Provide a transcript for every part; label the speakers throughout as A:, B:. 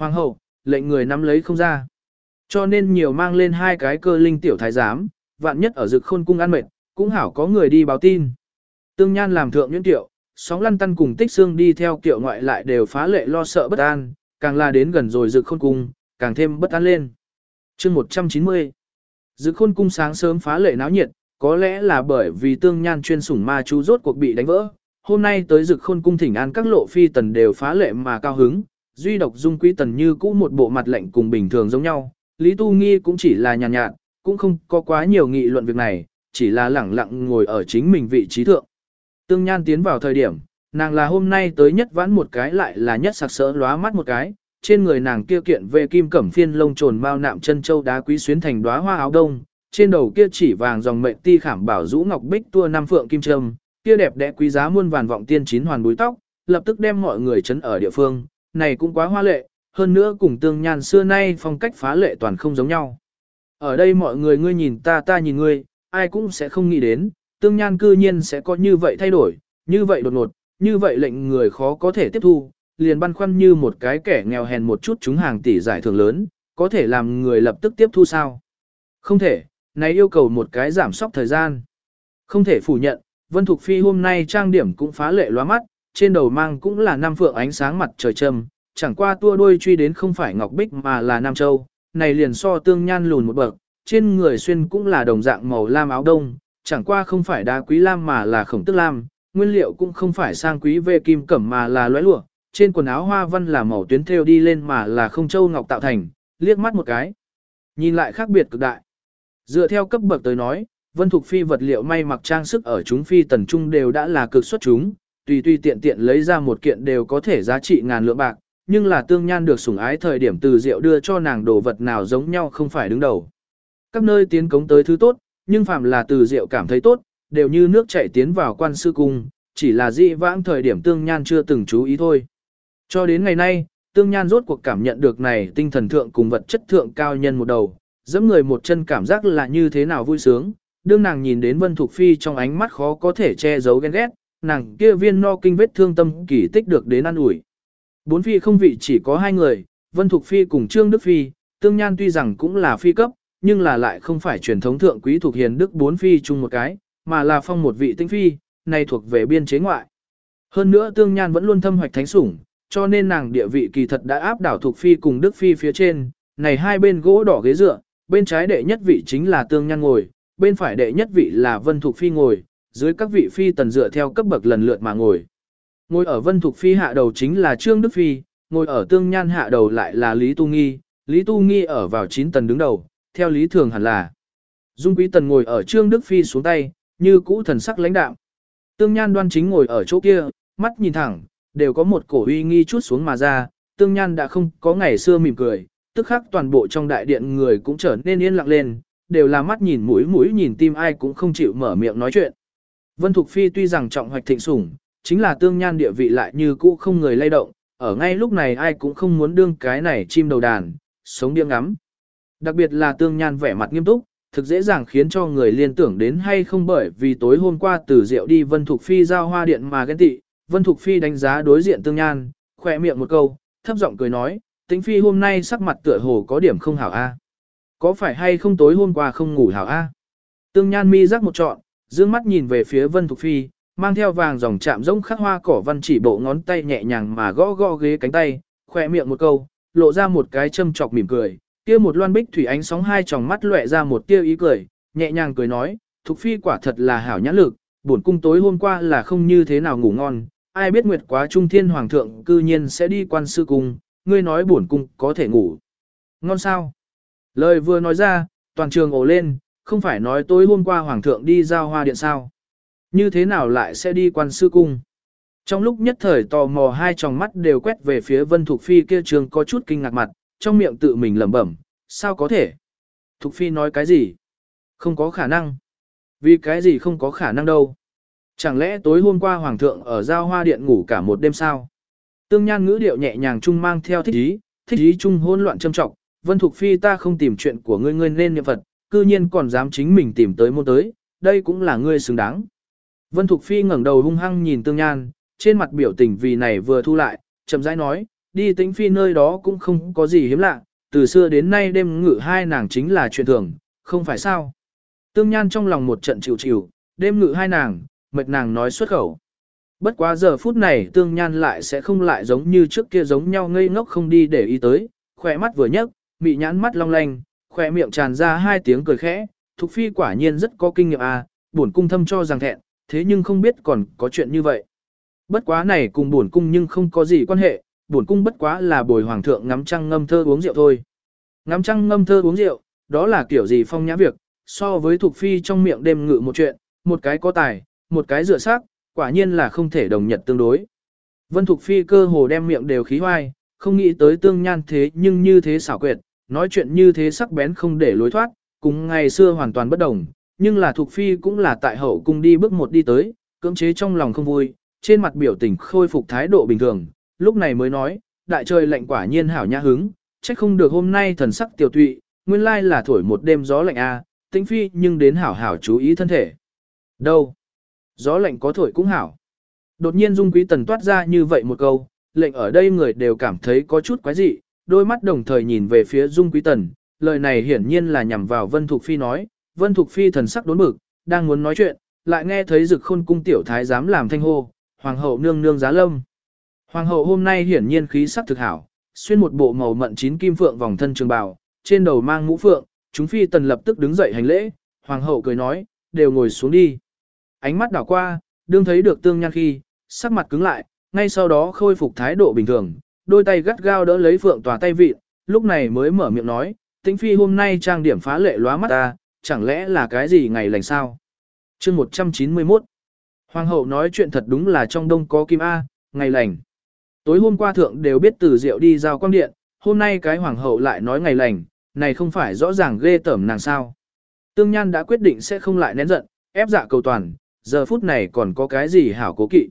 A: Hoàng hậu, lệnh người nắm lấy không ra. Cho nên nhiều mang lên hai cái cơ linh tiểu thái giám, vạn nhất ở dực khôn cung ăn mệt, cũng hảo có người đi báo tin. Tương Nhan làm thượng nhuyễn tiểu, sóng lăn tăn cùng tích xương đi theo kiệu ngoại lại đều phá lệ lo sợ bất an, càng là đến gần rồi dực khôn cung, càng thêm bất an lên. chương 190 Dực khôn cung sáng sớm phá lệ náo nhiệt, có lẽ là bởi vì tương nhan chuyên sủng ma chú rốt cuộc bị đánh vỡ. Hôm nay tới dực khôn cung thỉnh an các lộ phi tần đều phá lệ mà cao hứng, duy độc dung quý tần như cũ một bộ mặt lệnh cùng bình thường giống nhau. Lý Tu Nghi cũng chỉ là nhàn nhạt, nhạt, cũng không có quá nhiều nghị luận việc này, chỉ là lẳng lặng ngồi ở chính mình vị trí thượng. Tương Nhan tiến vào thời điểm, nàng là hôm nay tới nhất vãn một cái lại là nhất sặc sỡ lóa mắt một cái, trên người nàng kia kiện về kim cẩm phiên lông trồn bao nạm chân châu đá quý xuyến thành đóa hoa áo đông, trên đầu kia chỉ vàng dòng mệnh ti khảm bảo rũ ngọc bích tua năm phượng kim trâm, kia đẹp đẽ quý giá muôn vàn vọng tiên chín hoàn búi tóc, lập tức đem mọi người chấn ở địa phương, này cũng quá hoa lệ, hơn nữa cùng tương nhan xưa nay phong cách phá lệ toàn không giống nhau. Ở đây mọi người ngươi nhìn ta ta nhìn ngươi, ai cũng sẽ không nghĩ đến, tương nhan cư nhiên sẽ có như vậy thay đổi, như vậy đột ngột, như vậy lệnh người khó có thể tiếp thu, liền băn khoăn như một cái kẻ nghèo hèn một chút chúng hàng tỷ giải thưởng lớn, có thể làm người lập tức tiếp thu sao? Không thể, này yêu cầu một cái giảm sóc thời gian. Không thể phủ nhận, Vân Thục Phi hôm nay trang điểm cũng phá lệ loa mắt, trên đầu mang cũng là nam phượng ánh sáng mặt trời trầm, chẳng qua tua đuôi truy đến không phải Ngọc Bích mà là Nam Châu, này liền so tương nhan lùn một bậc, trên người xuyên cũng là đồng dạng màu lam áo đông, chẳng qua không phải đá quý lam mà là khổng tức lam, nguyên liệu cũng không phải sang quý về kim cẩm mà là lóe lụa, trên quần áo hoa văn là màu tuyến thêu đi lên mà là không châu ngọc tạo thành, liếc mắt một cái. Nhìn lại khác biệt cực đại. Dựa theo cấp bậc tới nói, Vân Thục Phi vật liệu may mặc trang sức ở chúng phi tần trung đều đã là cực xuất chúng, tùy tùy tiện tiện lấy ra một kiện đều có thể giá trị ngàn lượng bạc, nhưng là tương nhan được sủng ái thời điểm từ rượu đưa cho nàng đồ vật nào giống nhau không phải đứng đầu. Các nơi tiến cống tới thứ tốt, nhưng phạm là từ rượu cảm thấy tốt, đều như nước chảy tiến vào quan sư cung, chỉ là dị vãng thời điểm tương nhan chưa từng chú ý thôi. Cho đến ngày nay, tương nhan rốt cuộc cảm nhận được này tinh thần thượng cùng vật chất thượng cao nhân một đầu, giẫm người một chân cảm giác là như thế nào vui sướng, đương nàng nhìn đến Vân Thục Phi trong ánh mắt khó có thể che giấu ghen ghét, nàng kia viên no kinh vết thương tâm kỳ tích được đến ăn ủi. Bốn phi không vị chỉ có hai người, Vân Thục Phi cùng Trương Đức Phi, tương nhan tuy rằng cũng là phi cấp, nhưng là lại không phải truyền thống thượng quý thuộc hiền đức bốn phi chung một cái, mà là phong một vị tinh phi, này thuộc về biên chế ngoại. Hơn nữa tương nhan vẫn luôn thâm hoạch thánh sủng, cho nên nàng địa vị kỳ thật đã áp đảo thuộc phi cùng đức phi phía trên, này hai bên gỗ đỏ ghế dựa, bên trái đệ nhất vị chính là tương nhan ngồi, bên phải đệ nhất vị là vân Thục phi ngồi, dưới các vị phi tần dựa theo cấp bậc lần lượt mà ngồi. Ngồi ở vân Thục phi hạ đầu chính là trương đức phi, ngồi ở tương nhan hạ đầu lại là lý tu nghi, lý tu nghi ở vào 9 tần đứng đầu, theo lý thường hẳn là. Dung quý tần ngồi ở trương đức phi xuống tay, như cũ thần sắc lãnh đạm. Tương nhan đoan chính ngồi ở chỗ kia, mắt nhìn thẳng, đều có một cổ uy nghi chút xuống mà ra, tương nhan đã không có ngày xưa mỉm cười, tức khắc toàn bộ trong đại điện người cũng trở nên yên lặng lên, đều là mắt nhìn mũi mũi nhìn tim ai cũng không chịu mở miệng nói chuyện. Vân Thục Phi tuy rằng trọng hoạch thịnh sủng, chính là tương nhan địa vị lại như cũ không người lay động, ở ngay lúc này ai cũng không muốn đương cái này chim đầu đàn, sống điên ngắm. Đặc biệt là tương nhan vẻ mặt nghiêm túc, thực dễ dàng khiến cho người liên tưởng đến hay không bởi vì tối hôm qua từ rượu đi Vân Thục Phi giao hoa điện mà ghen tị, Vân Thục Phi đánh giá đối diện tương nhan, khỏe miệng một câu, thấp giọng cười nói, tính Phi hôm nay sắc mặt tựa hồ có điểm không hảo a. Có phải hay không tối hôm qua không ngủ hảo a? Tương nhan mi rắc một trọn, dương mắt nhìn về phía Vân Thục Phi, mang theo vàng dòng chạm rỗng khắc hoa cỏ văn chỉ bộ ngón tay nhẹ nhàng mà gõ gõ ghế cánh tay, khỏe miệng một câu, lộ ra một cái châm chọc mỉm cười, kia một loan bích thủy ánh sóng hai tròng mắt lóe ra một tia ý cười, nhẹ nhàng cười nói, Thục Phi quả thật là hảo nhãn lực, bổn cung tối hôm qua là không như thế nào ngủ ngon, ai biết nguyệt quá trung thiên hoàng thượng cư nhiên sẽ đi quan sư cung, ngươi nói bổn cung có thể ngủ. Ngon sao? Lời vừa nói ra, toàn trường ồ lên, không phải nói tối hôm qua hoàng thượng đi giao hoa điện sao. Như thế nào lại sẽ đi quan sư cung? Trong lúc nhất thời tò mò hai tròng mắt đều quét về phía Vân Thục Phi kia trường có chút kinh ngạc mặt, trong miệng tự mình lẩm bẩm, sao có thể? Thục Phi nói cái gì? Không có khả năng. Vì cái gì không có khả năng đâu? Chẳng lẽ tối hôm qua Hoàng thượng ở giao hoa điện ngủ cả một đêm sao? Tương nhan ngữ điệu nhẹ nhàng trung mang theo thích ý, thích ý trung hỗn loạn châm trọng. Vân Thục Phi ta không tìm chuyện của ngươi ngươi nên niệm Phật, cư nhiên còn dám chính mình tìm tới môn tới, đây cũng là ngươi xứng đáng. Vân Thục Phi ngẩng đầu hung hăng nhìn Tương Nhan, trên mặt biểu tình vì này vừa thu lại, chậm rãi nói, đi tính phi nơi đó cũng không có gì hiếm lạ, từ xưa đến nay đêm ngự hai nàng chính là chuyện thường, không phải sao. Tương Nhan trong lòng một trận chịu chịu, đêm ngự hai nàng, mệt nàng nói xuất khẩu. Bất quá giờ phút này Tương Nhan lại sẽ không lại giống như trước kia giống nhau ngây ngốc không đi để ý tới, khỏe mắt vừa nhấc, mị nhãn mắt long lanh, khỏe miệng tràn ra hai tiếng cười khẽ, Thục Phi quả nhiên rất có kinh nghiệm à, buồn cung thâm cho rằng thẹn, thế nhưng không biết còn có chuyện như vậy. Bất quá này cùng buồn cung nhưng không có gì quan hệ, buồn cung bất quá là bồi hoàng thượng ngắm trăng ngâm thơ uống rượu thôi. Ngắm trăng ngâm thơ uống rượu, đó là kiểu gì phong nhã việc, so với Thục phi trong miệng đêm ngự một chuyện, một cái có tài, một cái rửa xác, quả nhiên là không thể đồng nhật tương đối. Vân Thục Phi cơ hồ đem miệng đều khí hoai, không nghĩ tới tương nhan thế nhưng như thế xảo quyệt, nói chuyện như thế sắc bén không để lối thoát, cùng ngày xưa hoàn toàn bất đồng, nhưng là Thục Phi cũng là tại hậu cung đi bước một đi tới, cưỡng chế trong lòng không vui, trên mặt biểu tình khôi phục thái độ bình thường, lúc này mới nói, đại trời lạnh quả nhiên hảo nhã hứng, trách không được hôm nay thần sắc tiểu tụy, nguyên lai là thổi một đêm gió lạnh a, à, tĩnh phi nhưng đến hảo hảo chú ý thân thể. Đâu? Gió lạnh có thổi cũng hảo. Đột nhiên Dung Quý Tần toát ra như vậy một câu, lệnh ở đây người đều cảm thấy có chút quái dị, đôi mắt đồng thời nhìn về phía Dung Quý Tần, lời này hiển nhiên là nhằm vào Vân Thục Phi nói, Vân Thục Phi thần sắc đốn bực, đang muốn nói chuyện, lại nghe thấy rực khôn cung tiểu thái dám làm thanh hô, hoàng hậu nương nương giá lâm. Hoàng hậu hôm nay hiển nhiên khí sắc thực hảo, xuyên một bộ màu mận chín kim phượng vòng thân trường bào, trên đầu mang mũ phượng, chúng phi tần lập tức đứng dậy hành lễ, hoàng hậu cười nói, đều ngồi xuống đi. Ánh mắt đảo qua, đương thấy được tương nhan khi, sắc mặt cứng lại, ngay sau đó khôi phục thái độ bình thường, đôi tay gắt gao đỡ lấy phượng tòa tay vị, lúc này mới mở miệng nói, tĩnh phi hôm nay trang điểm phá lệ lóa mắt ta, chẳng lẽ là cái gì ngày lành sao? chương 191 Hoàng hậu nói chuyện thật đúng là trong đông có kim A, ngày lành. Tối hôm qua thượng đều biết từ rượu đi giao quang điện, hôm nay cái hoàng hậu lại nói ngày lành, này không phải rõ ràng ghê tởm nàng sao. Tương Nhan đã quyết định sẽ không lại nén giận, ép dạ cầu toàn, giờ phút này còn có cái gì hảo cố kỵ.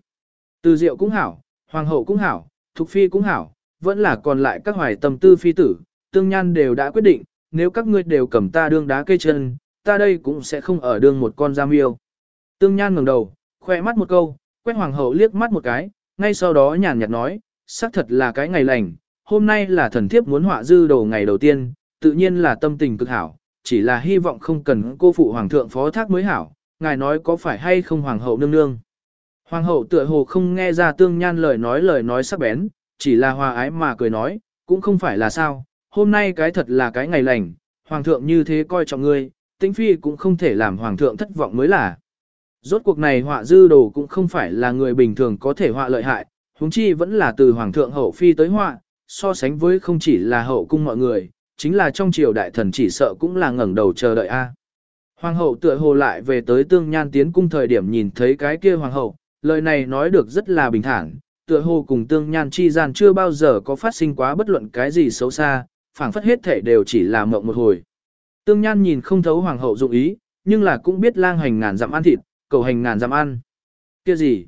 A: Từ diệu cũng hảo, hoàng hậu cũng hảo, thục phi cũng hảo, vẫn là còn lại các hoài tâm tư phi tử, Tương Nhan đều đã quyết định, nếu các ngươi đều cầm ta đương đá cây chân, ta đây cũng sẽ không ở đương một con giam yêu. Tương Nhan ngẩng đầu, khoe mắt một câu, quét hoàng hậu liếc mắt một cái, ngay sau đó nhàn nhạt nói, xác thật là cái ngày lành, hôm nay là thần thiếp muốn họa dư đầu ngày đầu tiên, tự nhiên là tâm tình cực hảo, chỉ là hy vọng không cần cô phụ hoàng thượng phó thác mới hảo, ngài nói có phải hay không hoàng hậu nương nương. Hoàng hậu tựa hồ không nghe ra tương nhan lời nói lời nói sắc bén, chỉ là hòa ái mà cười nói, cũng không phải là sao, hôm nay cái thật là cái ngày lành, hoàng thượng như thế coi trọng ngươi, tĩnh phi cũng không thể làm hoàng thượng thất vọng mới là. Rốt cuộc này họa dư đồ cũng không phải là người bình thường có thể họa lợi hại, huống chi vẫn là từ hoàng thượng hậu phi tới họa, so sánh với không chỉ là hậu cung mọi người, chính là trong triều đại thần chỉ sợ cũng là ngẩng đầu chờ đợi a. Hoàng hậu tựa hồ lại về tới tương nhan tiến cung thời điểm nhìn thấy cái kia hoàng hậu, lời này nói được rất là bình thản, tựa hồ cùng tương nhan chi gian chưa bao giờ có phát sinh quá bất luận cái gì xấu xa, phảng phất hết thể đều chỉ là mộng một hồi. Tương nhan nhìn không thấu hoàng hậu dụng ý, nhưng là cũng biết lang hành ngàn dặm ăn thịt, cầu hành ngàn dặm ăn. Kia gì?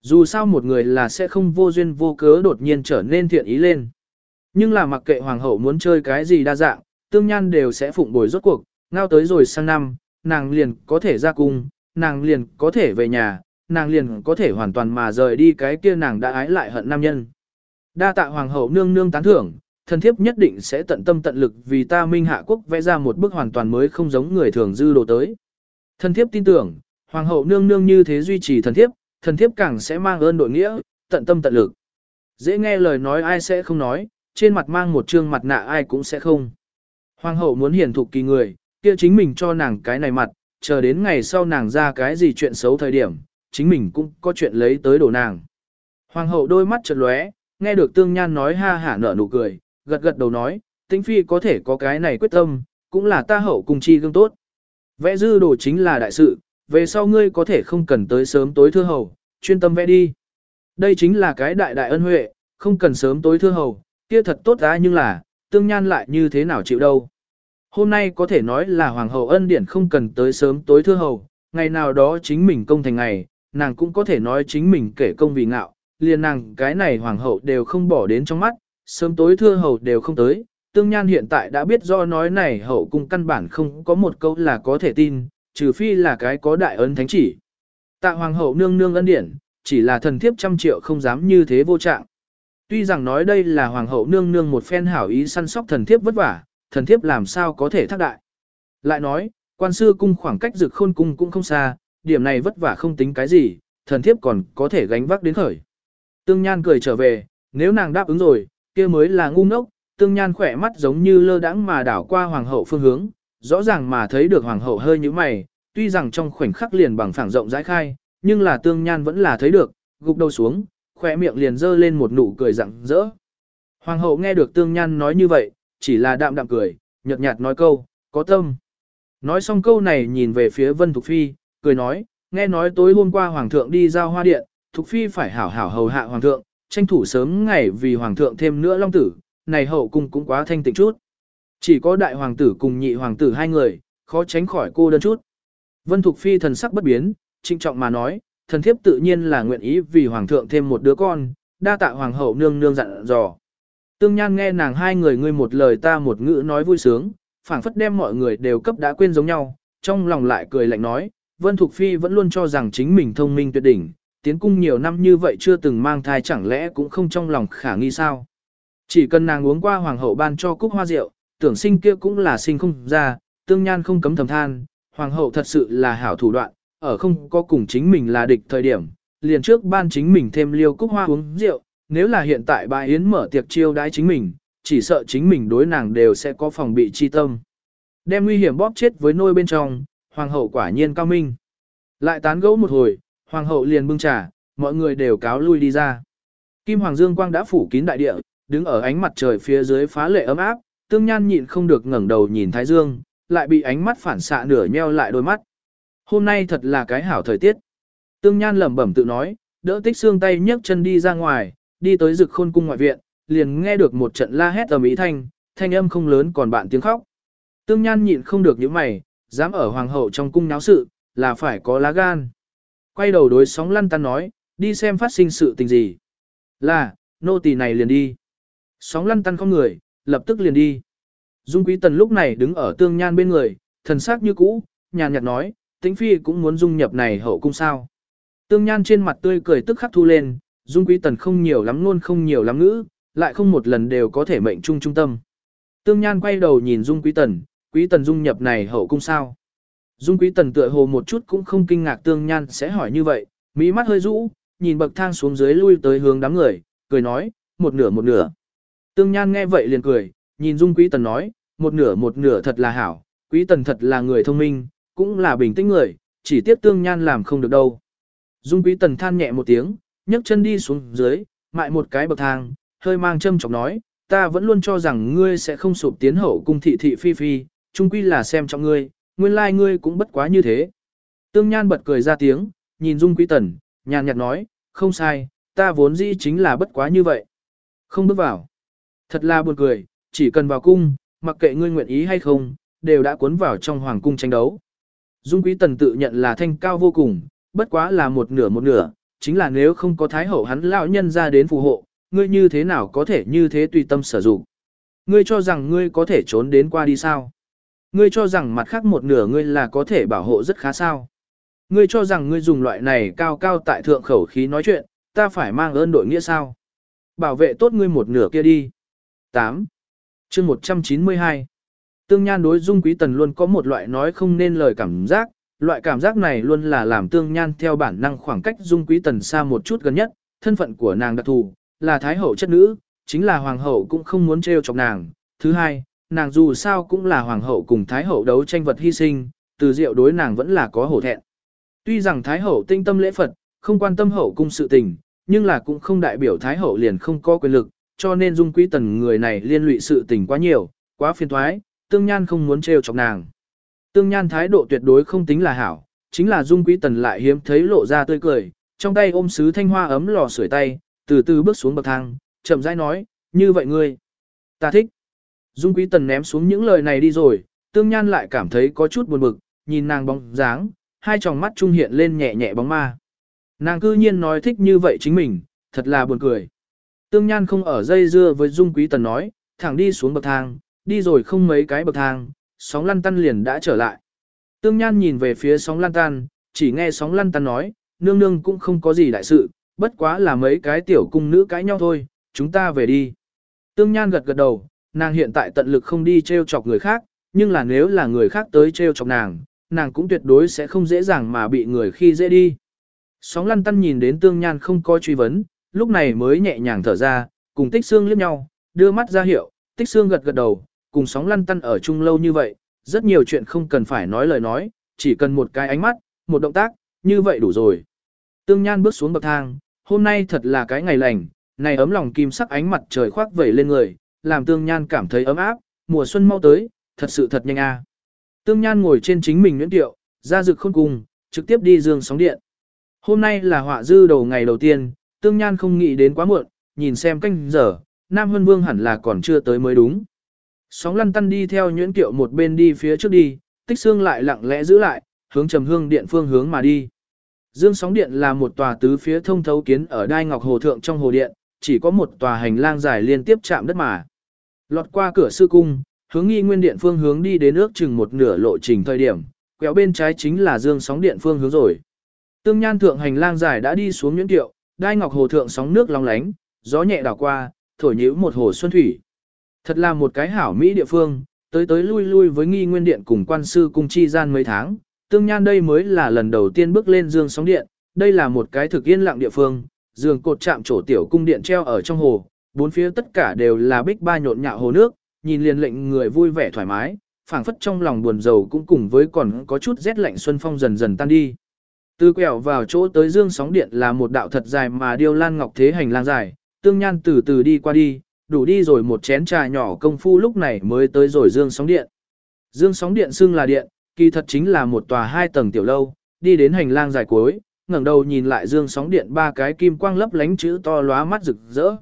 A: Dù sao một người là sẽ không vô duyên vô cớ đột nhiên trở nên thiện ý lên. Nhưng là mặc kệ hoàng hậu muốn chơi cái gì đa dạng, tương nhan đều sẽ phụng bồi rốt cuộc, ngao tới rồi sang năm, nàng liền có thể ra cung, nàng liền có thể về nhà, nàng liền có thể hoàn toàn mà rời đi cái kia nàng đã ái lại hận nam nhân. Đa tạ hoàng hậu nương nương tán thưởng, thần thiếp nhất định sẽ tận tâm tận lực vì ta minh hạ quốc vẽ ra một bức hoàn toàn mới không giống người thường dư đồ tới. Thần thiếp tin tưởng, hoàng hậu nương nương như thế duy trì thần thiếp, thần thiếp càng sẽ mang ơn đội nghĩa, tận tâm tận lực. Dễ nghe lời nói ai sẽ không nói, trên mặt mang một trương mặt nạ ai cũng sẽ không. Hoàng hậu muốn hiển thục kỳ người, kia chính mình cho nàng cái này mặt, chờ đến ngày sau nàng ra cái gì chuyện xấu thời điểm, chính mình cũng có chuyện lấy tới đồ nàng. Hoàng hậu đôi mắt chợt lóe, nghe được tương nhan nói ha hả nở nụ cười, gật gật đầu nói, tĩnh phi có thể có cái này quyết tâm, cũng là ta hậu cùng chi gương tốt. Vẽ dư đồ chính là đại sự, về sau ngươi có thể không cần tới sớm tối thưa hầu, chuyên tâm vẽ đi. Đây chính là cái đại đại ân huệ, không cần sớm tối thưa hầu, kia thật tốt ra nhưng là, tương nhan lại như thế nào chịu đâu. Hôm nay có thể nói là hoàng hậu ân điển không cần tới sớm tối thưa hầu, ngày nào đó chính mình công thành ngày, nàng cũng có thể nói chính mình kể công vì ngạo, liền nàng cái này hoàng hậu đều không bỏ đến trong mắt, sớm tối thưa hầu đều không tới. Tương Nhan hiện tại đã biết do nói này hậu cung căn bản không có một câu là có thể tin, trừ phi là cái có đại ân thánh chỉ. Tạ hoàng hậu nương nương ân điển, chỉ là thần thiếp trăm triệu không dám như thế vô trạng. Tuy rằng nói đây là hoàng hậu nương nương một phen hảo ý săn sóc thần thiếp vất vả, thần thiếp làm sao có thể thác đại. Lại nói, quan sư cung khoảng cách rực khôn cung cũng không xa, điểm này vất vả không tính cái gì, thần thiếp còn có thể gánh vác đến khởi. Tương Nhan cười trở về, nếu nàng đáp ứng rồi, kia mới là ngu ngốc, Tương Nhan khỏe mắt giống như lơ đãng mà đảo qua hoàng hậu phương hướng, rõ ràng mà thấy được hoàng hậu hơi như mày, tuy rằng trong khoảnh khắc liền bằng phẳng rộng rãi khai, nhưng là Tương Nhan vẫn là thấy được, gục đầu xuống, khỏe miệng liền dơ lên một nụ cười rạng rỡ. Hoàng hậu nghe được Tương Nhan nói như vậy, chỉ là đạm đạm cười, nhợt nhạt nói câu, có tâm. Nói xong câu này nhìn về phía Vân Thục Phi, cười nói, nghe nói tối hôm qua Hoàng thượng đi giao hoa điện, Thục Phi phải hảo hảo hầu hạ Hoàng thượng, tranh thủ sớm ngày vì Hoàng thượng thêm nữa long tử, này hậu cung cũng quá thanh tịnh chút. Chỉ có đại hoàng tử cùng nhị hoàng tử hai người, khó tránh khỏi cô đơn chút. Vân Thục Phi thần sắc bất biến, trinh trọng mà nói, thần thiếp tự nhiên là nguyện ý vì hoàng thượng thêm một đứa con, đa tạ hoàng hậu nương nương dặn dò. Tương Nhan nghe nàng hai người ngươi một lời ta một ngữ nói vui sướng, phảng phất đem mọi người đều cấp đã quên giống nhau, trong lòng lại cười lạnh nói, Vân Thục Phi vẫn luôn cho rằng chính mình thông minh tuyệt đỉnh, tiến cung nhiều năm như vậy chưa từng mang thai chẳng lẽ cũng không trong lòng khả nghi sao. Chỉ cần nàng uống qua hoàng hậu ban cho cúc hoa rượu, tưởng sinh kia cũng là sinh không ra, tương nhan không cấm thầm than, hoàng hậu thật sự là hảo thủ đoạn, ở không có cùng chính mình là địch thời điểm, liền trước ban chính mình thêm liêu cúc hoa uống rượu, nếu là hiện tại bà Yến mở tiệc chiêu đãi chính mình, chỉ sợ chính mình đối nàng đều sẽ có phòng bị chi tâm. Đem nguy hiểm bóp chết với nôi bên trong, hoàng hậu quả nhiên cao minh. Lại tán gẫu một hồi, hoàng hậu liền bưng trà, mọi người đều cáo lui đi ra. Kim Hoàng Dương Quang đã phủ kín đại địa, đứng ở ánh mặt trời phía dưới phá lệ ấm áp, tương nhan nhịn không được ngẩng đầu nhìn Thái Dương, lại bị ánh mắt phản xạ nửa nheo lại đôi mắt. Hôm nay thật là cái hảo thời tiết. Tương nhan lẩm bẩm tự nói, đỡ tích xương tay nhấc chân đi ra ngoài, đi tới rực khôn cung ngoại viện, liền nghe được một trận la hét ầm Mỹ thanh, thanh âm không lớn còn bạn tiếng khóc. Tương nhan nhịn không được những mày, dám ở hoàng hậu trong cung náo sự, là phải có lá gan. Quay đầu đối sóng lăn tăn nói, đi xem phát sinh sự tình gì. Là, nô tỳ này liền đi. Sóng lăn tăn không người, lập tức liền đi. Dung Quý Tần lúc này đứng ở tương nhan bên người, thần sắc như cũ, nhàn nhạt nói, tĩnh phi cũng muốn dung nhập này hậu cung sao. Tương nhan trên mặt tươi cười tức khắc thu lên, Dung Quý Tần không nhiều lắm luôn không nhiều lắm ngữ, lại không một lần đều có thể mệnh trung trung tâm. Tương nhan quay đầu nhìn Dung Quý Tần, Quý Tần dung nhập này hậu cung sao. Dung Quý Tần tựa hồ một chút cũng không kinh ngạc Tương nhan sẽ hỏi như vậy, mỹ mắt hơi rũ, nhìn bậc thang xuống dưới lui tới hướng đám người, cười nói, một nửa một nửa. Tương Nhan nghe vậy liền cười, nhìn Dung Quý Tần nói, một nửa một nửa thật là hảo, Quý Tần thật là người thông minh, cũng là bình tĩnh người, chỉ tiếc Tương Nhan làm không được đâu. Dung Quý Tần than nhẹ một tiếng, nhấc chân đi xuống dưới, mại một cái bậc thang, hơi mang châm chọc nói, ta vẫn luôn cho rằng ngươi sẽ không sụp tiến hậu cung thị thị phi phi, chung quy là xem trọng ngươi, nguyên lai like ngươi cũng bất quá như thế. Tương Nhan bật cười ra tiếng, nhìn Dung Quý Tần, nhàn nhạt nói, không sai, ta vốn dĩ chính là bất quá như vậy. Không bước vào. Thật là buồn cười, chỉ cần vào cung, mặc kệ ngươi nguyện ý hay không, đều đã cuốn vào trong hoàng cung tranh đấu. Dung Quý Tần tự nhận là thanh cao vô cùng, bất quá là một nửa một nửa, chính là nếu không có thái hậu hắn lão nhân ra đến phù hộ, ngươi như thế nào có thể như thế tùy tâm sử dụng. Ngươi cho rằng ngươi có thể trốn đến qua đi sao? Ngươi cho rằng mặt khác một nửa ngươi là có thể bảo hộ rất khá sao? Ngươi cho rằng ngươi dùng loại này cao cao tại thượng khẩu khí nói chuyện, ta phải mang ơn đội nghĩa sao? Bảo vệ tốt ngươi một nửa kia đi. 8. chương 192 Tương Nhan đối Dung Quý Tần luôn có một loại nói không nên lời cảm giác, loại cảm giác này luôn là làm Tương Nhan theo bản năng khoảng cách Dung Quý Tần xa một chút gần nhất, thân phận của nàng đặc thù, là Thái Hậu chất nữ, chính là Hoàng Hậu cũng không muốn trêu chọc nàng. Thứ hai, nàng dù sao cũng là Hoàng Hậu cùng Thái Hậu đấu tranh vật hy sinh, từ diệu đối nàng vẫn là có hổ thẹn. Tuy rằng Thái Hậu tinh tâm lễ Phật, không quan tâm hậu cung sự tình, nhưng là cũng không đại biểu Thái Hậu liền không có quyền lực, cho nên dung quý tần người này liên lụy sự tình quá nhiều, quá phiền thoái, tương nhan không muốn trêu chọc nàng. Tương nhan thái độ tuyệt đối không tính là hảo, chính là dung quý tần lại hiếm thấy lộ ra tươi cười, trong tay ôm sứ thanh hoa ấm lò sưởi tay, từ từ bước xuống bậc thang, chậm rãi nói, như vậy ngươi, ta thích. Dung quý tần ném xuống những lời này đi rồi, tương nhan lại cảm thấy có chút buồn bực, nhìn nàng bóng dáng, hai tròng mắt trung hiện lên nhẹ nhẹ bóng ma. Nàng cư nhiên nói thích như vậy chính mình, thật là buồn cười. Tương Nhan không ở dây dưa với Dung Quý Tần nói, thẳng đi xuống bậc thang, đi rồi không mấy cái bậc thang, sóng lăn tăn liền đã trở lại. Tương Nhan nhìn về phía sóng lăn tăn, chỉ nghe sóng lăn tăn nói, nương nương cũng không có gì đại sự, bất quá là mấy cái tiểu cung nữ cãi nhau thôi, chúng ta về đi. Tương Nhan gật gật đầu, nàng hiện tại tận lực không đi treo chọc người khác, nhưng là nếu là người khác tới treo chọc nàng, nàng cũng tuyệt đối sẽ không dễ dàng mà bị người khi dễ đi. Sóng lăn tăn nhìn đến Tương Nhan không có truy vấn, lúc này mới nhẹ nhàng thở ra, cùng tích xương liếc nhau, đưa mắt ra hiệu, tích xương gật gật đầu, cùng sóng lăn tăn ở chung lâu như vậy, rất nhiều chuyện không cần phải nói lời nói, chỉ cần một cái ánh mắt, một động tác, như vậy đủ rồi. Tương Nhan bước xuống bậc thang, hôm nay thật là cái ngày lành, này ấm lòng kim sắc ánh mặt trời khoác vẩy lên người, làm Tương Nhan cảm thấy ấm áp, mùa xuân mau tới, thật sự thật nhanh a. Tương Nhan ngồi trên chính mình nhuyễn tiệu, ra rực khôn cùng, trực tiếp đi dương sóng điện. Hôm nay là họa dư đầu ngày đầu tiên, Tương Nhan không nghĩ đến quá muộn, nhìn xem canh giờ, Nam Hân Vương hẳn là còn chưa tới mới đúng. Sóng lăn tăn đi theo nhuyễn tiệu một bên đi phía trước đi, tích xương lại lặng lẽ giữ lại, hướng trầm hương điện phương hướng mà đi. Dương sóng điện là một tòa tứ phía thông thấu kiến ở đai ngọc hồ thượng trong hồ điện, chỉ có một tòa hành lang dài liên tiếp chạm đất mà. Lọt qua cửa sư cung, hướng nghi nguyên điện phương hướng đi đến ước chừng một nửa lộ trình thời điểm, quẹo bên trái chính là dương sóng điện phương hướng rồi. Tương nhan thượng hành lang dài đã đi xuống nhuyễn tiệu, đai ngọc hồ thượng sóng nước long lánh, gió nhẹ đảo qua, thổi nhíu một hồ xuân thủy. Thật là một cái hảo mỹ địa phương, tới tới lui lui với nghi nguyên điện cùng quan sư cung chi gian mấy tháng, tương nhan đây mới là lần đầu tiên bước lên dương sóng điện, đây là một cái thực yên lặng địa phương, giường cột chạm chỗ tiểu cung điện treo ở trong hồ, bốn phía tất cả đều là bích ba nhộn nhạo hồ nước, nhìn liền lệnh người vui vẻ thoải mái, phảng phất trong lòng buồn rầu cũng cùng với còn có chút rét lạnh xuân phong dần dần tan đi. Từ quẹo vào chỗ tới dương sóng điện là một đạo thật dài mà điêu lan ngọc thế hành lang dài, tương nhan từ từ đi qua đi, đủ đi rồi một chén trà nhỏ công phu lúc này mới tới rồi dương sóng điện. Dương sóng điện xưng là điện, kỳ thật chính là một tòa hai tầng tiểu lâu, đi đến hành lang dài cuối, ngẩng đầu nhìn lại dương sóng điện ba cái kim quang lấp lánh chữ to lóa mắt rực rỡ.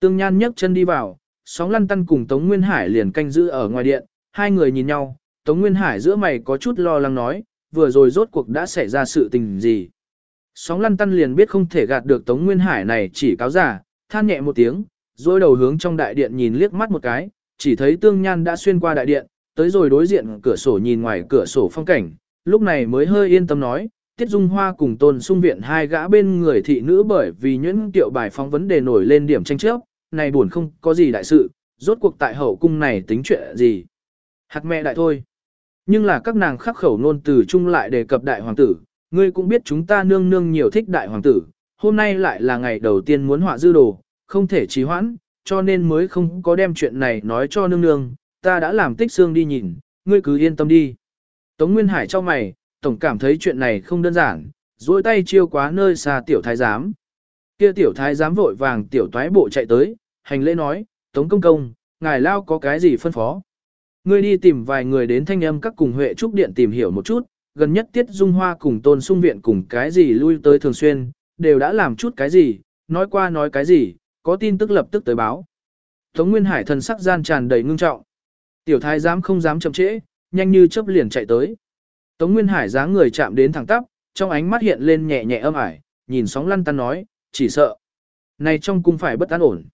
A: Tương Nhan nhấc chân đi vào, sóng lăn tăn cùng Tống Nguyên Hải liền canh giữ ở ngoài điện, hai người nhìn nhau, Tống Nguyên Hải giữa mày có chút lo lắng nói, vừa rồi rốt cuộc đã xảy ra sự tình gì. Sóng lăn tăn liền biết không thể gạt được Tống Nguyên Hải này chỉ cáo giả, than nhẹ một tiếng, rồi đầu hướng trong đại điện nhìn liếc mắt một cái, chỉ thấy Tương Nhan đã xuyên qua đại điện, tới rồi đối diện cửa sổ nhìn ngoài cửa sổ phong cảnh, lúc này mới hơi yên tâm nói, Tiết Dung Hoa cùng Tôn Sung Viện hai gã bên người thị nữ bởi vì nhuyễn tiệu bài phóng vấn đề nổi lên điểm tranh chấp, này buồn không có gì đại sự, rốt cuộc tại hậu cung này tính chuyện gì. Hạt mẹ đại thôi. Nhưng là các nàng khắc khẩu nôn từ chung lại đề cập đại hoàng tử, ngươi cũng biết chúng ta nương nương nhiều thích đại hoàng tử, hôm nay lại là ngày đầu tiên muốn họa dư đồ, không thể trì hoãn, cho nên mới không có đem chuyện này nói cho nương nương, ta đã làm tích xương đi nhìn, ngươi cứ yên tâm đi. Tống Nguyên Hải cho mày, tổng cảm thấy chuyện này không đơn giản, duỗi tay chiêu quá nơi xa tiểu thái giám. Kia tiểu thái giám vội vàng tiểu toái bộ chạy tới, hành lễ nói, Tống công công, ngài lao có cái gì phân phó. Ngươi đi tìm vài người đến thanh âm các cùng Huệ Trúc Điện tìm hiểu một chút, gần nhất Tiết Dung Hoa cùng Tôn Sung Viện cùng cái gì lui tới thường xuyên, đều đã làm chút cái gì, nói qua nói cái gì, có tin tức lập tức tới báo. Tống Nguyên Hải thần sắc gian tràn đầy ngưng trọng. Tiểu thái giám không dám chậm trễ, nhanh như chớp liền chạy tới. Tống Nguyên Hải dáng người chạm đến thẳng tắp, trong ánh mắt hiện lên nhẹ nhẹ âm ải, nhìn sóng lăn tăn nói, chỉ sợ. Này trong cung phải bất an ổn.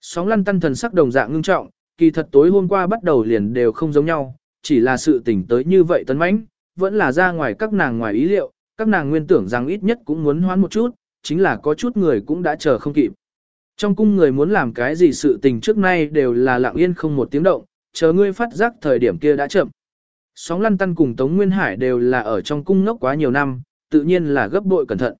A: Sóng lăn tăn thần sắc đồng dạng ngưng trọng, kỳ thật tối hôm qua bắt đầu liền đều không giống nhau, chỉ là sự tình tới như vậy tấn mãnh, vẫn là ra ngoài các nàng ngoài ý liệu, các nàng nguyên tưởng rằng ít nhất cũng muốn hoán một chút, chính là có chút người cũng đã chờ không kịp. Trong cung người muốn làm cái gì sự tình trước nay đều là lặng yên không một tiếng động, chờ ngươi phát giác thời điểm kia đã chậm. Sóng lăn tăn cùng Tống Nguyên Hải đều là ở trong cung ngốc quá nhiều năm, tự nhiên là gấp bội cẩn thận.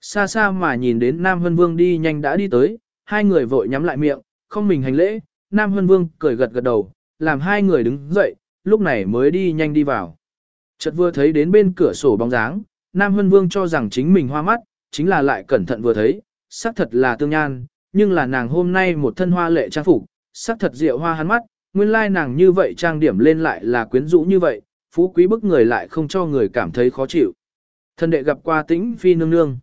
A: Xa xa mà nhìn đến Nam Hân Vương đi nhanh đã đi tới, hai người vội nhắm lại miệng, không mình hành lễ, Nam Hân Vương cười gật gật đầu, làm hai người đứng dậy, lúc này mới đi nhanh đi vào. Chợt vừa thấy đến bên cửa sổ bóng dáng, Nam Hân Vương cho rằng chính mình hoa mắt, chính là lại cẩn thận vừa thấy, xác thật là tương nhan, nhưng là nàng hôm nay một thân hoa lệ trang phục, xác thật diệu hoa hắn mắt, nguyên lai nàng như vậy trang điểm lên lại là quyến rũ như vậy, phú quý bức người lại không cho người cảm thấy khó chịu. Thân đệ gặp qua tĩnh phi nương nương.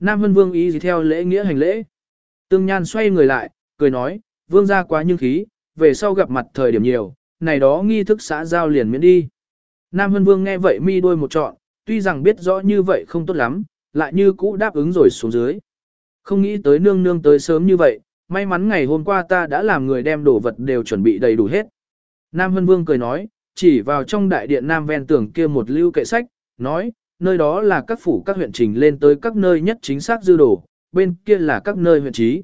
A: Nam Vân Vương ý gì theo lễ nghĩa hành lễ. Tương Nhan xoay người lại, cười nói, vương gia quá nhưng khí, về sau gặp mặt thời điểm nhiều, này đó nghi thức xã giao liền miễn đi. Nam Vân Vương nghe vậy mi đôi một trọn, tuy rằng biết rõ như vậy không tốt lắm, lại như cũ đáp ứng rồi xuống dưới. Không nghĩ tới nương nương tới sớm như vậy, may mắn ngày hôm qua ta đã làm người đem đồ vật đều chuẩn bị đầy đủ hết. Nam Hân Vương cười nói, chỉ vào trong đại điện Nam ven tường kia một lưu kệ sách, nói, nơi đó là các phủ các huyện trình lên tới các nơi nhất chính xác dư đồ, bên kia là các nơi huyện trí.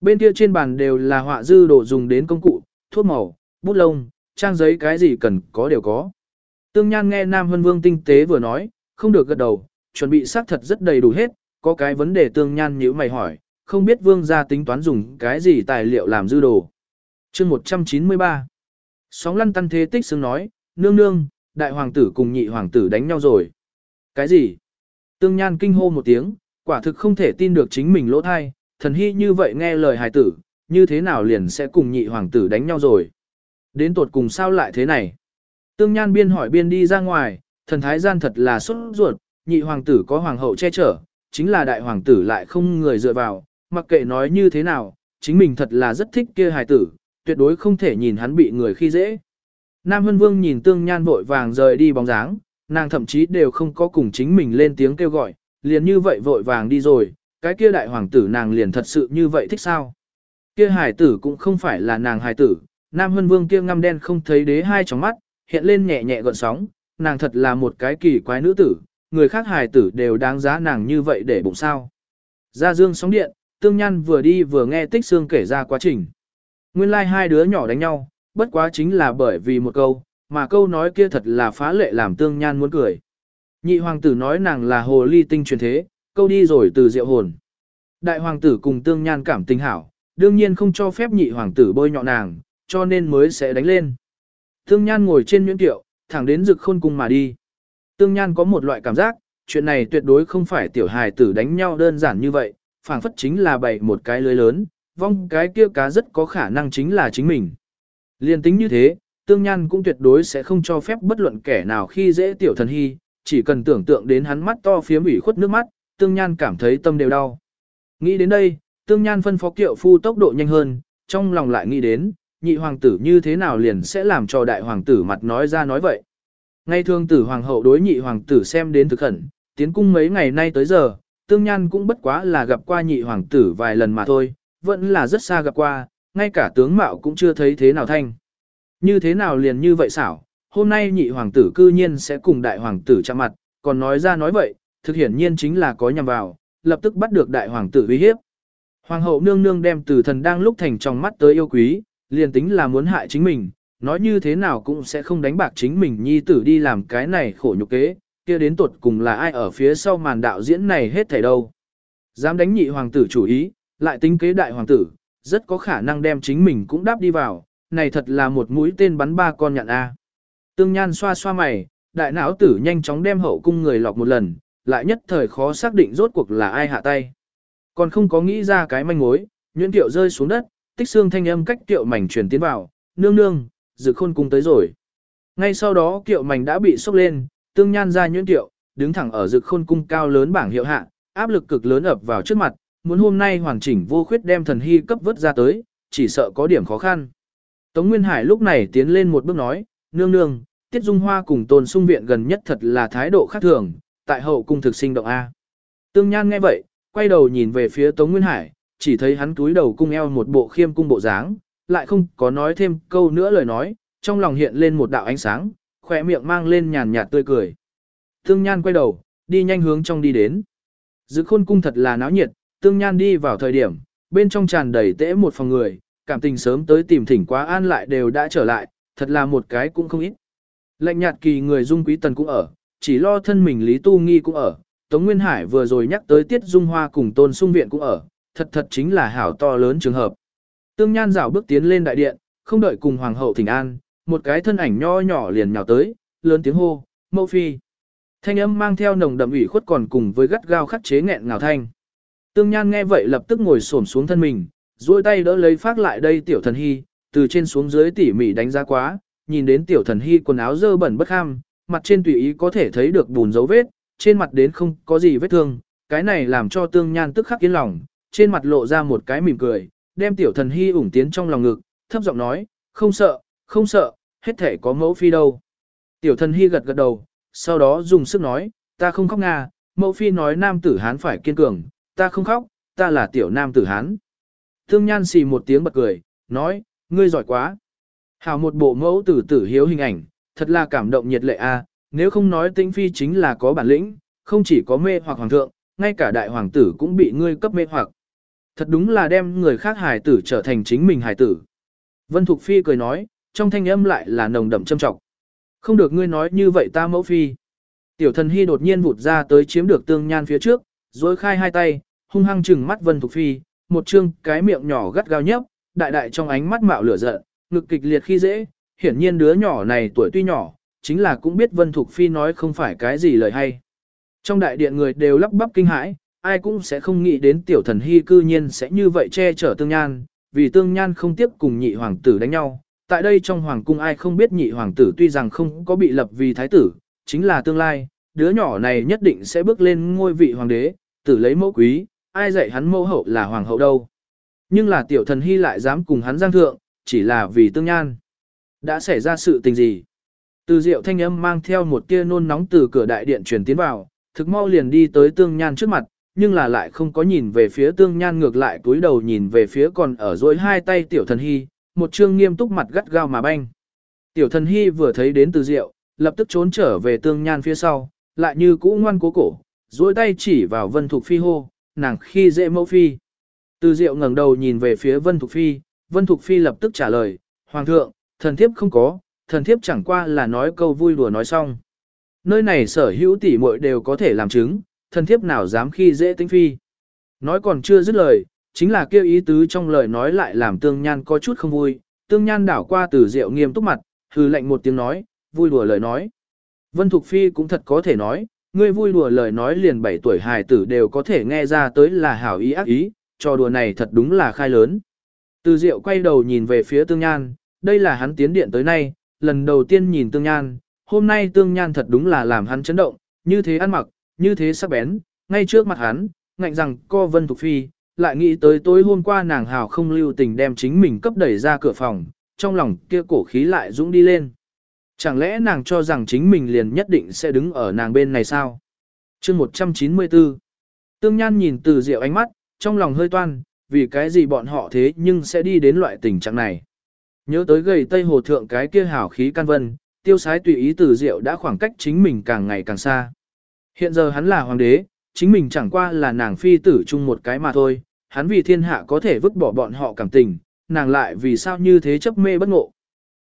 A: Bên kia trên bàn đều là họa dư đồ dùng đến công cụ, thuốc màu, bút lông, trang giấy cái gì cần có đều có. Tương Nhan nghe Nam Hân Vương tinh tế vừa nói, không được gật đầu, chuẩn bị xác thật rất đầy đủ hết, có cái vấn đề Tương Nhan nhíu mày hỏi, không biết Vương gia tính toán dùng cái gì tài liệu làm dư đồ. chương 193 Sóng lăn tăn thế tích xứng nói, nương nương, đại hoàng tử cùng nhị hoàng tử đánh nhau rồi. Cái gì? Tương Nhan kinh hô một tiếng, quả thực không thể tin được chính mình lỗ thai, thần hy như vậy nghe lời hài tử, như thế nào liền sẽ cùng nhị hoàng tử đánh nhau rồi. Đến tột cùng sao lại thế này? Tương Nhan biên hỏi biên đi ra ngoài, thần thái gian thật là xuất ruột, nhị hoàng tử có hoàng hậu che chở, chính là đại hoàng tử lại không người dựa vào, mặc kệ nói như thế nào, chính mình thật là rất thích kia hài tử, tuyệt đối không thể nhìn hắn bị người khi dễ. Nam Hân Vương nhìn Tương Nhan vội vàng rời đi bóng dáng, nàng thậm chí đều không có cùng chính mình lên tiếng kêu gọi, liền như vậy vội vàng đi rồi, cái kia đại hoàng tử nàng liền thật sự như vậy thích sao. Kia hài tử cũng không phải là nàng hài tử, Nam Hân Vương kia ngăm đen không thấy đế hai tròng mắt, hiện lên nhẹ nhẹ gợn sóng, nàng thật là một cái kỳ quái nữ tử, người khác hài tử đều đáng giá nàng như vậy để bụng sao. Ra dương sóng điện, Tương Nhan vừa đi vừa nghe Tích Sương kể ra quá trình. Nguyên lai like hai đứa nhỏ đánh nhau, bất quá chính là bởi vì một câu, mà câu nói kia thật là phá lệ làm Tương Nhan muốn cười. Nhị hoàng tử nói nàng là hồ ly tinh truyền thế, câu đi rồi từ diệu hồn. Đại hoàng tử cùng Tương Nhan cảm tình hảo, đương nhiên không cho phép nhị hoàng tử bôi nhọ nàng, cho nên mới sẽ đánh lên. Tương Nhan ngồi trên nhuyễn tiệu, thẳng đến rực khôn cung mà đi. Tương Nhan có một loại cảm giác, chuyện này tuyệt đối không phải tiểu hài tử đánh nhau đơn giản như vậy, phảng phất chính là bày một cái lưới lớn, vong cái kia cá rất có khả năng chính là chính mình. Liên tính như thế, Tương Nhan cũng tuyệt đối sẽ không cho phép bất luận kẻ nào khi dễ tiểu thần hy, chỉ cần tưởng tượng đến hắn mắt to phía ủy khuất nước mắt, Tương Nhan cảm thấy tâm đều đau. Nghĩ đến đây, Tương Nhan phân phó kiệu phu tốc độ nhanh hơn, trong lòng lại nghĩ đến, nhị hoàng tử như thế nào liền sẽ làm cho đại hoàng tử mặt nói ra nói vậy. Ngay thương tử hoàng hậu đối nhị hoàng tử xem đến thực khẩn, tiến cung mấy ngày nay tới giờ, tương nhan cũng bất quá là gặp qua nhị hoàng tử vài lần mà thôi, vẫn là rất xa gặp qua, ngay cả tướng mạo cũng chưa thấy thế nào thanh. Như thế nào liền như vậy xảo, hôm nay nhị hoàng tử cư nhiên sẽ cùng đại hoàng tử chạm mặt, còn nói ra nói vậy, thực hiển nhiên chính là có nhằm vào, lập tức bắt được đại hoàng tử uy hiếp. Hoàng hậu nương nương đem từ thần đang lúc thành trong mắt tới yêu quý, liền tính là muốn hại chính mình, nói như thế nào cũng sẽ không đánh bạc chính mình nhi tử đi làm cái này khổ nhục kế, kia đến tuột cùng là ai ở phía sau màn đạo diễn này hết thảy đâu. Dám đánh nhị hoàng tử chủ ý, lại tính kế đại hoàng tử, rất có khả năng đem chính mình cũng đáp đi vào, này thật là một mũi tên bắn ba con nhạn A. Tương Nhan xoa xoa mày, đại não tử nhanh chóng đem hậu cung người lọc một lần, lại nhất thời khó xác định rốt cuộc là ai hạ tay. Còn không có nghĩ ra cái manh mối, nhuyễn tiệu rơi xuống đất, tích xương thanh âm cách tiệu mảnh truyền tiến vào, nương nương, dự khôn cung tới rồi. Ngay sau đó kiệu mảnh đã bị sốc lên, tương nhan ra nhuyễn tiệu, đứng thẳng ở dực khôn cung cao lớn bảng hiệu hạ, áp lực cực lớn ập vào trước mặt, muốn hôm nay hoàn chỉnh vô khuyết đem thần hy cấp vớt ra tới, chỉ sợ có điểm khó khăn. Tống Nguyên Hải lúc này tiến lên một bước nói, nương nương, Tiết Dung Hoa cùng Tôn Sung Viện gần nhất thật là thái độ khác thường, tại hậu cung thực sinh động A. Tương Nhan nghe vậy, quay đầu nhìn về phía Tống Nguyên Hải, chỉ thấy hắn túi đầu cung eo một bộ khiêm cung bộ dáng, lại không có nói thêm câu nữa lời nói, trong lòng hiện lên một đạo ánh sáng, khỏe miệng mang lên nhàn nhạt tươi cười. Tương Nhan quay đầu, đi nhanh hướng trong đi đến. Dự khôn cung thật là náo nhiệt, Tương Nhan đi vào thời điểm, bên trong tràn đầy tễ một phòng người, cảm tình sớm tới tìm thỉnh quá an lại đều đã trở lại, thật là một cái cũng không ít. Lệnh nhạt kỳ người dung quý tần cũng ở, chỉ lo thân mình Lý Tu Nghi cũng ở, Tống Nguyên Hải vừa rồi nhắc tới Tiết Dung Hoa cùng Tôn Sung Viện cũng ở, thật thật chính là hảo to lớn trường hợp. Tương Nhan rảo bước tiến lên đại điện, không đợi cùng hoàng hậu thỉnh an, một cái thân ảnh nho nhỏ liền nhào tới, lớn tiếng hô, "Mẫu phi!" Thanh âm mang theo nồng đậm ủy khuất còn cùng với gắt gao khắc chế nghẹn ngào thanh. Tương Nhan nghe vậy lập tức ngồi xổm xuống thân mình, duỗi tay đỡ lấy phát lại đây tiểu thần hy, từ trên xuống dưới tỉ mỉ đánh giá quá, nhìn đến tiểu thần hy quần áo dơ bẩn bất ham, mặt trên tùy ý có thể thấy được bùn dấu vết, trên mặt đến không có gì vết thương, cái này làm cho Tương Nhan tức khắc yên lòng, trên mặt lộ ra một cái mỉm cười, đem tiểu thần hy ủng tiến trong lòng ngực, thấp giọng nói, không sợ, không sợ, hết thể có mẫu phi đâu. Tiểu thần hy gật gật đầu, sau đó dùng sức nói, ta không khóc nga, mẫu phi nói nam tử hán phải kiên cường, ta không khóc, ta là tiểu nam tử hán. Thương nhan xì một tiếng bật cười, nói, ngươi giỏi quá. Hảo một bộ mẫu tử tử hiếu hình ảnh, thật là cảm động nhiệt lệ a. nếu không nói tinh phi chính là có bản lĩnh, không chỉ có mê hoặc hoàng thượng, ngay cả đại hoàng tử cũng bị ngươi cấp mê hoặc. Thật đúng là đem người khác hài tử trở thành chính mình hài tử. Vân Thục Phi cười nói, trong thanh âm lại là nồng đậm châm trọng. Không được ngươi nói như vậy ta mẫu phi. Tiểu thần hy đột nhiên vụt ra tới chiếm được tương nhan phía trước, rồi khai hai tay, hung hăng trừng mắt Vân Thục Phi, một chương cái miệng nhỏ gắt gao nhấp, đại đại trong ánh mắt mạo lửa giận, ngực kịch liệt khi dễ, hiển nhiên đứa nhỏ này tuổi tuy nhỏ, chính là cũng biết Vân Thục Phi nói không phải cái gì lời hay. Trong đại điện người đều lắp bắp kinh hãi, ai cũng sẽ không nghĩ đến tiểu thần hy cư nhiên sẽ như vậy che chở tương nhan, vì tương nhan không tiếp cùng nhị hoàng tử đánh nhau. Tại đây trong hoàng cung ai không biết nhị hoàng tử tuy rằng không có bị lập vì thái tử, chính là tương lai, đứa nhỏ này nhất định sẽ bước lên ngôi vị hoàng đế, tử lấy mẫu quý, ai dạy hắn mẫu hậu là hoàng hậu đâu. Nhưng là tiểu thần hy lại dám cùng hắn giang thượng, chỉ là vì tương nhan. Đã xảy ra sự tình gì? Từ diệu thanh âm mang theo một tia nôn nóng từ cửa đại điện truyền tiến vào, thực mau liền đi tới tương nhan trước mặt, nhưng là lại không có nhìn về phía tương nhan ngược lại cúi đầu nhìn về phía còn ở dối hai tay tiểu thần hy, một trương nghiêm túc mặt gắt gao mà banh. Tiểu thần hy vừa thấy đến từ diệu, lập tức trốn trở về tương nhan phía sau, lại như cũ ngoan cố cổ, duỗi tay chỉ vào vân thục phi hô, nàng khi dễ mẫu phi. Từ diệu ngẩng đầu nhìn về phía vân thục phi, vân thục phi lập tức trả lời, Hoàng thượng, thần thiếp không có, thần thiếp chẳng qua là nói câu vui đùa nói xong. Nơi này sở hữu tỷ muội đều có thể làm chứng, thần thiếp nào dám khi dễ tinh phi. Nói còn chưa dứt lời, chính là kêu ý tứ trong lời nói lại làm tương nhan có chút không vui, tương nhan đảo qua từ rượu nghiêm túc mặt, hừ lạnh một tiếng nói, vui đùa lời nói. Vân Thục Phi cũng thật có thể nói, ngươi vui đùa lời nói liền 7 tuổi hài tử đều có thể nghe ra tới là hảo ý ác ý, trò đùa này thật đúng là khai lớn. Từ Diệu quay đầu nhìn về phía Tương Nhan, đây là hắn tiến điện tới nay, lần đầu tiên nhìn Tương Nhan, hôm nay Tương Nhan thật đúng là làm hắn chấn động, như thế ăn mặc, như thế sắc bén, ngay trước mặt hắn, ngạnh rằng co Vân Thục Phi, lại nghĩ tới tối hôm qua nàng hào không lưu tình đem chính mình cấp đẩy ra cửa phòng, trong lòng kia cổ khí lại dũng đi lên. Chẳng lẽ nàng cho rằng chính mình liền nhất định sẽ đứng ở nàng bên này sao? chương 194 Tương Nhan nhìn từ diệu ánh mắt, trong lòng hơi toan, vì cái gì bọn họ thế nhưng sẽ đi đến loại tình trạng này. Nhớ tới gầy tây hồ thượng cái kia hảo khí can vân, tiêu sái tùy ý từ diệu đã khoảng cách chính mình càng ngày càng xa. Hiện giờ hắn là hoàng đế, chính mình chẳng qua là nàng phi tử chung một cái mà thôi, hắn vì thiên hạ có thể vứt bỏ bọn họ cảm tình, nàng lại vì sao như thế chấp mê bất ngộ.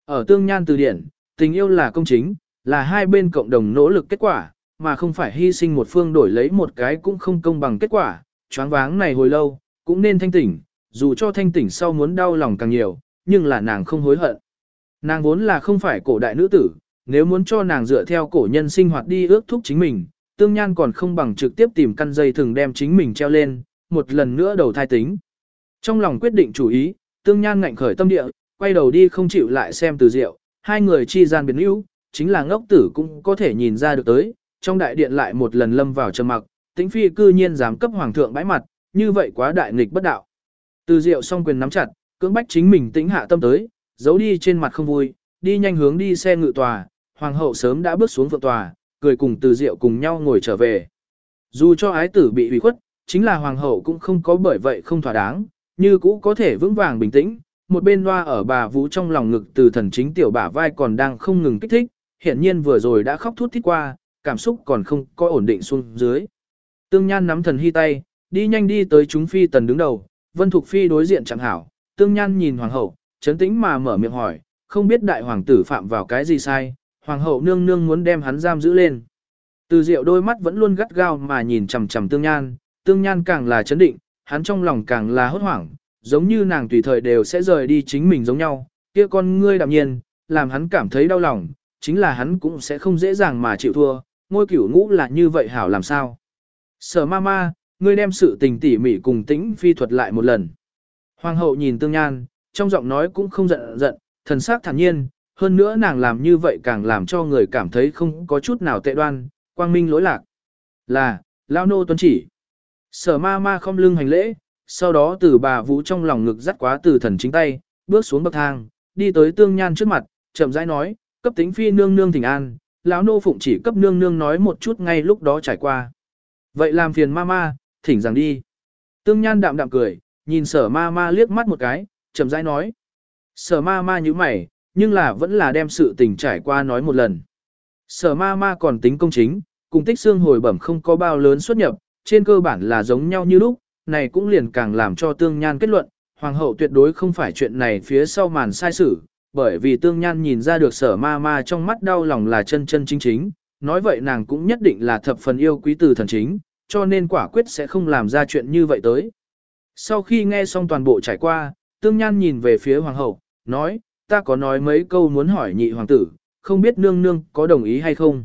A: Ở tương nhan từ điển, tình yêu là công chính, là hai bên cộng đồng nỗ lực kết quả, mà không phải hy sinh một phương đổi lấy một cái cũng không công bằng kết quả, choáng váng này hồi lâu, cũng nên thanh tỉnh, dù cho thanh tỉnh sau muốn đau lòng càng nhiều, nhưng là nàng không hối hận. Nàng vốn là không phải cổ đại nữ tử, nếu muốn cho nàng dựa theo cổ nhân sinh hoạt đi ước thúc chính mình, tương nhan còn không bằng trực tiếp tìm căn dây thường đem chính mình treo lên, một lần nữa đầu thai tính. Trong lòng quyết định chủ ý, tương nhan ngạnh khởi tâm địa, quay đầu đi không chịu lại xem từ diệu, hai người chi gian biến yếu, chính là ngốc tử cũng có thể nhìn ra được tới, trong đại điện lại một lần lâm vào trầm mặc, tĩnh phi cư nhiên dám cấp hoàng thượng bãi mặt, như vậy quá đại nghịch bất đạo. Từ diệu song quyền nắm chặt, cưỡng bách chính mình tĩnh hạ tâm tới, giấu đi trên mặt không vui, đi nhanh hướng đi xe ngự tòa, hoàng hậu sớm đã bước xuống vượng tòa, cười cùng từ diệu cùng nhau ngồi trở về. Dù cho ái tử bị hủy khuất, chính là hoàng hậu cũng không có bởi vậy không thỏa đáng, như cũ có thể vững vàng bình tĩnh, một bên loa ở bà vũ trong lòng ngực từ thần chính tiểu bả vai còn đang không ngừng kích thích, hiện nhiên vừa rồi đã khóc thút thít qua, cảm xúc còn không có ổn định xuống dưới. Tương Nhan nắm thần hy tay, đi nhanh đi tới chúng phi tần đứng đầu, Vân Thục Phi đối diện chẳng hảo, Tương Nhan nhìn hoàng hậu, chấn tĩnh mà mở miệng hỏi, không biết đại hoàng tử phạm vào cái gì sai, hoàng hậu nương nương muốn đem hắn giam giữ lên. Từ Diệu đôi mắt vẫn luôn gắt gao mà nhìn chằm chằm Tương Nhan, Tương Nhan càng là chấn định, hắn trong lòng càng là hốt hoảng, giống như nàng tùy thời đều sẽ rời đi chính mình giống nhau, kia con ngươi đạm nhiên, làm hắn cảm thấy đau lòng, chính là hắn cũng sẽ không dễ dàng mà chịu thua, ngôi cửu ngũ là như vậy hảo làm sao. Sở ma ma, ngươi đem sự tình tỉ mỉ cùng tĩnh phi thuật lại một lần. Hoàng hậu nhìn tương nhan, trong giọng nói cũng không giận giận, thần sắc thản nhiên, hơn nữa nàng làm như vậy càng làm cho người cảm thấy không có chút nào tệ đoan, quang minh lỗi lạc. Là, lao nô tuân chỉ. Sở ma ma không lưng hành lễ, sau đó từ bà vũ trong lòng ngực dắt quá từ thần chính tay, bước xuống bậc thang, đi tới tương nhan trước mặt, chậm rãi nói, cấp tính phi nương nương thỉnh an, lão nô phụng chỉ cấp nương nương nói một chút ngay lúc đó trải qua. Vậy làm phiền ma ma, thỉnh rằng đi. Tương nhan đạm đạm cười, nhìn sở ma ma liếc mắt một cái, chậm rãi nói. Sở ma ma như mày, nhưng là vẫn là đem sự tình trải qua nói một lần. Sở ma ma còn tính công chính, cùng tích xương hồi bẩm không có bao lớn xuất nhập, trên cơ bản là giống nhau như lúc, này cũng liền càng làm cho tương nhan kết luận, hoàng hậu tuyệt đối không phải chuyện này phía sau màn sai sử, bởi vì tương nhan nhìn ra được sở ma ma trong mắt đau lòng là chân chân chính chính, nói vậy nàng cũng nhất định là thập phần yêu quý từ thần chính, cho nên quả quyết sẽ không làm ra chuyện như vậy tới. Sau khi nghe xong toàn bộ trải qua, tương nhan nhìn về phía hoàng hậu, nói, ta có nói mấy câu muốn hỏi nhị hoàng tử, không biết nương nương có đồng ý hay không.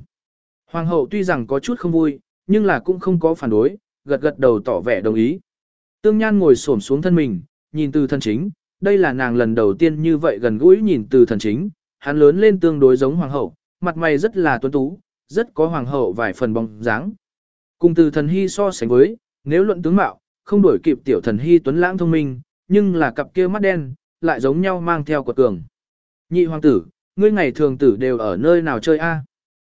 A: Hoàng hậu tuy rằng có chút không vui, nhưng là cũng không có phản đối, gật gật đầu tỏ vẻ đồng ý. Tương Nhan ngồi xổm xuống thân mình, nhìn từ thần chính, đây là nàng lần đầu tiên như vậy gần gũi nhìn từ thần chính, hắn lớn lên tương đối giống hoàng hậu, mặt mày rất là tuấn tú, rất có hoàng hậu vài phần bóng dáng. Cùng từ thần hy so sánh với, nếu luận tướng mạo, không đổi kịp tiểu thần hy tuấn lãng thông minh, nhưng là cặp kia mắt đen, lại giống nhau mang theo quật cường. Nhị hoàng tử, ngươi ngày thường tử đều ở nơi nào chơi a?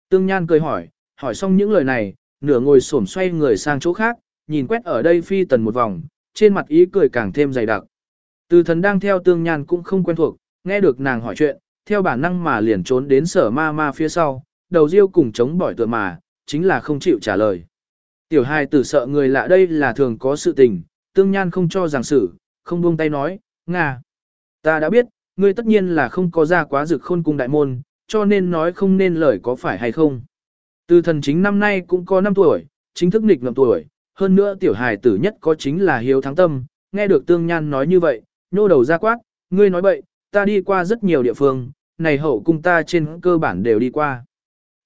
A: Tương Nhan cười hỏi, hỏi xong những lời này, nửa ngồi xổm xoay người sang chỗ khác, nhìn quét ở đây phi tần một vòng, trên mặt ý cười càng thêm dày đặc. Từ thần đang theo Tương Nhan cũng không quen thuộc, nghe được nàng hỏi chuyện, theo bản năng mà liền trốn đến sở ma ma phía sau, đầu riêu cùng chống bỏi tựa mà, chính là không chịu trả lời. Tiểu hai tử sợ người lạ đây là thường có sự tình, Tương Nhan không cho rằng sự, không buông tay nói, Nga. Ta đã biết, ngươi tất nhiên là không có ra quá rực khôn cung đại môn, cho nên nói không nên lời có phải hay không. Từ thần chính năm nay cũng có 5 tuổi, chính thức nghịch ngậm tuổi, hơn nữa tiểu hài tử nhất có chính là hiếu thắng tâm, nghe được tương nhan nói như vậy, nô đầu ra quát, ngươi nói bậy, ta đi qua rất nhiều địa phương, này hậu cung ta trên cơ bản đều đi qua.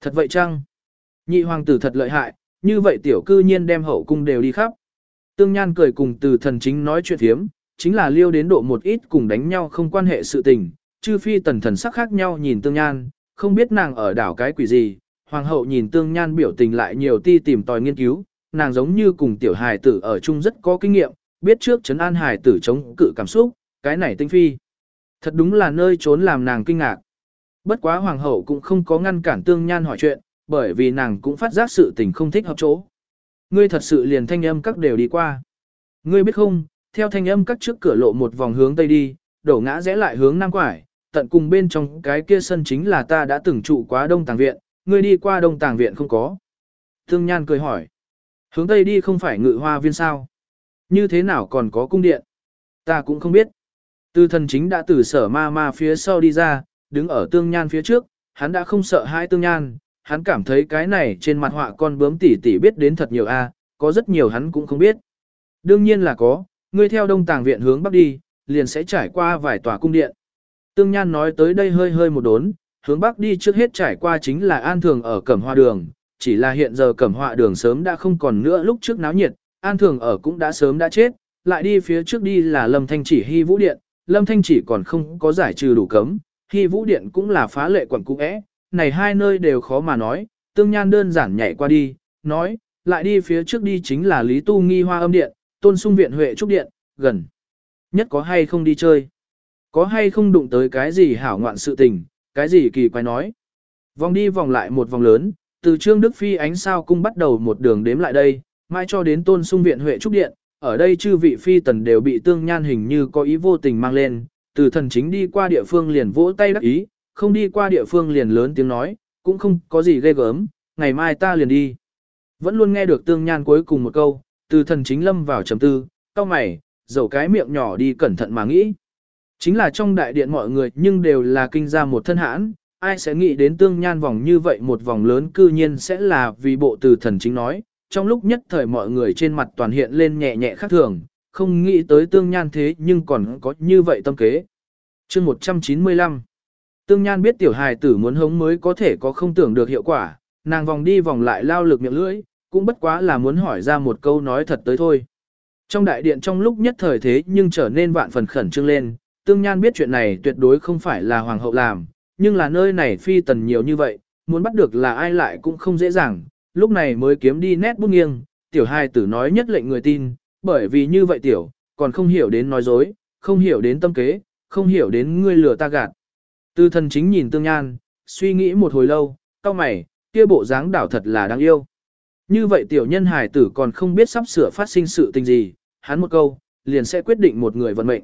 A: Thật vậy chăng? Nhị hoàng tử thật lợi hại, như vậy tiểu cư nhiên đem hậu cung đều đi khắp. Tương Nhan cười cùng từ thần chính nói chuyện thiếm, chính là liêu đến độ một ít cùng đánh nhau không quan hệ sự tình, chư phi tần thần sắc khác nhau nhìn Tương Nhan, không biết nàng ở đảo cái quỷ gì, hoàng hậu nhìn Tương Nhan biểu tình lại nhiều ti tìm tòi nghiên cứu, nàng giống như cùng tiểu hài tử ở chung rất có kinh nghiệm, biết trước chấn an hài tử chống cự cảm xúc, cái này tinh phi. Thật đúng là nơi trốn làm nàng kinh ngạc. Bất quá hoàng hậu cũng không có ngăn cản Tương Nhan hỏi chuyện, bởi vì nàng cũng phát giác sự tình không thích hợp chỗ. Ngươi thật sự liền thanh âm các đều đi qua. Ngươi biết không, theo thanh âm các trước cửa lộ một vòng hướng tây đi, đổ ngã rẽ lại hướng nam quải, tận cùng bên trong cái kia sân chính là ta đã từng trụ quá đông tàng viện, ngươi đi qua đông tàng viện không có. Thương Nhan cười hỏi, hướng tây đi không phải ngự hoa viên sao? Như thế nào còn có cung điện? Ta cũng không biết. Tư thần chính đã từ sở ma ma phía sau đi ra, đứng ở tương nhan phía trước, hắn đã không sợ hai tương nhan, hắn cảm thấy cái này trên mặt họa con bướm tỉ tỉ biết đến thật nhiều a, có rất nhiều hắn cũng không biết. Đương nhiên là có, ngươi theo đông tàng viện hướng bắc đi, liền sẽ trải qua vài tòa cung điện. Tương Nhan nói tới đây hơi hơi một đốn, hướng bắc đi trước hết trải qua chính là an thường ở Cẩm Hoa Đường, chỉ là hiện giờ Cẩm Hoa Đường sớm đã không còn nữa lúc trước náo nhiệt, an thường ở cũng đã sớm đã chết, lại đi phía trước đi là Lâm Thanh Chỉ Hy Vũ Điện, Lâm Thanh Chỉ còn không có giải trừ đủ cấm, Hy Vũ Điện cũng là phá lệ quẩn cũ é, này hai nơi đều khó mà nói, Tương Nhan đơn giản nhảy qua đi, nói, lại đi phía trước đi chính là Lý Tu Nghi Hoa Âm Điện, Tôn Sung Viện Huệ Trúc Điện, gần. Nhất có hay không đi chơi? Có hay không đụng tới cái gì hảo ngoạn sự tình, cái gì kỳ quái nói? Vòng đi vòng lại một vòng lớn, từ Trương Đức Phi ánh sao cung bắt đầu một đường đếm lại đây, mai cho đến Tôn Sung Viện Huệ Trúc Điện, ở đây chư vị phi tần đều bị tương nhan hình như có ý vô tình mang lên, từ thần chính đi qua địa phương liền vỗ tay đắc ý, không đi qua địa phương liền lớn tiếng nói, cũng không có gì ghê gớm, ngày mai ta liền đi. Vẫn luôn nghe được tương nhan cuối cùng một câu, từ thần chính lâm vào trầm tư, cao mày, dầu cái miệng nhỏ đi cẩn thận mà nghĩ. Chính là trong đại điện mọi người nhưng đều là kinh ra một thân hãn, ai sẽ nghĩ đến tương nhan vòng như vậy một vòng lớn cư nhiên sẽ là vì bộ từ thần chính nói, trong lúc nhất thời mọi người trên mặt toàn hiện lên nhẹ nhẹ khác thường, không nghĩ tới tương nhan thế nhưng còn có như vậy tâm kế. chương 195 Tương nhan biết tiểu hài tử muốn hống mới có thể có không tưởng được hiệu quả, nàng vòng đi vòng lại lao lực miệng lưỡi, cũng bất quá là muốn hỏi ra một câu nói thật tới thôi. Trong đại điện trong lúc nhất thời thế nhưng trở nên vạn phần khẩn trương lên, tương nhan biết chuyện này tuyệt đối không phải là hoàng hậu làm, nhưng là nơi này phi tần nhiều như vậy, muốn bắt được là ai lại cũng không dễ dàng, lúc này mới kiếm đi nét bút nghiêng, tiểu hai tử nói nhất lệnh người tin, bởi vì như vậy tiểu, còn không hiểu đến nói dối, không hiểu đến tâm kế, không hiểu đến ngươi lừa ta gạt. Tư thần chính nhìn tương nhan, suy nghĩ một hồi lâu, cao mày, kia bộ dáng đảo thật là đáng yêu. Như vậy tiểu nhân hài tử còn không biết sắp sửa phát sinh sự tình gì, hắn một câu, liền sẽ quyết định một người vận mệnh.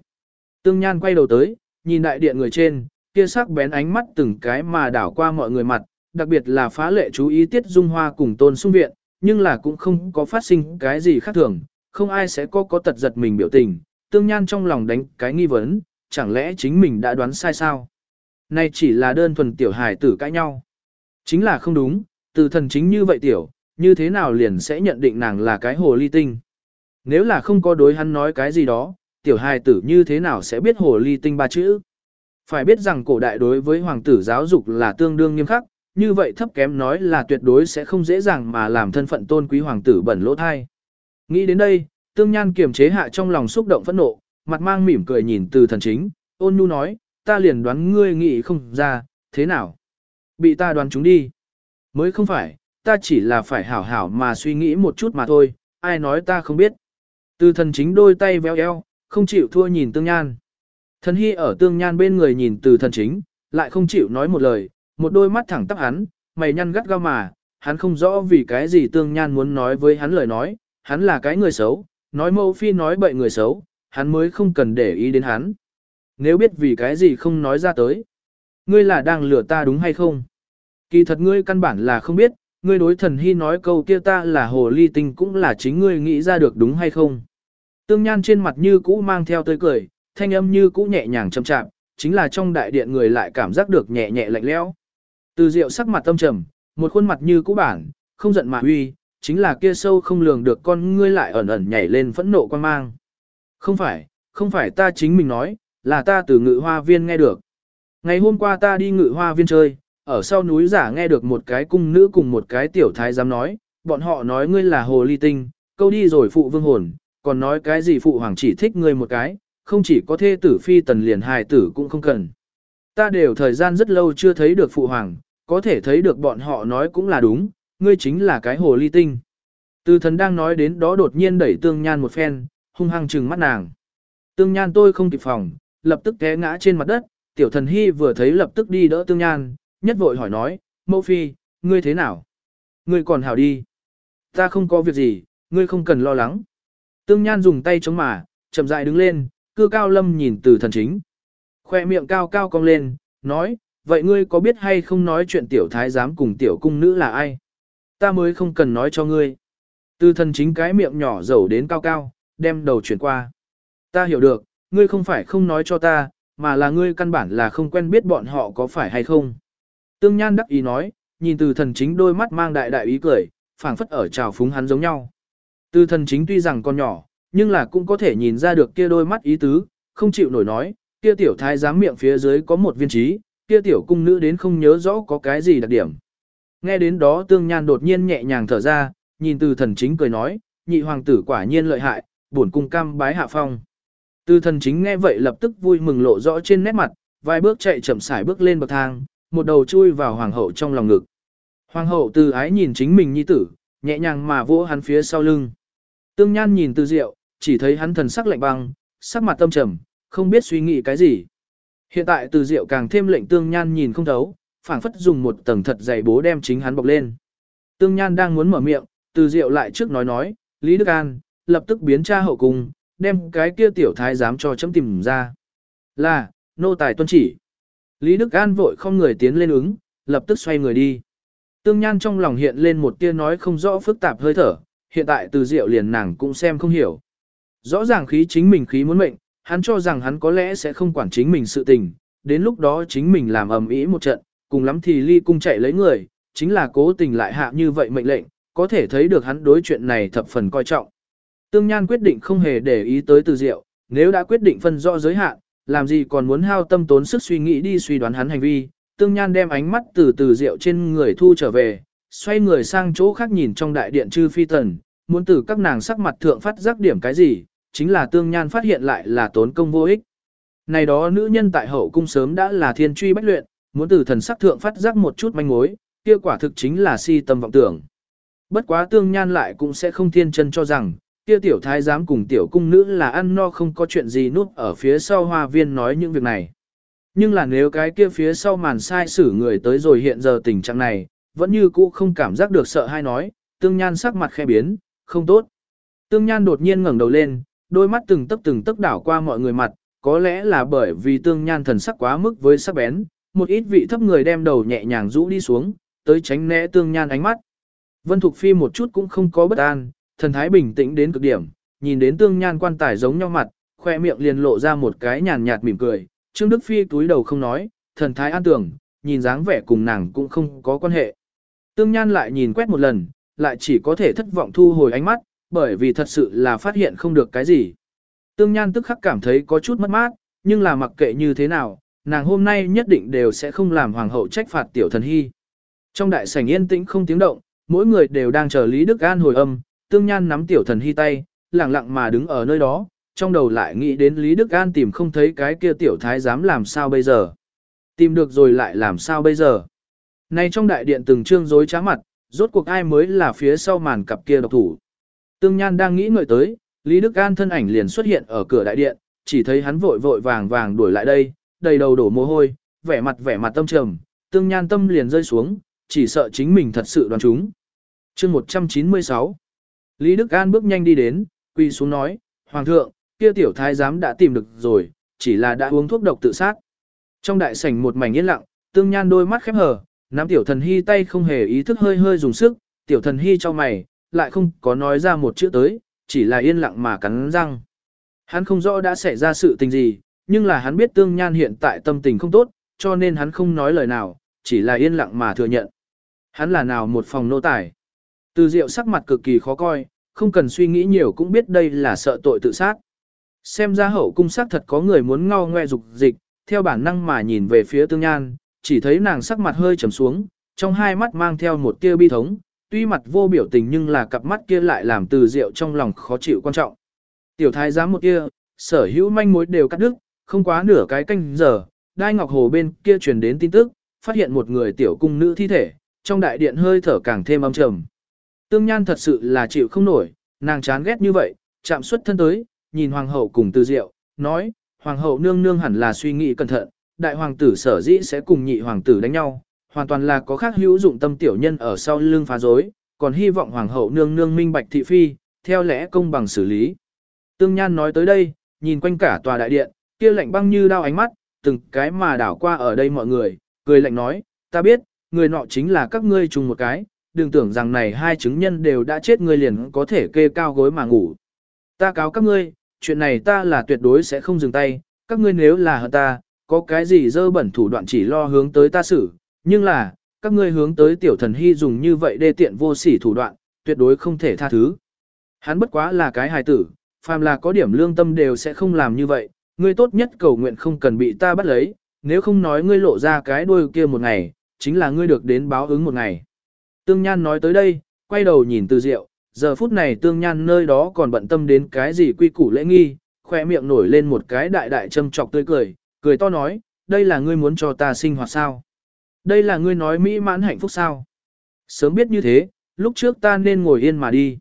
A: Tương Nhan quay đầu tới, nhìn đại điện người trên, kia sắc bén ánh mắt từng cái mà đảo qua mọi người mặt, đặc biệt là phá lệ chú ý tiết dung hoa cùng tôn sung viện, nhưng là cũng không có phát sinh cái gì khác thường, không ai sẽ có có tật giật mình biểu tình, tương nhan trong lòng đánh cái nghi vấn, chẳng lẽ chính mình đã đoán sai sao? Này chỉ là đơn thuần tiểu hài tử cãi nhau. Chính là không đúng, từ thần chính như vậy tiểu, như thế nào liền sẽ nhận định nàng là cái hồ ly tinh. Nếu là không có đối hắn nói cái gì đó, tiểu hài tử như thế nào sẽ biết hồ ly tinh ba chữ. Phải biết rằng cổ đại đối với hoàng tử giáo dục là tương đương nghiêm khắc, như vậy thấp kém nói là tuyệt đối sẽ không dễ dàng mà làm thân phận tôn quý hoàng tử bẩn lỗ thai. Nghĩ đến đây, tương nhan kiềm chế hạ trong lòng xúc động phẫn nộ, mặt mang mỉm cười nhìn từ thần chính, ôn nhu nói, ta liền đoán ngươi nghĩ không ra, thế nào? Bị ta đoán chúng đi. Mới không phải, ta chỉ là phải hảo hảo mà suy nghĩ một chút mà thôi, ai nói ta không biết. Từ thần chính đôi tay véo eo, không chịu thua nhìn tương nhan. Thần hy ở tương nhan bên người nhìn từ thần chính, lại không chịu nói một lời, một đôi mắt thẳng tắp hắn, mày nhăn gắt gao mà, hắn không rõ vì cái gì tương nhan muốn nói với hắn lời nói, hắn là cái người xấu, nói mâu phi nói bậy người xấu, hắn mới không cần để ý đến hắn. Nếu biết vì cái gì không nói ra tới, ngươi là đang lừa ta đúng hay không? Kỳ thật ngươi căn bản là không biết, ngươi đối thần hy nói câu kia ta là hồ ly tinh cũng là chính ngươi nghĩ ra được đúng hay không? Tương nhan trên mặt như cũ mang theo tươi cười, thanh âm như cũ nhẹ nhàng chậm chạm, chính là trong đại điện người lại cảm giác được nhẹ nhẹ lạnh lẽo. Từ Diệu sắc mặt tâm trầm, một khuôn mặt như cũ bản, không giận mà uy, chính là kia sâu không lường được con ngươi lại ẩn ẩn nhảy lên phẫn nộ quan mang. Không phải, không phải ta chính mình nói, là ta từ ngự hoa viên nghe được. Ngày hôm qua ta đi ngự hoa viên chơi, ở sau núi giả nghe được một cái cung nữ cùng một cái tiểu thái giám nói, bọn họ nói ngươi là hồ ly tinh, câu đi rồi phụ vương hồn, còn nói cái gì phụ hoàng chỉ thích ngươi một cái, không chỉ có thê tử phi tần liền hài tử cũng không cần. Ta đều thời gian rất lâu chưa thấy được phụ hoàng, có thể thấy được bọn họ nói cũng là đúng, ngươi chính là cái hồ ly tinh. Từ thần đang nói đến đó đột nhiên đẩy tương nhan một phen, hung hăng trừng mắt nàng. Tương nhan tôi không kịp phòng, lập tức té ngã trên mặt đất, tiểu thần hy vừa thấy lập tức đi đỡ tương nhan, nhất vội hỏi nói, mẫu phi, ngươi thế nào? Ngươi còn hảo đi. Ta không có việc gì, ngươi không cần lo lắng. Tương nhan dùng tay chống mà, chậm rãi đứng lên, cư cao lâm nhìn từ thần chính. Khoe miệng cao cao cong lên, nói, vậy ngươi có biết hay không nói chuyện tiểu thái giám cùng tiểu cung nữ là ai? Ta mới không cần nói cho ngươi. Từ thần chính cái miệng nhỏ dầu đến cao cao, đem đầu chuyển qua. Ta hiểu được, ngươi không phải không nói cho ta, mà là ngươi căn bản là không quen biết bọn họ có phải hay không. Tương Nhan đắc ý nói, nhìn từ thần chính đôi mắt mang đại đại ý cười, phảng phất ở trào phúng hắn giống nhau. Từ thần chính tuy rằng còn nhỏ, nhưng là cũng có thể nhìn ra được kia đôi mắt ý tứ, không chịu nổi nói, kia tiểu thái giám miệng phía dưới có một viên trí, kia tiểu cung nữ đến không nhớ rõ có cái gì đặc điểm. Nghe đến đó tương nhan đột nhiên nhẹ nhàng thở ra, nhìn từ thần chính cười nói, nhị hoàng tử quả nhiên lợi hại, bổn cung cam bái hạ phong. Từ thần chính nghe vậy lập tức vui mừng lộ rõ trên nét mặt, vài bước chạy chậm sải bước lên bậc thang, một đầu chui vào hoàng hậu trong lòng ngực. Hoàng hậu từ ái nhìn chính mình nhi tử, nhẹ nhàng mà vỗ hắn phía sau lưng. Tương Nhan nhìn Từ Diệu, chỉ thấy hắn thần sắc lạnh băng, sắc mặt tâm trầm, không biết suy nghĩ cái gì. Hiện tại Từ Diệu càng thêm lệnh Tương Nhan nhìn không thấu, phảng phất dùng một tầng thật dày bố đem chính hắn bọc lên. Tương Nhan đang muốn mở miệng, Từ Diệu lại trước nói nói, Lý Đức An, lập tức biến tra hậu cung, đem cái kia tiểu thái giám cho chấm tìm ra. Là, nô tài tuân chỉ. Lý Đức An vội không người tiến lên ứng, lập tức xoay người đi. Tương Nhan trong lòng hiện lên một tia nói không rõ phức tạp hơi thở, hiện tại từ diệu liền nàng cũng xem không hiểu. Rõ ràng khí chính mình khí muốn mệnh, hắn cho rằng hắn có lẽ sẽ không quản chính mình sự tình, đến lúc đó chính mình làm ầm ĩ một trận, cùng lắm thì ly cung chạy lấy người, chính là cố tình lại hạ như vậy mệnh lệnh, có thể thấy được hắn đối chuyện này thập phần coi trọng. Tương Nhan quyết định không hề để ý tới từ diệu, nếu đã quyết định phân rõ giới hạn, làm gì còn muốn hao tâm tốn sức suy nghĩ đi suy đoán hắn hành vi. Tương Nhan đem ánh mắt từ từ diệu trên người thu trở về, xoay người sang chỗ khác nhìn trong đại điện chư phi tần, muốn từ các nàng sắc mặt thượng phát giác điểm cái gì, chính là Tương Nhan phát hiện lại là tốn công vô ích. Này đó nữ nhân tại hậu cung sớm đã là thiên truy bách luyện, muốn từ thần sắc thượng phát giác một chút manh mối, kia quả thực chính là si tâm vọng tưởng. Bất quá Tương Nhan lại cũng sẽ không thiên chân cho rằng, Kia tiểu thái giám cùng tiểu cung nữ là ăn no không có chuyện gì núp ở phía sau hoa viên nói những việc này. Nhưng là nếu cái kia phía sau màn sai xử người tới rồi hiện giờ tình trạng này, vẫn như cũ không cảm giác được sợ hay nói, tương nhan sắc mặt khe biến, không tốt. Tương nhan đột nhiên ngẩng đầu lên, đôi mắt từng tấc từng tấc đảo qua mọi người mặt, có lẽ là bởi vì tương nhan thần sắc quá mức với sắc bén, một ít vị thấp người đem đầu nhẹ nhàng rũ đi xuống, tới tránh né tương nhan ánh mắt. Vân Thục Phi một chút cũng không có bất an, thần thái bình tĩnh đến cực điểm, nhìn đến tương nhan quan tài giống nhau mặt, khoe miệng liền lộ ra một cái nhàn nhạt mỉm cười. Trương Đức Phi túi đầu không nói, thần thái an tưởng, nhìn dáng vẻ cùng nàng cũng không có quan hệ. Tương Nhan lại nhìn quét một lần, lại chỉ có thể thất vọng thu hồi ánh mắt, bởi vì thật sự là phát hiện không được cái gì. Tương Nhan tức khắc cảm thấy có chút mất mát, nhưng là mặc kệ như thế nào, nàng hôm nay nhất định đều sẽ không làm hoàng hậu trách phạt tiểu thần hy. Trong đại sảnh yên tĩnh không tiếng động, mỗi người đều đang chờ Lý Đức An hồi âm, Tương Nhan nắm tiểu thần hy tay, lặng lặng mà đứng ở nơi đó, trong đầu lại nghĩ đến Lý Đức An tìm không thấy cái kia tiểu thái dám làm sao bây giờ. Tìm được rồi lại làm sao bây giờ. Nay trong đại điện từng trương rối trá mặt, rốt cuộc ai mới là phía sau màn cặp kia độc thủ. Tương Nhan đang nghĩ ngợi tới, Lý Đức An thân ảnh liền xuất hiện ở cửa đại điện, chỉ thấy hắn vội vội vàng vàng đuổi lại đây, đầy đầu đổ mồ hôi, vẻ mặt vẻ mặt tâm trầm, Tương Nhan tâm liền rơi xuống, chỉ sợ chính mình thật sự đoán chúng. Chương 196 Lý Đức An bước nhanh đi đến, quỳ xuống nói, Hoàng thượng, kia tiểu thái giám đã tìm được rồi, chỉ là đã uống thuốc độc tự sát. Trong đại sảnh một mảnh yên lặng, Tương Nhan đôi mắt khép hờ, nắm tiểu thần hy tay không hề ý thức hơi hơi dùng sức, tiểu thần hy cho mày, lại không có nói ra một chữ tới, chỉ là yên lặng mà cắn răng. Hắn không rõ đã xảy ra sự tình gì, nhưng là hắn biết tương nhan hiện tại tâm tình không tốt, cho nên hắn không nói lời nào, chỉ là yên lặng mà thừa nhận. Hắn là nào một phòng nô tài. Từ diệu sắc mặt cực kỳ khó coi, không cần suy nghĩ nhiều cũng biết đây là sợ tội tự sát. Xem ra hậu cung sắc thật có người muốn ngao ngoe dục dịch, theo bản năng mà nhìn về phía tương nhan, chỉ thấy nàng sắc mặt hơi trầm xuống, trong hai mắt mang theo một tia bi thống, tuy mặt vô biểu tình nhưng là cặp mắt kia lại làm từ diệu trong lòng khó chịu quan trọng. Tiểu thái giám một kia, sở hữu manh mối đều cắt đứt, không quá nửa cái canh giờ, đai ngọc hồ bên kia truyền đến tin tức, phát hiện một người tiểu cung nữ thi thể, trong đại điện hơi thở càng thêm âm trầm. Tương Nhan thật sự là chịu không nổi, nàng chán ghét như vậy, chạm xuất thân tới, nhìn hoàng hậu cùng từ diệu, nói, hoàng hậu nương nương hẳn là suy nghĩ cẩn thận, đại hoàng tử sở dĩ sẽ cùng nhị hoàng tử đánh nhau, hoàn toàn là có khác hữu dụng tâm tiểu nhân ở sau lưng phá rối, còn hy vọng hoàng hậu nương nương minh bạch thị phi, theo lẽ công bằng xử lý. Tương Nhan nói tới đây, nhìn quanh cả tòa đại điện, kia lạnh băng như đao ánh mắt, từng cái mà đảo qua ở đây mọi người, cười lạnh nói, ta biết, người nọ chính là các ngươi chung một cái, đừng tưởng rằng này hai chứng nhân đều đã chết ngươi liền có thể kê cao gối mà ngủ. Ta cáo các ngươi, chuyện này ta là tuyệt đối sẽ không dừng tay, các ngươi nếu là hận ta, có cái gì dơ bẩn thủ đoạn chỉ lo hướng tới ta xử, nhưng là, các ngươi hướng tới tiểu thần hy dùng như vậy đê tiện vô sỉ thủ đoạn, tuyệt đối không thể tha thứ. Hắn bất quá là cái hài tử, phàm là có điểm lương tâm đều sẽ không làm như vậy, ngươi tốt nhất cầu nguyện không cần bị ta bắt lấy, nếu không nói ngươi lộ ra cái đuôi kia một ngày, chính là ngươi được đến báo ứng một ngày. Tương Nhan nói tới đây, quay đầu nhìn từ diệu, giờ phút này Tương Nhan nơi đó còn bận tâm đến cái gì quy củ lễ nghi, khoe miệng nổi lên một cái đại đại châm trọc tươi cười, cười to nói, đây là ngươi muốn cho ta sinh hoạt sao? Đây là ngươi nói mỹ mãn hạnh phúc sao? Sớm biết như thế, lúc trước ta nên ngồi yên mà đi.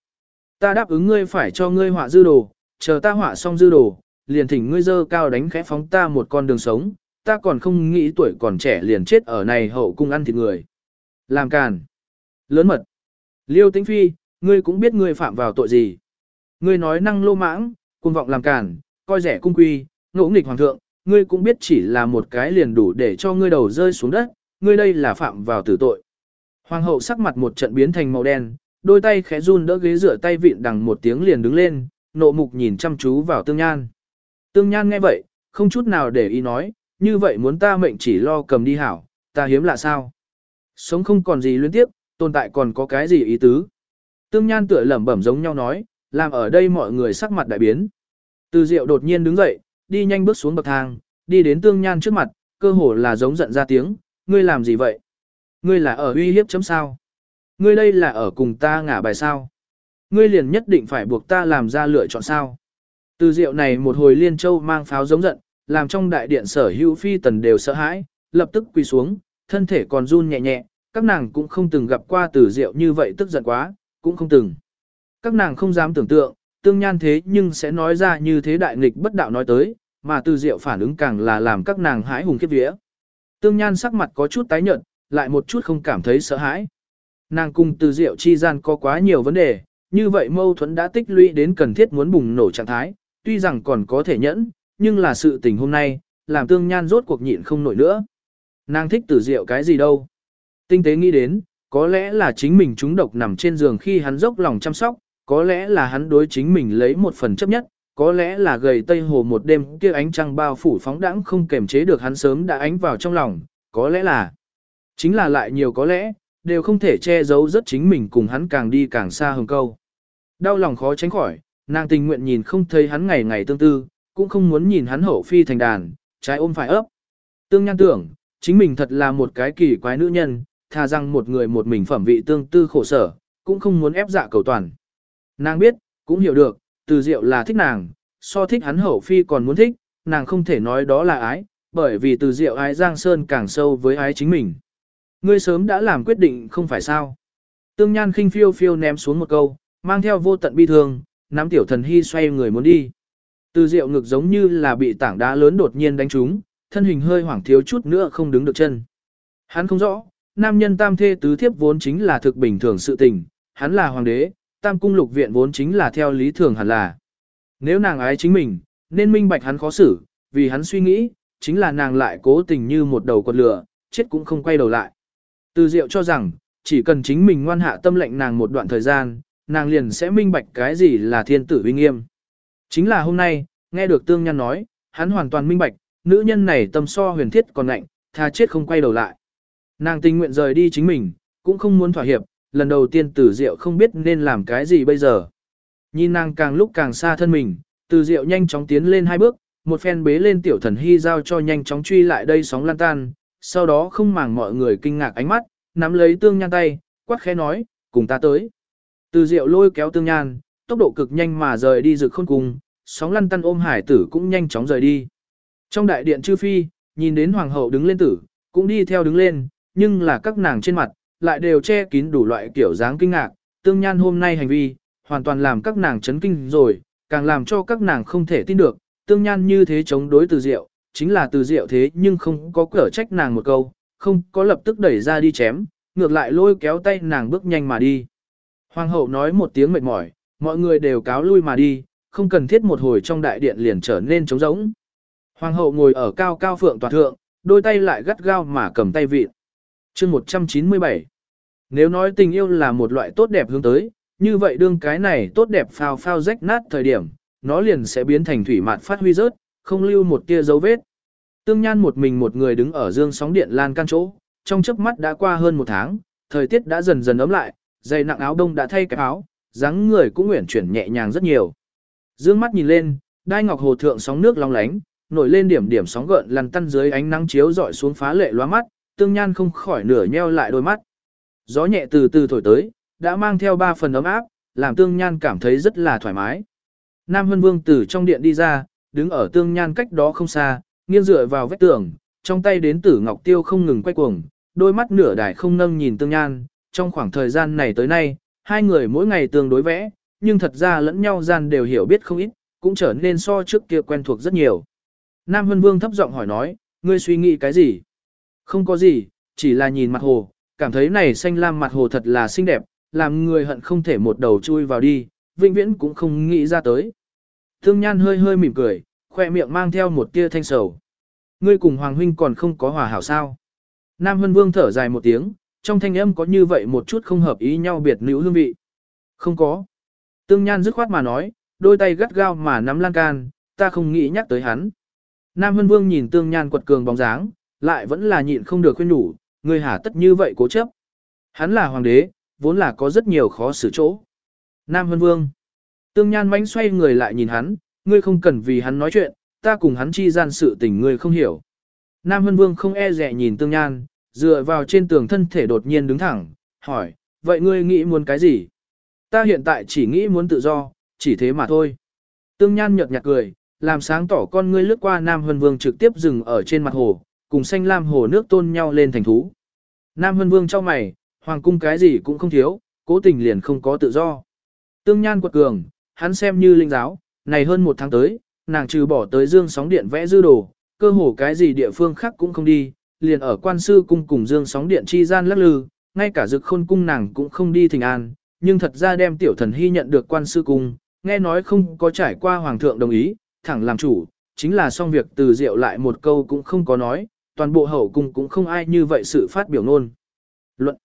A: Ta đáp ứng ngươi phải cho ngươi họa dư đồ, chờ ta họa xong dư đồ, liền thỉnh ngươi dơ cao đánh khẽ phóng ta một con đường sống, ta còn không nghĩ tuổi còn trẻ liền chết ở này hậu cung ăn thịt người. Làm càn. Lớn mật. Liêu tĩnh phi, ngươi cũng biết ngươi phạm vào tội gì. Ngươi nói năng lô mãng, cuồng vọng làm cản coi rẻ cung quy, ngỗ nghịch hoàng thượng, ngươi cũng biết chỉ là một cái liền đủ để cho ngươi đầu rơi xuống đất, ngươi đây là phạm vào tử tội. Hoàng hậu sắc mặt một trận biến thành màu đen, đôi tay khẽ run đỡ ghế rửa tay vịn đằng một tiếng liền đứng lên, nộ mục nhìn chăm chú vào tương nhan. Tương nhan nghe vậy, không chút nào để ý nói, như vậy muốn ta mệnh chỉ lo cầm đi hảo, ta hiếm lạ sao. Sống không còn gì liên tiếp, tồn tại còn có cái gì ý tứ. Tương nhan tựa lẩm bẩm giống nhau nói, làm ở đây mọi người sắc mặt đại biến. Từ diệu đột nhiên đứng dậy, đi nhanh bước xuống bậc thang, đi đến tương nhan trước mặt, cơ hồ là giống giận ra tiếng, ngươi làm gì vậy? Ngươi là ở uy hiếp chấm sao? Ngươi đây là ở cùng ta ngả bài sao? Ngươi liền nhất định phải buộc ta làm ra lựa chọn sao? Từ diệu này một hồi liên châu mang pháo giống giận, làm trong đại điện sở hữu phi tần đều sợ hãi, lập tức quỳ xuống, thân thể còn run nhẹ nhẹ, các nàng cũng không từng gặp qua từ diệu như vậy tức giận quá, cũng không từng. Các nàng không dám tưởng tượng, tương nhan thế nhưng sẽ nói ra như thế đại nghịch bất đạo nói tới, mà từ diệu phản ứng càng là làm các nàng hãi hùng khiếp vía. Tương nhan sắc mặt có chút tái nhợt, lại một chút không cảm thấy sợ hãi. Nàng cùng từ diệu chi gian có quá nhiều vấn đề, như vậy mâu thuẫn đã tích lũy đến cần thiết muốn bùng nổ trạng thái, tuy rằng còn có thể nhẫn, nhưng là sự tình hôm nay, làm tương nhan rốt cuộc nhịn không nổi nữa. Nàng thích từ diệu cái gì đâu. Tinh tế nghĩ đến, có lẽ là chính mình trúng độc nằm trên giường khi hắn dốc lòng chăm sóc, có lẽ là hắn đối chính mình lấy một phần chấp nhất, có lẽ là gầy tây hồ một đêm kia ánh trăng bao phủ phóng đãng không kềm chế được hắn sớm đã ánh vào trong lòng, có lẽ là, chính là lại nhiều có lẽ, đều không thể che giấu rất chính mình cùng hắn càng đi càng xa hơn câu. Đau lòng khó tránh khỏi, nàng tình nguyện nhìn không thấy hắn ngày ngày tương tư, cũng không muốn nhìn hắn hậu phi thành đàn, trái ôm phải ấp. Tương nhan tưởng, chính mình thật là một cái kỳ quái nữ nhân, thà rằng một người một mình phẩm vị tương tư khổ sở, cũng không muốn ép dạ cầu toàn. Nàng biết, cũng hiểu được, từ diệu là thích nàng, so thích hắn hậu phi còn muốn thích, nàng không thể nói đó là ái, bởi vì từ diệu ái Giang Sơn càng sâu với ái chính mình. Ngươi sớm đã làm quyết định không phải sao. Tương Nhan khinh phiêu phiêu ném xuống một câu, mang theo vô tận bi thương, nắm tiểu thần hy xoay người muốn đi. Từ diệu ngực giống như là bị tảng đá lớn đột nhiên đánh trúng, thân hình hơi hoảng thiếu chút nữa không đứng được chân. Hắn không rõ, nam nhân tam thê tứ thiếp vốn chính là thực bình thường sự tình, hắn là hoàng đế, tam cung lục viện vốn chính là theo lý thường hẳn là. Nếu nàng ái chính mình, nên minh bạch hắn khó xử, vì hắn suy nghĩ, chính là nàng lại cố tình như một đầu con lửa, chết cũng không quay đầu lại. Từ diệu cho rằng, chỉ cần chính mình ngoan hạ tâm lệnh nàng một đoạn thời gian, nàng liền sẽ minh bạch cái gì là thiên tử uy nghiêm. Chính là hôm nay, nghe được tương nhân nói, hắn hoàn toàn minh bạch, nữ nhân này tâm so huyền thiết còn lạnh, tha chết không quay đầu lại. Nàng tình nguyện rời đi chính mình, cũng không muốn thỏa hiệp, lần đầu tiên tử diệu không biết nên làm cái gì bây giờ. Nhìn nàng càng lúc càng xa thân mình, Tử diệu nhanh chóng tiến lên hai bước, một phen bế lên tiểu thần hy giao cho nhanh chóng truy lại đây sóng lan tan, sau đó không màng mọi người kinh ngạc ánh mắt, nắm lấy tương nhan tay, quát khẽ nói, cùng ta tới. Từ diệu lôi kéo tương nhan, tốc độ cực nhanh mà rời đi rực khôn cùng, sóng lăn tăn ôm hải tử cũng nhanh chóng rời đi. Trong đại điện chư phi, nhìn đến hoàng hậu đứng lên tử, cũng đi theo đứng lên, nhưng là các nàng trên mặt, lại đều che kín đủ loại kiểu dáng kinh ngạc, tương nhan hôm nay hành vi, hoàn toàn làm các nàng chấn kinh rồi, càng làm cho các nàng không thể tin được, tương nhan như thế chống đối từ diệu, chính là từ diệu thế nhưng không có cỡ trách nàng một câu, không có lập tức đẩy ra đi chém, ngược lại lôi kéo tay nàng bước nhanh mà đi. Hoàng hậu nói một tiếng mệt mỏi, mọi người đều cáo lui mà đi, không cần thiết một hồi trong đại điện liền trở nên trống rỗng. Hoàng hậu ngồi ở cao cao phượng toàn thượng, đôi tay lại gắt gao mà cầm tay vịt chương 197 Nếu nói tình yêu là một loại tốt đẹp hướng tới, như vậy đương cái này tốt đẹp phao phao rách nát thời điểm, nó liền sẽ biến thành thủy mạt phát huy rớt, không lưu một tia dấu vết. Tương Nhan một mình một người đứng ở dương sóng điện lan can chỗ, trong chớp mắt đã qua hơn một tháng, thời tiết đã dần dần ấm lại, dày nặng áo đông đã thay cái áo, dáng người cũng uyển chuyển nhẹ nhàng rất nhiều. Dương mắt nhìn lên, đai ngọc hồ thượng sóng nước long lánh, nổi lên điểm điểm sóng gợn lăn tăn dưới ánh nắng chiếu rọi xuống phá lệ loa mắt, Tương Nhan không khỏi nửa nheo lại đôi mắt. Gió nhẹ từ từ thổi tới, đã mang theo ba phần ấm áp, làm Tương Nhan cảm thấy rất là thoải mái. Nam Hân Vương từ trong điện đi ra, đứng ở Tương Nhan cách đó không xa, nghiêng dựa vào vách tường, trong tay đến tử ngọc tiêu không ngừng quay cuồng, đôi mắt nửa đài không nâng nhìn Tương Nhan, trong khoảng thời gian này tới nay, hai người mỗi ngày tương đối vẽ, nhưng thật ra lẫn nhau gian đều hiểu biết không ít, cũng trở nên so trước kia quen thuộc rất nhiều. Nam Hân Vương thấp giọng hỏi nói, ngươi suy nghĩ cái gì? Không có gì, chỉ là nhìn mặt hồ, cảm thấy này xanh lam mặt hồ thật là xinh đẹp, làm người hận không thể một đầu chui vào đi, vĩnh viễn cũng không nghĩ ra tới. Thương Nhan hơi hơi mỉm cười, khoe miệng mang theo một tia thanh sầu. Ngươi cùng Hoàng Huynh còn không có hòa hảo sao? Nam Hân Vương thở dài một tiếng, trong thanh âm có như vậy một chút không hợp ý nhau biệt nữ hương vị. Không có. Tương Nhan dứt khoát mà nói, đôi tay gắt gao mà nắm lan can, ta không nghĩ nhắc tới hắn. Nam Hân Vương nhìn Tương Nhan quật cường bóng dáng, lại vẫn là nhịn không được khuyên nhủ, người hà tất như vậy cố chấp. Hắn là hoàng đế, vốn là có rất nhiều khó xử chỗ. Nam Hân Vương. Tương Nhan mánh xoay người lại nhìn hắn, ngươi không cần vì hắn nói chuyện, ta cùng hắn chi gian sự tình ngươi không hiểu. Nam Hân Vương không e rẻ nhìn Tương Nhan, dựa vào trên tường thân thể đột nhiên đứng thẳng, hỏi, vậy ngươi nghĩ muốn cái gì? Ta hiện tại chỉ nghĩ muốn tự do, chỉ thế mà thôi. Tương Nhan nhợt nhạt cười, làm sáng tỏ con ngươi lướt qua Nam Hân Vương trực tiếp dừng ở trên mặt hồ, cùng xanh lam hồ nước tôn nhau lên thành thú. Nam Hân Vương cho mày, hoàng cung cái gì cũng không thiếu, cố tình liền không có tự do. Tương Nhan quật cường, hắn xem như linh giáo, này hơn một tháng tới, nàng trừ bỏ tới dương sóng điện vẽ dư đồ, cơ hồ cái gì địa phương khác cũng không đi, liền ở quan sư cung cùng dương sóng điện chi gian lắc lư, ngay cả dực khôn cung nàng cũng không đi thỉnh an, nhưng thật ra đem tiểu thần hy nhận được quan sư cung, nghe nói không có trải qua hoàng thượng đồng ý, thẳng làm chủ, chính là xong việc từ diệu lại một câu cũng không có nói, toàn bộ hậu cung cũng không ai như vậy sự phát biểu nôn. Luận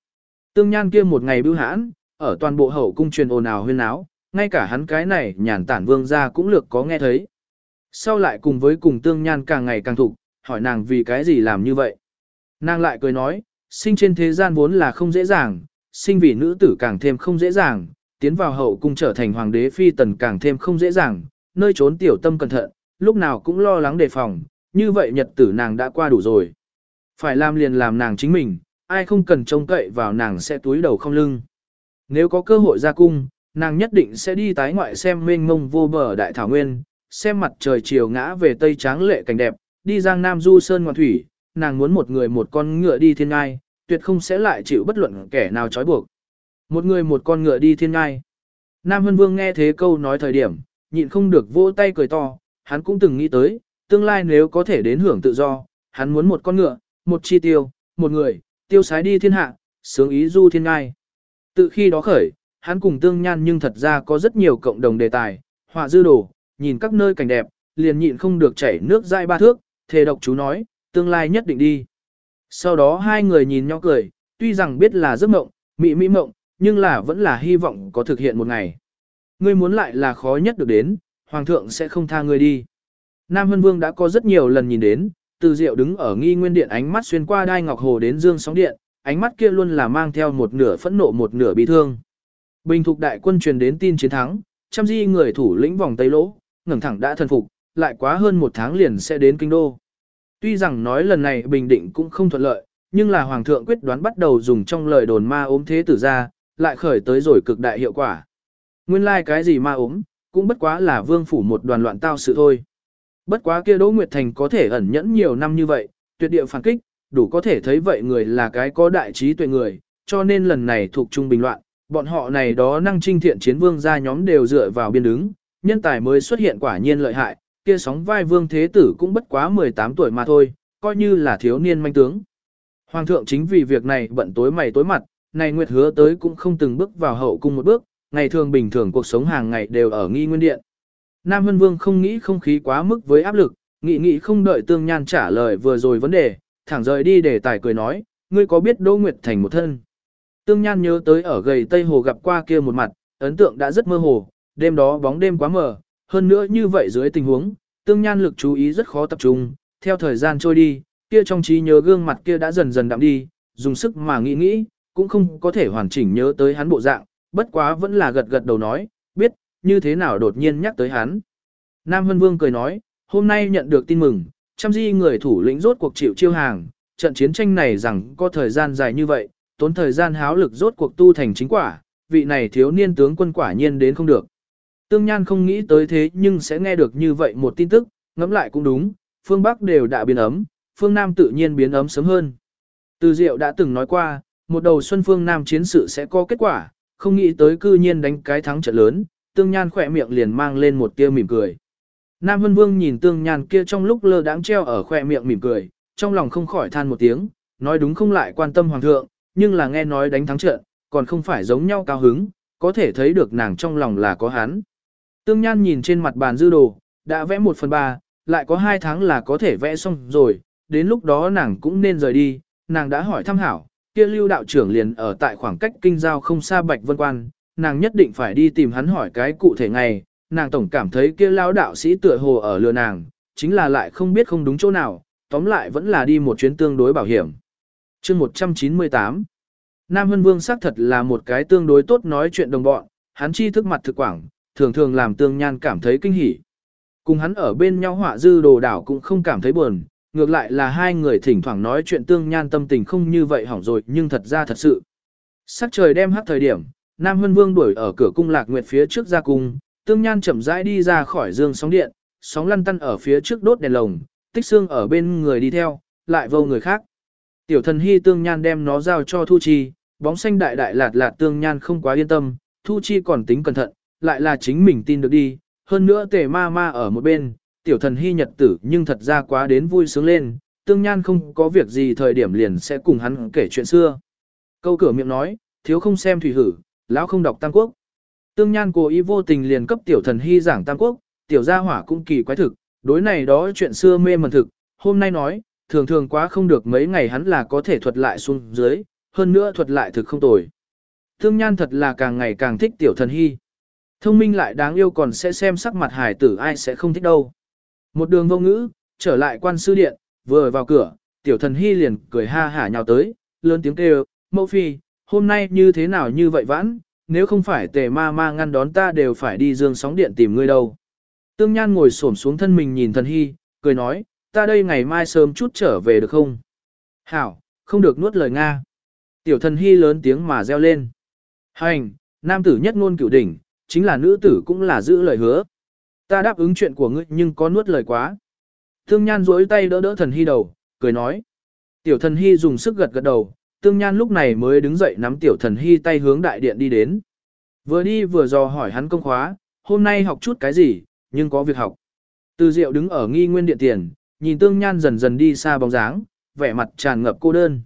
A: Tương Nhan kia một ngày bưu hãn, ở toàn bộ hậu cung truyền ồn ào huyên áo, ngay cả hắn cái này nhàn tản vương gia cũng lược có nghe thấy. Sau lại cùng với cùng tương nhan càng ngày càng thục, hỏi nàng vì cái gì làm như vậy. Nàng lại cười nói, sinh trên thế gian vốn là không dễ dàng, sinh vì nữ tử càng thêm không dễ dàng, tiến vào hậu cung trở thành hoàng đế phi tần càng thêm không dễ dàng, nơi trốn tiểu tâm cẩn thận, lúc nào cũng lo lắng đề phòng, như vậy nhật tử nàng đã qua đủ rồi. Phải làm liền làm nàng chính mình, ai không cần trông cậy vào nàng sẽ túi đầu không lưng. Nếu có cơ hội ra cung, nàng nhất định sẽ đi tái ngoại xem mênh mông vô bờ đại thảo nguyên, xem mặt trời chiều ngã về tây tráng lệ cảnh đẹp, đi giang nam du sơn ngoạn thủy, nàng muốn một người một con ngựa đi thiên ngai, tuyệt không sẽ lại chịu bất luận kẻ nào trói buộc. Một người một con ngựa đi thiên ngai. Nam Hân Vương nghe thế câu nói thời điểm, nhịn không được vỗ tay cười to, hắn cũng từng nghĩ tới, tương lai nếu có thể đến hưởng tự do, hắn muốn một con ngựa, một chi tiêu, một người, tiêu sái đi thiên hạ, sướng ý du thiên ngai. Từ khi đó khởi, hắn cùng tương nhan nhưng thật ra có rất nhiều cộng đồng đề tài, họa dư đồ, nhìn các nơi cảnh đẹp, liền nhịn không được chảy nước dai ba thước, thề độc chú nói, tương lai nhất định đi. Sau đó hai người nhìn nhau cười, tuy rằng biết là giấc mộng, mị mị mộng, nhưng là vẫn là hy vọng có thực hiện một ngày. Ngươi muốn lại là khó nhất được đến, hoàng thượng sẽ không tha ngươi đi. Nam Hân Vương đã có rất nhiều lần nhìn đến, từ diệu đứng ở nghi nguyên điện ánh mắt xuyên qua đai ngọc hồ đến dương sóng điện, ánh mắt kia luôn là mang theo một nửa phẫn nộ một nửa bị thương. Bình thục đại quân truyền đến tin chiến thắng, trăm di người thủ lĩnh vòng Tây Lỗ, ngẩng thẳng đã thần phục, lại quá hơn một tháng liền sẽ đến kinh đô. Tuy rằng nói lần này bình định cũng không thuận lợi, nhưng là hoàng thượng quyết đoán bắt đầu dùng trong lời đồn ma ốm thế tử ra, lại khởi tới rồi cực đại hiệu quả. Nguyên lai like cái gì ma ốm, cũng bất quá là vương phủ một đoàn loạn tao sự thôi. Bất quá kia Đỗ Nguyệt Thành có thể ẩn nhẫn nhiều năm như vậy, tuyệt địa phản kích, đủ có thể thấy vậy người là cái có đại trí tuệ người, cho nên lần này thuộc trung bình loạn, bọn họ này đó năng trinh thiện chiến vương ra nhóm đều dựa vào biên đứng, nhân tài mới xuất hiện quả nhiên lợi hại, kia sóng vai vương thế tử cũng bất quá 18 tuổi mà thôi, coi như là thiếu niên manh tướng. Hoàng thượng chính vì việc này bận tối mày tối mặt, này Nguyệt hứa tới cũng không từng bước vào hậu cung một bước, ngày thường bình thường cuộc sống hàng ngày đều ở nghi nguyên điện. Nam Hân Vương không nghĩ không khí quá mức với áp lực, nghĩ nghĩ không đợi Tương Nhan trả lời vừa rồi vấn đề, thẳng rời đi để tài cười nói, ngươi có biết Đỗ Nguyệt Thành một thân. Tương Nhan nhớ tới ở gầy Tây Hồ gặp qua kia một mặt, ấn tượng đã rất mơ hồ, đêm đó bóng đêm quá mờ, hơn nữa như vậy dưới tình huống, Tương Nhan lực chú ý rất khó tập trung, theo thời gian trôi đi, kia trong trí nhớ gương mặt kia đã dần dần đậm đi, dùng sức mà nghĩ nghĩ, cũng không có thể hoàn chỉnh nhớ tới hắn bộ dạng, bất quá vẫn là gật gật đầu nói, như thế nào đột nhiên nhắc tới hắn. Nam Hân Vương cười nói, hôm nay nhận được tin mừng, trăm di người thủ lĩnh rốt cuộc chịu chiêu hàng, trận chiến tranh này rằng có thời gian dài như vậy, tốn thời gian háo lực rốt cuộc tu thành chính quả, vị này thiếu niên tướng quân quả nhiên đến không được. Tương Nhan không nghĩ tới thế nhưng sẽ nghe được như vậy một tin tức, ngẫm lại cũng đúng, phương Bắc đều đã biến ấm, phương Nam tự nhiên biến ấm sớm hơn. Từ Diệu đã từng nói qua, một đầu xuân phương Nam chiến sự sẽ có kết quả, không nghĩ tới cư nhiên đánh cái thắng trận lớn, Tương Nhan khỏe miệng liền mang lên một tia mỉm cười. Nam Vân Vương nhìn Tương Nhan kia trong lúc lơ đãng treo ở khỏe miệng mỉm cười, trong lòng không khỏi than một tiếng, nói đúng không lại quan tâm hoàng thượng, nhưng là nghe nói đánh thắng trận, còn không phải giống nhau cao hứng, có thể thấy được nàng trong lòng là có hắn. Tương Nhan nhìn trên mặt bàn dư đồ, đã vẽ một phần ba, lại có hai tháng là có thể vẽ xong rồi, đến lúc đó nàng cũng nên rời đi, nàng đã hỏi thăm hảo, kia lưu đạo trưởng liền ở tại khoảng cách kinh giao không xa Bạch Vân Quan, nàng nhất định phải đi tìm hắn hỏi cái cụ thể ngày, nàng tổng cảm thấy kia lão đạo sĩ tựa hồ ở lừa nàng, chính là lại không biết không đúng chỗ nào, tóm lại vẫn là đi một chuyến tương đối bảo hiểm. chương 198 Nam Hân Vương xác thật là một cái tương đối tốt nói chuyện đồng bọn, hắn chi thức mặt thực quảng, thường thường làm tương nhan cảm thấy kinh hỉ. Cùng hắn ở bên nhau họa dư đồ đảo cũng không cảm thấy buồn, ngược lại là hai người thỉnh thoảng nói chuyện tương nhan tâm tình không như vậy hỏng rồi nhưng thật ra thật sự. Sắc trời đem hát thời điểm, Nam Hân Vương đuổi ở cửa cung lạc nguyệt phía trước ra cung, tương nhan chậm rãi đi ra khỏi dương sóng điện, sóng lăn tăn ở phía trước đốt đèn lồng, tích xương ở bên người đi theo, lại vô người khác. Tiểu thần hy tương nhan đem nó giao cho Thu Chi, bóng xanh đại đại lạt lạt tương nhan không quá yên tâm, Thu Chi còn tính cẩn thận, lại là chính mình tin được đi, hơn nữa tề ma ma ở một bên, tiểu thần hy nhật tử nhưng thật ra quá đến vui sướng lên, tương nhan không có việc gì thời điểm liền sẽ cùng hắn kể chuyện xưa. Câu cửa miệng nói, thiếu không xem thủy hử, lão không đọc Tam Quốc. Tương Nhan cố ý vô tình liền cấp tiểu thần hy giảng Tam Quốc, tiểu gia hỏa cũng kỳ quái thực, đối này đó chuyện xưa mê mẩn thực, hôm nay nói, thường thường quá không được mấy ngày hắn là có thể thuật lại xuống dưới, hơn nữa thuật lại thực không tồi. Tương Nhan thật là càng ngày càng thích tiểu thần hy. Thông minh lại đáng yêu còn sẽ xem sắc mặt hải tử ai sẽ không thích đâu. Một đường vô ngữ, trở lại quan sư điện, vừa vào cửa, tiểu thần hy liền cười ha hả nhào tới, lớn tiếng kêu, mẫu phi, hôm nay như thế nào như vậy vãn, nếu không phải tề ma ma ngăn đón ta đều phải đi dương sóng điện tìm ngươi đâu. Tương Nhan ngồi xổm xuống thân mình nhìn thần hy, cười nói, ta đây ngày mai sớm chút trở về được không? Hảo, không được nuốt lời Nga. Tiểu thần hy lớn tiếng mà reo lên. Hành, nam tử nhất ngôn cửu đỉnh, chính là nữ tử cũng là giữ lời hứa. Ta đáp ứng chuyện của ngươi nhưng có nuốt lời quá. Tương Nhan duỗi tay đỡ đỡ thần hy đầu, cười nói. Tiểu thần hy dùng sức gật gật đầu, Tương Nhan lúc này mới đứng dậy nắm tiểu thần hy tay hướng đại điện đi đến. Vừa đi vừa dò hỏi hắn công khóa, hôm nay học chút cái gì, nhưng có việc học. Từ Diệu đứng ở nghi nguyên điện tiền, nhìn Tương Nhan dần dần đi xa bóng dáng, vẻ mặt tràn ngập cô đơn.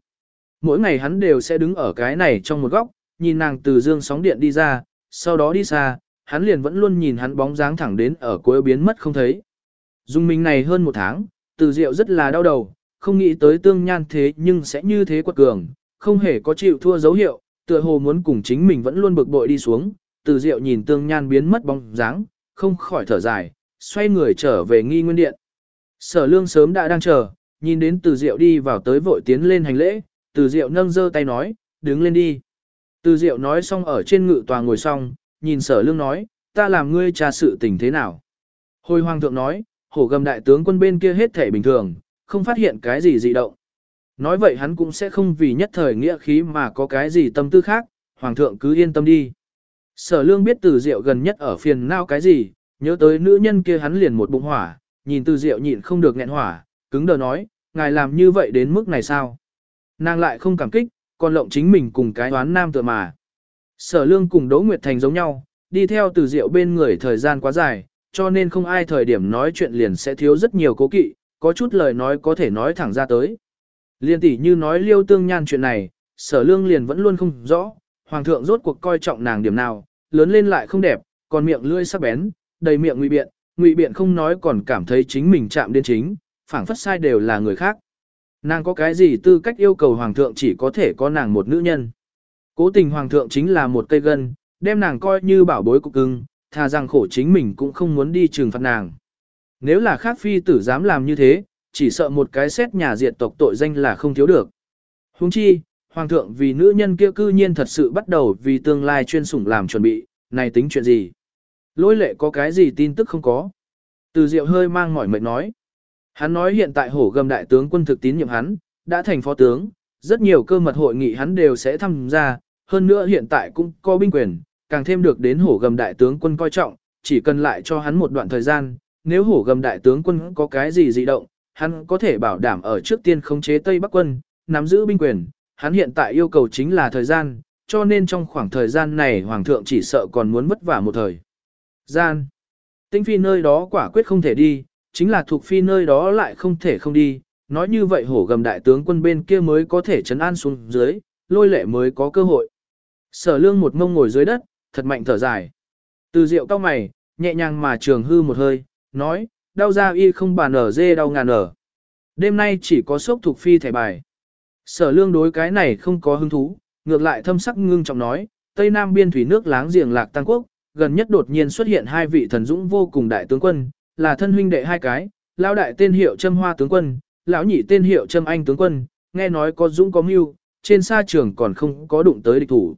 A: Mỗi ngày hắn đều sẽ đứng ở cái này trong một góc, nhìn nàng từ dương sóng điện đi ra, sau đó đi xa, hắn liền vẫn luôn nhìn hắn bóng dáng thẳng đến ở cuối biến mất không thấy. Dung mình này hơn một tháng, từ Diệu rất là đau đầu, không nghĩ tới Tương Nhan thế nhưng sẽ như thế quật cường, không hề có chịu thua dấu hiệu, tựa hồ muốn cùng chính mình vẫn luôn bực bội đi xuống, từ Diệu nhìn Tương Nhan biến mất bóng dáng, không khỏi thở dài, xoay người trở về nghi nguyên điện. Sở lương sớm đã đang chờ, nhìn đến từ diệu đi vào tới vội tiến lên hành lễ, từ diệu nâng dơ tay nói, đứng lên đi. Từ diệu nói xong ở trên ngự tòa ngồi xong, nhìn sở lương nói, ta làm ngươi tra sự tình thế nào. Hồi hoàng thượng nói, hổ gầm đại tướng quân bên kia hết thể bình thường, không phát hiện cái gì dị động. Nói vậy hắn cũng sẽ không vì nhất thời nghĩa khí mà có cái gì tâm tư khác, hoàng thượng cứ yên tâm đi. Sở lương biết từ diệu gần nhất ở phiền nao cái gì, nhớ tới nữ nhân kia hắn liền một bụng hỏa, nhìn từ diệu nhịn không được nghẹn hỏa, cứng đờ nói, ngài làm như vậy đến mức này sao? Nàng lại không cảm kích, còn lộng chính mình cùng cái đoán nam tựa mà. Sở lương cùng Đỗ Nguyệt Thành giống nhau, đi theo từ diệu bên người thời gian quá dài, cho nên không ai thời điểm nói chuyện liền sẽ thiếu rất nhiều cố kỵ, có chút lời nói có thể nói thẳng ra tới. Liên tỷ như nói liêu tương nhan chuyện này, sở lương liền vẫn luôn không rõ, hoàng thượng rốt cuộc coi trọng nàng điểm nào, lớn lên lại không đẹp, còn miệng lưỡi sắc bén, đầy miệng ngụy biện, ngụy biện không nói còn cảm thấy chính mình chạm đến chính, phảng phất sai đều là người khác. Nàng có cái gì tư cách yêu cầu hoàng thượng chỉ có thể có nàng một nữ nhân. Cố tình hoàng thượng chính là một cây gân, đem nàng coi như bảo bối cục cưng, thà rằng khổ chính mình cũng không muốn đi trừng phạt nàng. Nếu là khác phi tử dám làm như thế, chỉ sợ một cái xét nhà diệt tộc tội danh là không thiếu được. Huống chi, hoàng thượng vì nữ nhân kia cư nhiên thật sự bắt đầu vì tương lai chuyên sủng làm chuẩn bị, này tính chuyện gì? Lôi lệ có cái gì tin tức không có? Từ diệu hơi mang mỏi mệt nói. Hắn nói hiện tại hổ gầm đại tướng quân thực tín nhiệm hắn, đã thành phó tướng, rất nhiều cơ mật hội nghị hắn đều sẽ tham gia, hơn nữa hiện tại cũng có binh quyền, càng thêm được đến hổ gầm đại tướng quân coi trọng, chỉ cần lại cho hắn một đoạn thời gian, nếu hổ gầm đại tướng quân có cái gì dị động, hắn có thể bảo đảm ở trước tiên khống chế Tây Bắc quân, nắm giữ binh quyền, hắn hiện tại yêu cầu chính là thời gian, cho nên trong khoảng thời gian này hoàng thượng chỉ sợ còn muốn vất vả một thời. Gian. Tinh phi nơi đó quả quyết không thể đi, chính là thuộc phi nơi đó lại không thể không đi. Nói như vậy hổ gầm đại tướng quân bên kia mới có thể chấn an xuống dưới, lôi lệ mới có cơ hội. Sở lương một mông ngồi dưới đất, thật mạnh thở dài. Từ rượu cao mày, nhẹ nhàng mà trường hư một hơi, nói, đau ra y không bàn ở dê đau ngàn ở. Đêm nay chỉ có sốc thuộc phi thẻ bài. Sở lương đối cái này không có hứng thú, ngược lại thâm sắc ngưng trọng nói, Tây Nam biên thủy nước láng giềng lạc tăng quốc, gần nhất đột nhiên xuất hiện hai vị thần dũng vô cùng đại tướng quân, là thân huynh đệ hai cái, lão đại tên hiệu Trâm Hoa tướng quân, lão nhị tên hiệu Trâm Anh tướng quân, nghe nói có dũng có mưu, trên sa trường còn không có đụng tới địch thủ.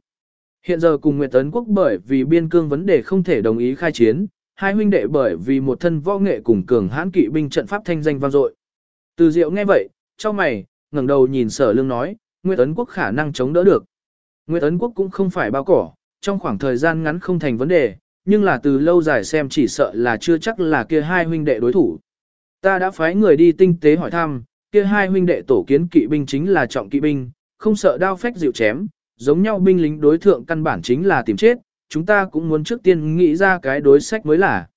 A: Hiện giờ cùng Nguyệt Tấn Quốc bởi vì biên cương vấn đề không thể đồng ý khai chiến, hai huynh đệ bởi vì một thân võ nghệ cùng cường hãn kỵ binh trận pháp thanh danh vang dội. Từ Diệu nghe vậy, trong mày, ngẩng đầu nhìn Sở Lương nói, Nguyệt Tấn Quốc khả năng chống đỡ được. Nguyệt Tấn Quốc cũng không phải bao cỏ, trong khoảng thời gian ngắn không thành vấn đề, nhưng là từ lâu dài xem chỉ sợ là chưa chắc là kia hai huynh đệ đối thủ. Ta đã phái người đi tinh tế hỏi thăm, kia hai huynh đệ tổ kiến kỵ binh chính là trọng kỵ binh, không sợ đao phách dịu chém, giống nhau binh lính đối thượng căn bản chính là tìm chết, chúng ta cũng muốn trước tiên nghĩ ra cái đối sách mới là.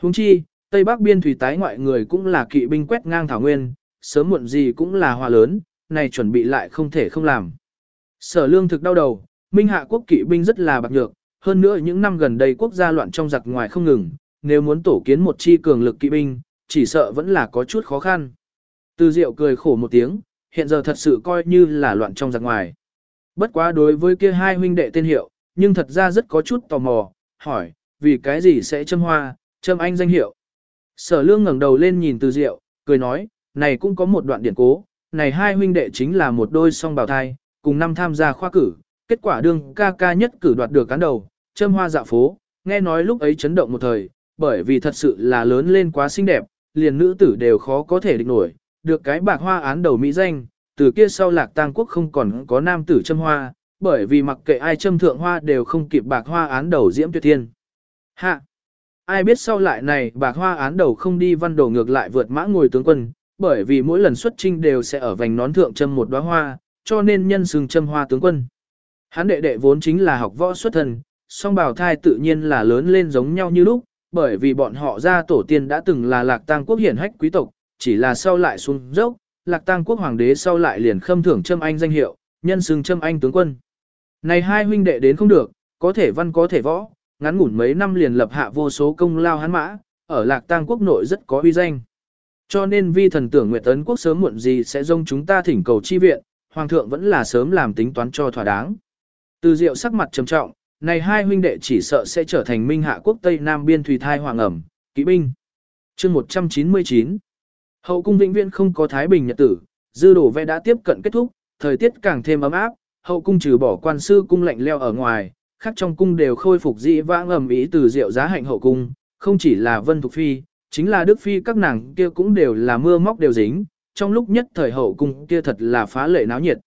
A: Huống chi, Tây Bắc biên thủy tái ngoại người cũng là kỵ binh quét ngang thảo nguyên, sớm muộn gì cũng là hòa lớn, này chuẩn bị lại không thể không làm. Sở lương thực đau đầu, Minh Hạ quốc kỵ binh rất là bạc nhược, hơn nữa những năm gần đây quốc gia loạn trong giặc ngoài không ngừng, nếu muốn tổ kiến một chi cường lực kỵ binh, chỉ sợ vẫn là có chút khó khăn. Từ Diệu cười khổ một tiếng, hiện giờ thật sự coi như là loạn trong giặc ngoài. Bất quá đối với kia hai huynh đệ tên hiệu, nhưng thật ra rất có chút tò mò, hỏi, vì cái gì sẽ châm hoa, châm anh danh hiệu. Sở lương ngẩng đầu lên nhìn từ diệu, cười nói, này cũng có một đoạn điển cố, này hai huynh đệ chính là một đôi song bào thai, cùng năm tham gia khoa cử, kết quả đương ca ca nhất cử đoạt được cán đầu, châm hoa dạo phố, nghe nói lúc ấy chấn động một thời, bởi vì thật sự là lớn lên quá xinh đẹp, liền nữ tử đều khó có thể địch nổi, được cái bạc hoa án đầu mỹ danh, từ kia sau lạc tang quốc không còn có nam tử châm hoa, bởi vì mặc kệ ai châm thượng hoa đều không kịp bạc hoa án đầu diễm tuyệt thiên. Hạ! Ai biết sau lại này bạc hoa án đầu không đi văn đồ ngược lại vượt mã ngồi tướng quân, bởi vì mỗi lần xuất trinh đều sẽ ở vành nón thượng châm một đóa hoa, cho nên nhân xưng châm hoa tướng quân. Hắn đệ đệ vốn chính là học võ xuất thân, song bào thai tự nhiên là lớn lên giống nhau như lúc, bởi vì bọn họ ra tổ tiên đã từng là lạc tang quốc hiển hách quý tộc, chỉ là sau lại xuống dốc, lạc tang quốc hoàng đế sau lại liền khâm thưởng châm anh danh hiệu, nhân xưng châm anh tướng quân. Này hai huynh đệ đến không được, có thể văn có thể võ, ngắn ngủn mấy năm liền lập hạ vô số công lao hắn mã, ở lạc tang quốc nội rất có uy danh. Cho nên vi thần tưởng Nguyệt Tấn quốc sớm muộn gì sẽ dông chúng ta thỉnh cầu chi viện, hoàng thượng vẫn là sớm làm tính toán cho thỏa đáng. Từ diệu sắc mặt trầm trọng, này hai huynh đệ chỉ sợ sẽ trở thành minh hạ quốc Tây Nam biên thủy thai hoàng ẩm, kỵ binh. chương 199 Hậu cung vĩnh viễn không có thái bình nhật tử, dư đổ vẽ đã tiếp cận kết thúc, thời tiết càng thêm ấm áp, hậu cung trừ bỏ quan sư cung lạnh leo ở ngoài, khác trong cung đều khôi phục dị vãng ẩm ý từ diệu giá hạnh hậu cung, không chỉ là Vân Thục Phi, chính là Đức Phi các nàng kia cũng đều là mưa móc đều dính, trong lúc nhất thời hậu cung kia thật là phá lệ náo nhiệt.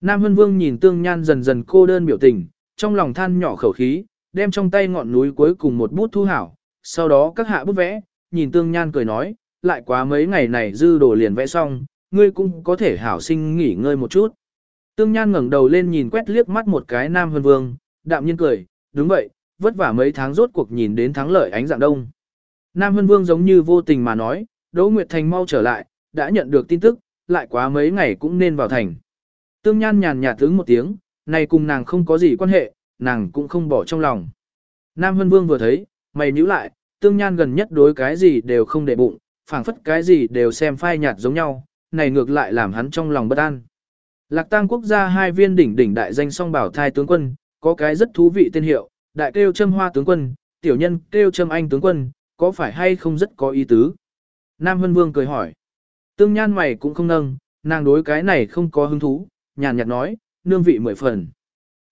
A: Nam Hân Vương nhìn tương nhan dần dần cô đơn biểu tình, trong lòng than nhỏ khẩu khí, đem trong tay ngọn núi cuối cùng một bút thu hảo, sau đó các hạ bút vẽ, nhìn tương nhan cười nói, lại quá mấy ngày này dư đồ liền vẽ xong, ngươi cũng có thể hảo sinh nghỉ ngơi một chút. Tương nhan ngẩng đầu lên nhìn quét liếc mắt một cái Nam Hân Vương, đạm nhiên cười, đúng vậy, vất vả mấy tháng rốt cuộc nhìn đến thắng lợi ánh dạng đông. Nam Hân Vương giống như vô tình mà nói, Đỗ Nguyệt Thành mau trở lại, đã nhận được tin tức, lại quá mấy ngày cũng nên vào thành. Tương Nhan nhàn nhạt tướng một tiếng, này cùng nàng không có gì quan hệ, nàng cũng không bỏ trong lòng. Nam Hân Vương vừa thấy, mày nhíu lại, Tương Nhan gần nhất đối cái gì đều không để bụng, phảng phất cái gì đều xem phai nhạt giống nhau, này ngược lại làm hắn trong lòng bất an. Lạc Tang quốc gia hai viên đỉnh đỉnh đại danh song bảo thai tướng quân, có cái rất thú vị tên hiệu, đại kêu châm hoa tướng quân, tiểu nhân kêu châm anh tướng quân, có phải hay không rất có ý tứ? Nam Hân Vương cười hỏi. Tương nhan mày cũng không nâng, nàng đối cái này không có hứng thú, nhàn nhạt nói, nương vị mười phần.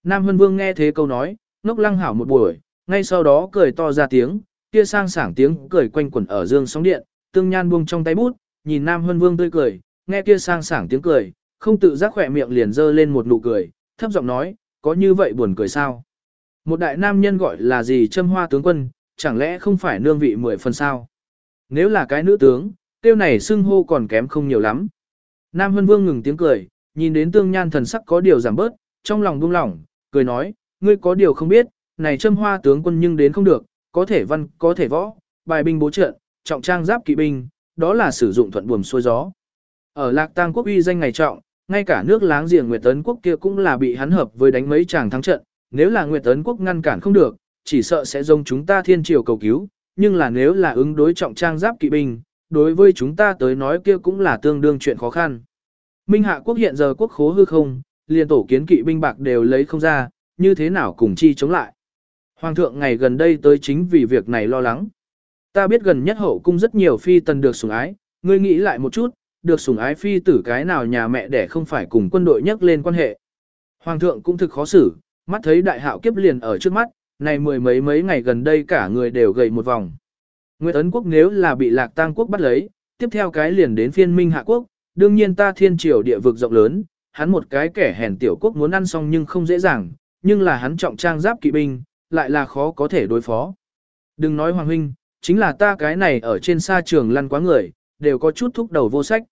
A: Nam Hân Vương nghe thế câu nói, ngốc lăng hảo một buổi, ngay sau đó cười to ra tiếng, kia sang sảng tiếng cười quanh quẩn ở dương sóng điện, tương nhan buông trong tay bút, nhìn Nam Hân Vương tươi cười, nghe kia sang sảng tiếng cười, không tự giác khỏe miệng liền dơ lên một nụ cười, thấp giọng nói, có như vậy buồn cười sao? Một đại nam nhân gọi là gì châm hoa tướng quân, chẳng lẽ không phải nương vị mười phần sao? Nếu là cái nữ tướng, tiêu này xưng hô còn kém không nhiều lắm. Nam Hân Vương ngừng tiếng cười, nhìn đến tương nhan thần sắc có điều giảm bớt, trong lòng buông lỏng, cười nói, ngươi có điều không biết, này châm hoa tướng quân nhưng đến không được, có thể văn, có thể võ, bài binh bố trận, trọng trang giáp kỵ binh, đó là sử dụng thuận buồm xuôi gió. Ở Lạc Tang quốc uy danh ngày trọng, ngay cả nước láng giềng Nguyệt Tấn quốc kia cũng là bị hắn hợp với đánh mấy chàng thắng trận, nếu là Nguyệt Tấn quốc ngăn cản không được, chỉ sợ sẽ giống chúng ta thiên triều cầu cứu, nhưng là nếu là ứng đối trọng trang giáp kỵ binh, đối với chúng ta tới nói kia cũng là tương đương chuyện khó khăn. Minh Hạ quốc hiện giờ quốc khố hư không, liền tổ kiến kỵ binh bạc đều lấy không ra, như thế nào cùng chi chống lại. Hoàng thượng ngày gần đây tới chính vì việc này lo lắng. Ta biết gần nhất hậu cung rất nhiều phi tần được sủng ái, ngươi nghĩ lại một chút, được sủng ái phi tử cái nào nhà mẹ để không phải cùng quân đội nhắc lên quan hệ. Hoàng thượng cũng thực khó xử, mắt thấy đại hạo kiếp liền ở trước mắt, này mười mấy mấy ngày gần đây cả người đều gầy một vòng. Nguyệt Ấn quốc nếu là bị Lạc Tang quốc bắt lấy, tiếp theo cái liền đến phiên Minh Hạ quốc, đương nhiên ta thiên triều địa vực rộng lớn, hắn một cái kẻ hèn tiểu quốc muốn ăn xong nhưng không dễ dàng, nhưng là hắn trọng trang giáp kỵ binh, lại là khó có thể đối phó. Đừng nói Hoàng huynh, chính là ta cái này ở trên xa trường lăn quá người, đều có chút thúc đầu vô sách.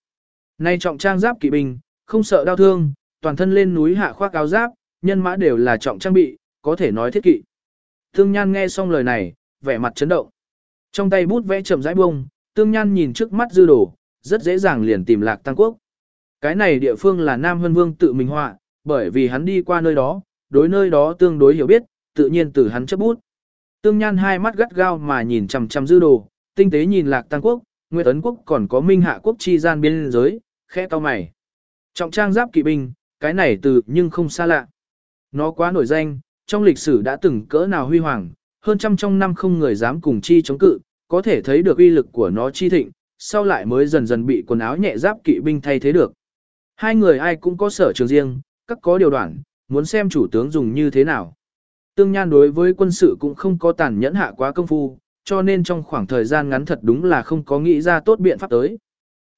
A: Nay trọng trang giáp kỵ binh, không sợ đau thương, toàn thân lên núi hạ khoác áo giáp, nhân mã đều là trọng trang bị, có thể nói thiết kỵ. Thương Nhan nghe xong lời này, vẻ mặt chấn động. Trong tay bút vẽ chậm rãi bông, Tương Nhan nhìn trước mắt dư đồ, rất dễ dàng liền tìm lạc tăng quốc. Cái này địa phương là Nam Hân Vương tự mình họa, bởi vì hắn đi qua nơi đó, đối nơi đó tương đối hiểu biết, tự nhiên từ hắn chấp bút. Tương Nhan hai mắt gắt gao mà nhìn chằm chằm dư đồ, tinh tế nhìn lạc tăng quốc, Nguyệt Ấn quốc còn có Minh Hạ quốc chi gian biên giới, khẽ to mày. Trọng trang giáp kỵ binh, cái này từ nhưng không xa lạ. Nó quá nổi danh, trong lịch sử đã từng cỡ nào huy hoàng, hơn trăm trong năm không người dám cùng chi chống cự, có thể thấy được uy lực của nó chi thịnh, sau lại mới dần dần bị quần áo nhẹ giáp kỵ binh thay thế được. Hai người ai cũng có sở trường riêng, các có điều đoạn, muốn xem chủ tướng dùng như thế nào. Tương Nhan đối với quân sự cũng không có tàn nhẫn hạ quá công phu, cho nên trong khoảng thời gian ngắn thật đúng là không có nghĩ ra tốt biện pháp tới.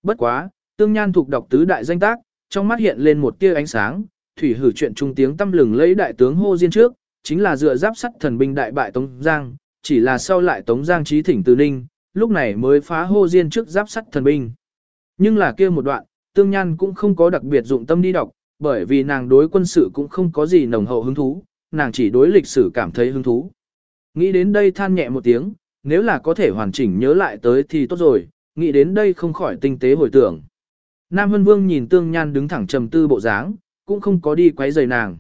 A: Bất quá, Tương Nhan thuộc đọc tứ đại danh tác, trong mắt hiện lên một tia ánh sáng, thủy hử chuyện trung tiếng tâm lừng lấy đại tướng hô diên trước, chính là dựa giáp sắt thần binh đại bại Tống Giang, chỉ là sau lại Tống Giang trí thỉnh từ ninh, lúc này mới phá hô diên trước giáp sắt thần binh. Nhưng là kia một đoạn, Tương Nhan cũng không có đặc biệt dụng tâm đi đọc, bởi vì nàng đối quân sự cũng không có gì nồng hậu hứng thú, nàng chỉ đối lịch sử cảm thấy hứng thú. Nghĩ đến đây than nhẹ một tiếng, nếu là có thể hoàn chỉnh nhớ lại tới thì tốt rồi, nghĩ đến đây không khỏi tinh tế hồi tưởng. Nam Vân Vương nhìn Tương Nhan đứng thẳng trầm tư bộ dáng, cũng không có đi quấy rầy nàng.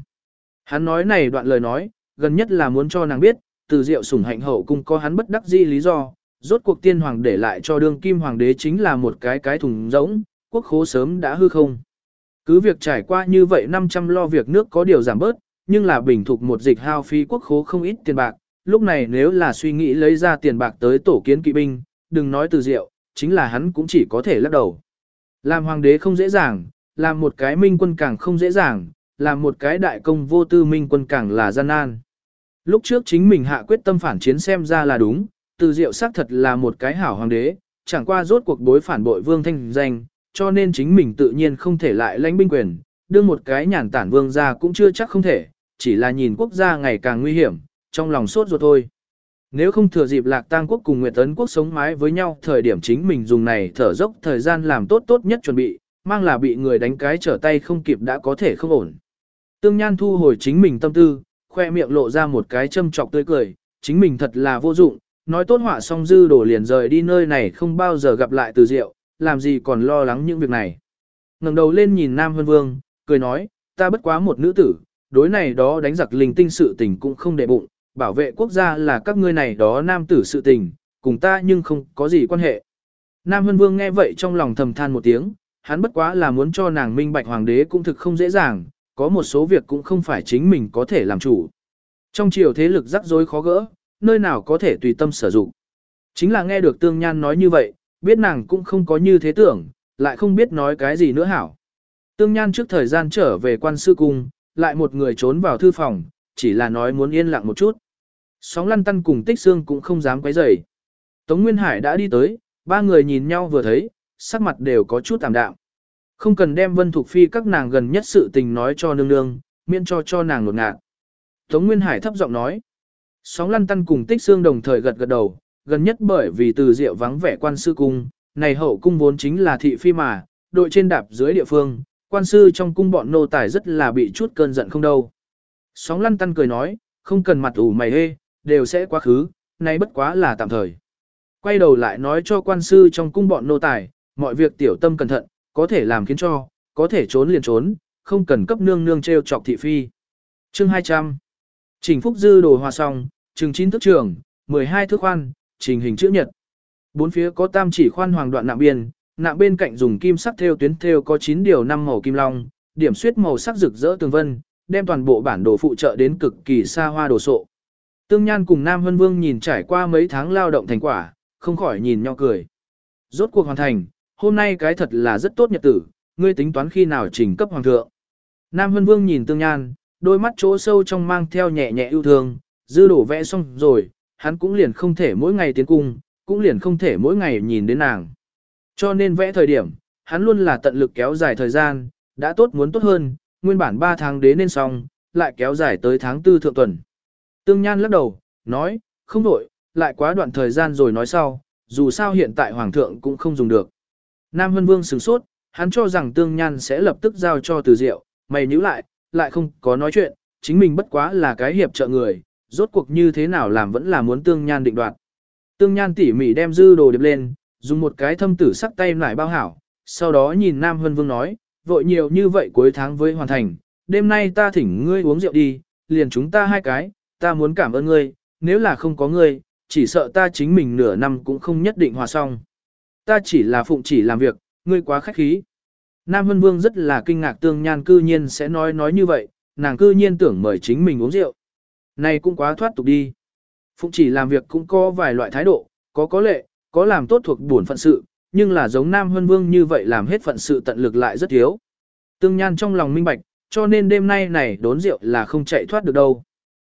A: Hắn nói này đoạn lời nói, gần nhất là muốn cho nàng biết, từ diệu sủng hạnh hậu cung có hắn bất đắc di lý do, rốt cuộc tiên hoàng để lại cho đương kim hoàng đế chính là một cái cái thùng rỗng, quốc khố sớm đã hư không. Cứ việc trải qua như vậy 500 lo việc nước có điều giảm bớt, nhưng là bình thuộc một dịch hao phí quốc khố không ít tiền bạc, lúc này nếu là suy nghĩ lấy ra tiền bạc tới tổ kiến kỵ binh, đừng nói từ diệu, chính là hắn cũng chỉ có thể lắc đầu. Làm hoàng đế không dễ dàng, làm một cái minh quân càng không dễ dàng, làm một cái đại công vô tư minh quân càng là gian nan. Lúc trước chính mình hạ quyết tâm phản chiến xem ra là đúng, từ diệu xác thật là một cái hảo hoàng đế, chẳng qua rốt cuộc đối phản bội vương thanh danh, cho nên chính mình tự nhiên không thể lại lãnh binh quyền, đưa một cái nhàn tản vương ra cũng chưa chắc không thể, chỉ là nhìn quốc gia ngày càng nguy hiểm, trong lòng sốt ruột thôi. Nếu không thừa dịp lạc tang quốc cùng Nguyệt Tấn quốc sống mái với nhau thời điểm chính mình dùng này thở dốc thời gian làm tốt tốt nhất chuẩn bị, mang là bị người đánh cái trở tay không kịp đã có thể không ổn. Tương Nhan thu hồi chính mình tâm tư, khoe miệng lộ ra một cái châm trọc tươi cười, chính mình thật là vô dụng, nói tốt họa xong dư đổ liền rời đi nơi này không bao giờ gặp lại từ diệu, làm gì còn lo lắng những việc này. ngẩng đầu lên nhìn Nam Hân Vương, cười nói, ta bất quá một nữ tử, đối này đó đánh giặc linh tinh sự tình cũng không để bụng, bảo vệ quốc gia là các ngươi này đó nam tử sự tình, cùng ta nhưng không có gì quan hệ. Nam Hân Vương nghe vậy trong lòng thầm than một tiếng, hắn bất quá là muốn cho nàng minh bạch hoàng đế cũng thực không dễ dàng, có một số việc cũng không phải chính mình có thể làm chủ. Trong triều thế lực rắc rối khó gỡ, nơi nào có thể tùy tâm sử dụng. Chính là nghe được Tương Nhan nói như vậy, biết nàng cũng không có như thế tưởng, lại không biết nói cái gì nữa hảo. Tương Nhan trước thời gian trở về quan sư cung, lại một người trốn vào thư phòng, chỉ là nói muốn yên lặng một chút. Sóng lăn tăn cùng tích xương cũng không dám quấy rầy. Tống Nguyên Hải đã đi tới, ba người nhìn nhau vừa thấy, sắc mặt đều có chút tạm đạm. Không cần đem Vân Thục Phi các nàng gần nhất sự tình nói cho nương nương, miễn cho cho nàng nột ngạt. Tống Nguyên Hải thấp giọng nói. Sóng lăn tăn cùng tích xương đồng thời gật gật đầu, gần nhất bởi vì từ diệu vắng vẻ quan sư cung, này hậu cung vốn chính là thị phi mà, đội trên đạp dưới địa phương, quan sư trong cung bọn nô tài rất là bị chút cơn giận không đâu. Sóng lăn tăn cười nói, không cần mặt ủ mày hê, đều sẽ quá khứ, nay bất quá là tạm thời. Quay đầu lại nói cho quan sư trong cung bọn nô tài, mọi việc tiểu tâm cẩn thận, có thể làm khiến cho, có thể trốn liền trốn, không cần cấp nương nương treo chọc thị phi. Chương 200 Trình Phúc Dư đồ hòa xong, trường chín thức trường, 12 thước khoan, trình hình chữ nhật. Bốn phía có tam chỉ khoan hoàng đoạn nạm biên, nạm bên cạnh dùng kim sắc theo tuyến theo có 9 điều năm màu kim long, điểm xuyết màu sắc rực rỡ tường vân, đem toàn bộ bản đồ phụ trợ đến cực kỳ xa hoa đồ sộ. Tương Nhan cùng Nam Hân Vương nhìn trải qua mấy tháng lao động thành quả, không khỏi nhìn nhau cười. Rốt cuộc hoàn thành, hôm nay cái thật là rất tốt nhật tử, ngươi tính toán khi nào trình cấp hoàng thượng. Nam Hân Vương nhìn Tương Nhan, đôi mắt chỗ sâu trong mang theo nhẹ nhẹ yêu thương, dư đổ vẽ xong rồi, hắn cũng liền không thể mỗi ngày tiến cung, cũng liền không thể mỗi ngày nhìn đến nàng. Cho nên vẽ thời điểm, hắn luôn là tận lực kéo dài thời gian, đã tốt muốn tốt hơn, nguyên bản 3 tháng đến nên xong, lại kéo dài tới tháng 4 thượng tuần. Tương Nhan lắc đầu, nói, không đổi, lại quá đoạn thời gian rồi nói sau, dù sao hiện tại Hoàng thượng cũng không dùng được. Nam Hân Vương sửng sốt, hắn cho rằng Tương Nhan sẽ lập tức giao cho từ diệu, mày nhíu lại, lại không có nói chuyện, chính mình bất quá là cái hiệp trợ người, rốt cuộc như thế nào làm vẫn là muốn Tương Nhan định đoạt. Tương Nhan tỉ mỉ đem dư đồ điệp lên, dùng một cái thâm tử sắc tay nải bao hảo, sau đó nhìn Nam Hân Vương nói, vội nhiều như vậy cuối tháng với hoàn thành, đêm nay ta thỉnh ngươi uống rượu đi, liền chúng ta hai cái, ta muốn cảm ơn ngươi, nếu là không có ngươi, chỉ sợ ta chính mình nửa năm cũng không nhất định hòa xong. Ta chỉ là phụng chỉ làm việc, ngươi quá khách khí. Nam Vân Vương rất là kinh ngạc tương nhan cư nhiên sẽ nói nói như vậy, nàng cư nhiên tưởng mời chính mình uống rượu. Này cũng quá thoát tục đi. Phụng chỉ làm việc cũng có vài loại thái độ, có có lệ, có làm tốt thuộc bổn phận sự, nhưng là giống Nam Hân Vương như vậy làm hết phận sự tận lực lại rất thiếu. Tương Nhan trong lòng minh bạch, cho nên đêm nay này đốn rượu là không chạy thoát được đâu.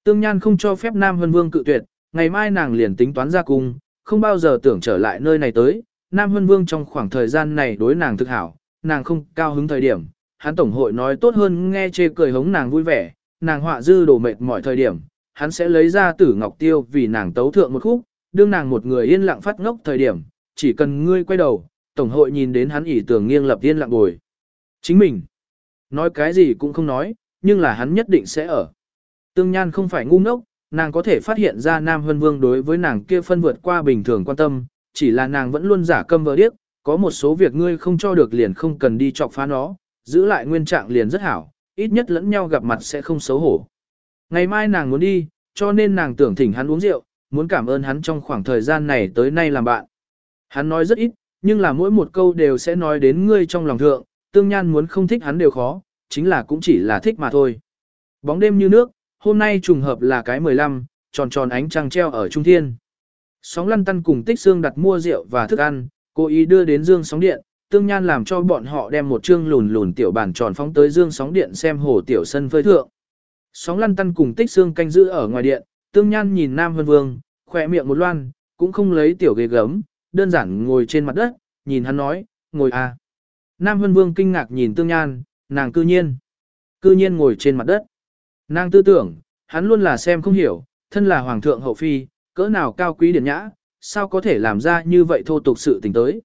A: Tương Nhan không cho phép Nam Hân Vương cự tuyệt, ngày mai nàng liền tính toán ra cung, không bao giờ tưởng trở lại nơi này tới. Nam Hân Vương trong khoảng thời gian này đối nàng thực hảo, nàng không cao hứng thời điểm, hắn tổng hội nói tốt hơn nghe chê cười hống nàng vui vẻ, nàng họa dư đổ mệt mọi thời điểm, hắn sẽ lấy ra tử ngọc tiêu vì nàng tấu thượng một khúc, đương nàng một người yên lặng phát ngốc thời điểm, chỉ cần ngươi quay đầu, tổng hội nhìn đến hắn ỉ tưởng nghiêng lập yên lặng bồi. Chính mình, nói cái gì cũng không nói, nhưng là hắn nhất định sẽ ở. Tương Nhan không phải ngu ngốc, nàng có thể phát hiện ra Nam Hân Vương đối với nàng kia phân vượt qua bình thường quan tâm, chỉ là nàng vẫn luôn giả câm vờ điếc, có một số việc ngươi không cho được liền không cần đi chọc phá nó, giữ lại nguyên trạng liền rất hảo, ít nhất lẫn nhau gặp mặt sẽ không xấu hổ. Ngày mai nàng muốn đi, cho nên nàng tưởng thỉnh hắn uống rượu, muốn cảm ơn hắn trong khoảng thời gian này tới nay làm bạn. Hắn nói rất ít, nhưng là mỗi một câu đều sẽ nói đến ngươi trong lòng thượng, tương nhan muốn không thích hắn đều khó, chính là cũng chỉ là thích mà thôi. Bóng đêm như nước, hôm nay trùng hợp là cái 15, tròn tròn ánh trăng treo ở trung thiên. Sóng lăn tăn cùng tích xương đặt mua rượu và thức ăn, cố ý đưa đến dương sóng điện, tương nhan làm cho bọn họ đem một chương lùn lùn tiểu bản tròn phóng tới dương sóng điện xem hồ tiểu sân phơi thượng. Sóng lăn tăn cùng tích xương canh giữ ở ngoài điện, tương nhan nhìn Nam Vân Vương, khỏe miệng một loan, cũng không lấy tiểu ghế gấm, đơn giản ngồi trên mặt đất, nhìn hắn nói, ngồi à. Nam Vân Vương kinh ngạc nhìn tương nhan, nàng cư nhiên, cư nhiên ngồi trên mặt đất. Nàng tư tưởng, hắn luôn là xem không hiểu, thân là hoàng thượng hậu phi, cỡ nào cao quý điển nhã, sao có thể làm ra như vậy thô tục sự tình tới.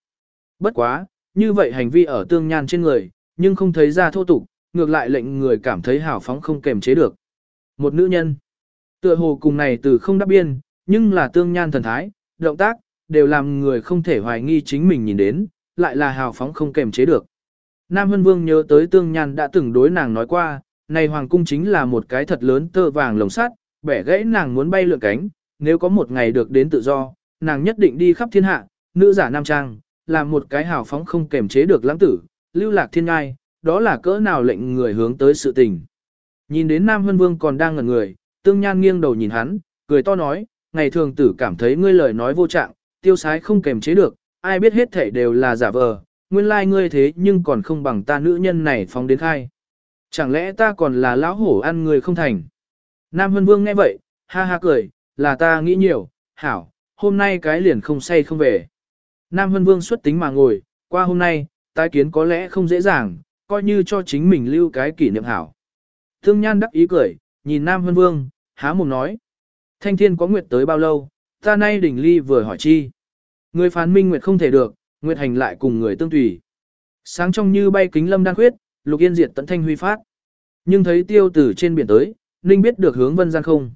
A: Bất quá, như vậy hành vi ở tương nhan trên người, nhưng không thấy ra thô tục, ngược lại lệnh người cảm thấy hào phóng không kềm chế được. Một nữ nhân, tựa hồ cùng này từ không đáp biên, nhưng là tương nhan thần thái, động tác, đều làm người không thể hoài nghi chính mình nhìn đến, lại là hào phóng không kềm chế được. Nam Hân Vương nhớ tới tương nhan đã từng đối nàng nói qua, này hoàng cung chính là một cái thật lớn tơ vàng lồng sắt, bẻ gãy nàng muốn bay lượn cánh, nếu có một ngày được đến tự do, nàng nhất định đi khắp thiên hạ, nữ giả nam trang, làm một cái hào phóng không kềm chế được lãng tử, lưu lạc thiên ngai, đó là cỡ nào lệnh người hướng tới sự tình. Nhìn đến Nam Hân Vương còn đang ngẩn người, tương nhan nghiêng đầu nhìn hắn, cười to nói, ngày thường tử cảm thấy ngươi lời nói vô trạng, tiêu sái không kềm chế được, ai biết hết thể đều là giả vờ, nguyên lai like ngươi thế nhưng còn không bằng ta nữ nhân này phóng đến khai. Chẳng lẽ ta còn là lão hổ ăn người không thành? Nam Hân Vương nghe vậy, ha ha cười, là ta nghĩ nhiều, hảo, hôm nay cái liền không say không về. Nam Hân Vương xuất tính mà ngồi, qua hôm nay, tái kiến có lẽ không dễ dàng, coi như cho chính mình lưu cái kỷ niệm hảo. Thương Nhan đắc ý cười, nhìn Nam Hân Vương, há mồm nói. Thanh thiên có nguyệt tới bao lâu, ta nay đỉnh ly vừa hỏi chi. Người phán minh nguyệt không thể được, nguyệt hành lại cùng người tương tùy. Sáng trong như bay kính lâm đan khuyết, lục yên diệt tận thanh huy phát. Nhưng thấy tiêu tử trên biển tới, ninh biết được hướng vân gian không.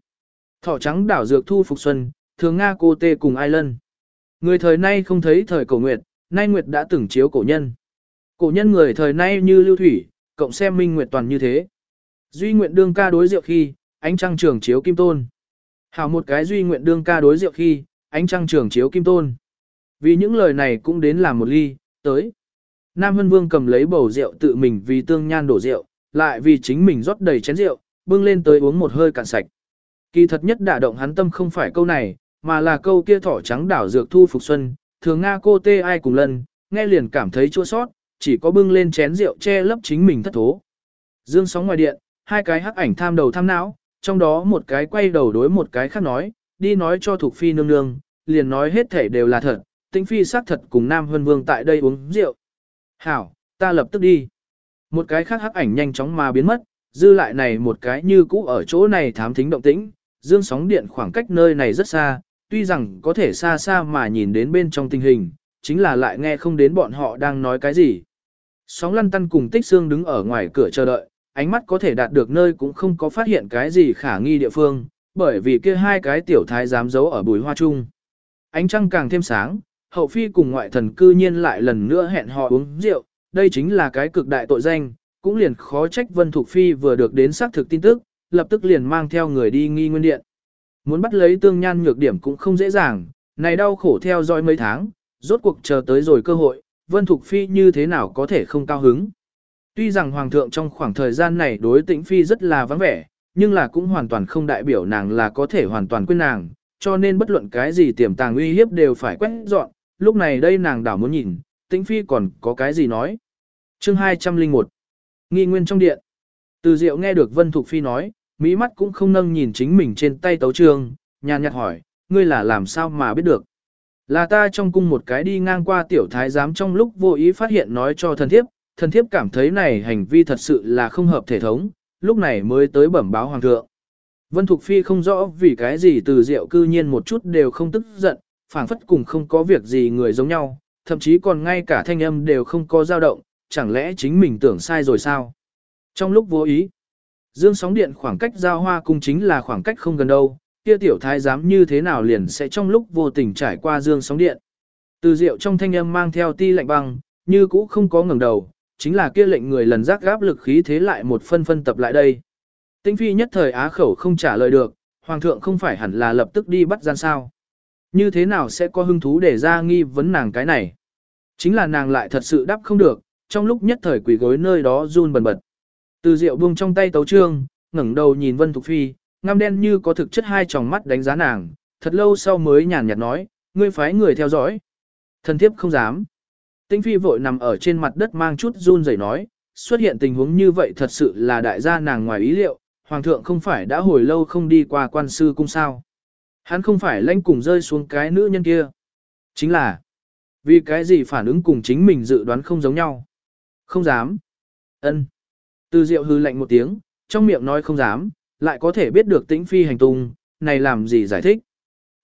A: Thỏ trắng đảo dược thu phục xuân, thường Nga cô tê cùng ai lân. Người thời nay không thấy thời cổ nguyệt, nay nguyệt đã từng chiếu cổ nhân. Cổ nhân người thời nay như lưu thủy, cộng xem minh nguyệt toàn như thế. Duy nguyện đương ca đối diệu khi, ánh trăng trường chiếu kim tôn. Hảo một cái duy nguyện đương ca đối diệu khi, ánh trăng trường chiếu kim tôn. Vì những lời này cũng đến làm một ly, tới. Nam Hân Vương cầm lấy bầu rượu tự mình vì tương nhan đổ rượu, lại vì chính mình rót đầy chén rượu, bưng lên tới uống một hơi cạn sạch. Kỳ thật nhất đả động hắn tâm không phải câu này, mà là câu kia thỏ trắng đảo dược thu phục xuân, thường Nga cô tê ai cùng lần, nghe liền cảm thấy chua sót, chỉ có bưng lên chén rượu che lấp chính mình thất thố. Dương sóng ngoài điện, hai cái hắc ảnh tham đầu tham não, trong đó một cái quay đầu đối một cái khác nói, đi nói cho thuộc phi nương nương, liền nói hết thể đều là thật, tĩnh phi xác thật cùng Nam Hân Vương tại đây uống rượu. Hảo, ta lập tức đi. Một cái khác hắc ảnh nhanh chóng mà biến mất, dư lại này một cái như cũ ở chỗ này thám thính động tĩnh, dương sóng điện khoảng cách nơi này rất xa, tuy rằng có thể xa xa mà nhìn đến bên trong tình hình, chính là lại nghe không đến bọn họ đang nói cái gì. Sóng lăn tăn cùng tích xương đứng ở ngoài cửa chờ đợi, ánh mắt có thể đạt được nơi cũng không có phát hiện cái gì khả nghi địa phương, bởi vì kia hai cái tiểu thái dám giấu ở bùi hoa chung. Ánh trăng càng thêm sáng, hậu phi cùng ngoại thần cư nhiên lại lần nữa hẹn họ uống rượu, đây chính là cái cực đại tội danh, cũng liền khó trách Vân Thục Phi vừa được đến xác thực tin tức, lập tức liền mang theo người đi nghi nguyên điện. Muốn bắt lấy tương nhan nhược điểm cũng không dễ dàng, này đau khổ theo dõi mấy tháng, rốt cuộc chờ tới rồi cơ hội, Vân Thục Phi như thế nào có thể không cao hứng. Tuy rằng Hoàng thượng trong khoảng thời gian này đối tĩnh Phi rất là vắng vẻ, nhưng là cũng hoàn toàn không đại biểu nàng là có thể hoàn toàn quên nàng, cho nên bất luận cái gì tiềm tàng uy hiếp đều phải quét dọn, lúc này đây nàng đảo muốn nhìn, tĩnh phi còn có cái gì nói. chương 201 Nghi nguyên trong điện Từ diệu nghe được Vân Thục Phi nói, mỹ mắt cũng không nâng nhìn chính mình trên tay tấu trường, nhàn nhạt hỏi, ngươi là làm sao mà biết được. Là ta trong cung một cái đi ngang qua tiểu thái giám trong lúc vô ý phát hiện nói cho thần thiếp, thần thiếp cảm thấy này hành vi thật sự là không hợp thể thống, lúc này mới tới bẩm báo hoàng thượng. Vân Thục Phi không rõ vì cái gì từ diệu cư nhiên một chút đều không tức giận, phảng phất cùng không có việc gì người giống nhau, thậm chí còn ngay cả thanh âm đều không có dao động, chẳng lẽ chính mình tưởng sai rồi sao? Trong lúc vô ý, dương sóng điện khoảng cách giao hoa cung chính là khoảng cách không gần đâu, kia tiểu thái giám như thế nào liền sẽ trong lúc vô tình trải qua dương sóng điện. Từ diệu trong thanh âm mang theo ti lạnh băng, như cũ không có ngẩng đầu, chính là kia lệnh người lần giác gáp lực khí thế lại một phân phân tập lại đây. Tinh phi nhất thời á khẩu không trả lời được, hoàng thượng không phải hẳn là lập tức đi bắt gian sao. Như thế nào sẽ có hứng thú để ra nghi vấn nàng cái này? Chính là nàng lại thật sự đáp không được, trong lúc nhất thời quỷ gối nơi đó run bần bật. Từ rượu buông trong tay tấu trương, ngẩng đầu nhìn Vân Thục Phi, ngăm đen như có thực chất hai tròng mắt đánh giá nàng, thật lâu sau mới nhàn nhạt nói, ngươi phái người theo dõi. Thần thiếp không dám. Tinh Phi vội nằm ở trên mặt đất mang chút run rẩy nói, xuất hiện tình huống như vậy thật sự là đại gia nàng ngoài ý liệu, Hoàng thượng không phải đã hồi lâu không đi qua quan sư cung sao. Hắn không phải lãnh cùng rơi xuống cái nữ nhân kia. Chính là, vì cái gì phản ứng cùng chính mình dự đoán không giống nhau. Không dám. ân Từ diệu hư lạnh một tiếng, trong miệng nói không dám, lại có thể biết được tĩnh phi hành tung, này làm gì giải thích.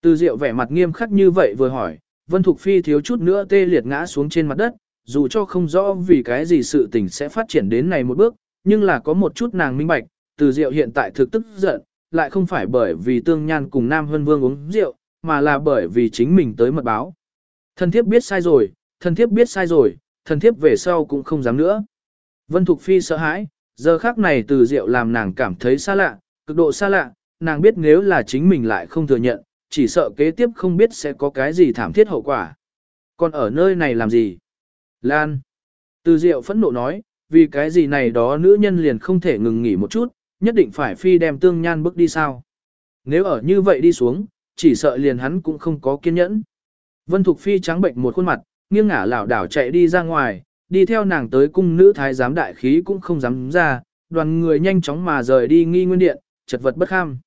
A: Từ diệu vẻ mặt nghiêm khắc như vậy vừa hỏi, Vân Thục Phi thiếu chút nữa tê liệt ngã xuống trên mặt đất, dù cho không rõ vì cái gì sự tình sẽ phát triển đến này một bước, nhưng là có một chút nàng minh bạch, từ diệu hiện tại thực tức giận, lại không phải bởi vì tương nhan cùng Nam Hân Vương uống rượu, mà là bởi vì chính mình tới mật báo. Thần thiếp biết sai rồi, thần thiếp biết sai rồi, thần thiếp về sau cũng không dám nữa. Vân Thục Phi sợ hãi, giờ khác này từ rượu làm nàng cảm thấy xa lạ, cực độ xa lạ, nàng biết nếu là chính mình lại không thừa nhận, chỉ sợ kế tiếp không biết sẽ có cái gì thảm thiết hậu quả. Còn ở nơi này làm gì? Lan. Từ Diệu phẫn nộ nói, vì cái gì này đó nữ nhân liền không thể ngừng nghỉ một chút, nhất định phải phi đem tương nhan bước đi sao. Nếu ở như vậy đi xuống, chỉ sợ liền hắn cũng không có kiên nhẫn. Vân Thục Phi trắng bệnh một khuôn mặt, nghiêng ngả lảo đảo chạy đi ra ngoài, đi theo nàng tới cung nữ thái giám đại khí cũng không dám ra, đoàn người nhanh chóng mà rời đi nghi nguyên điện, chật vật bất kham.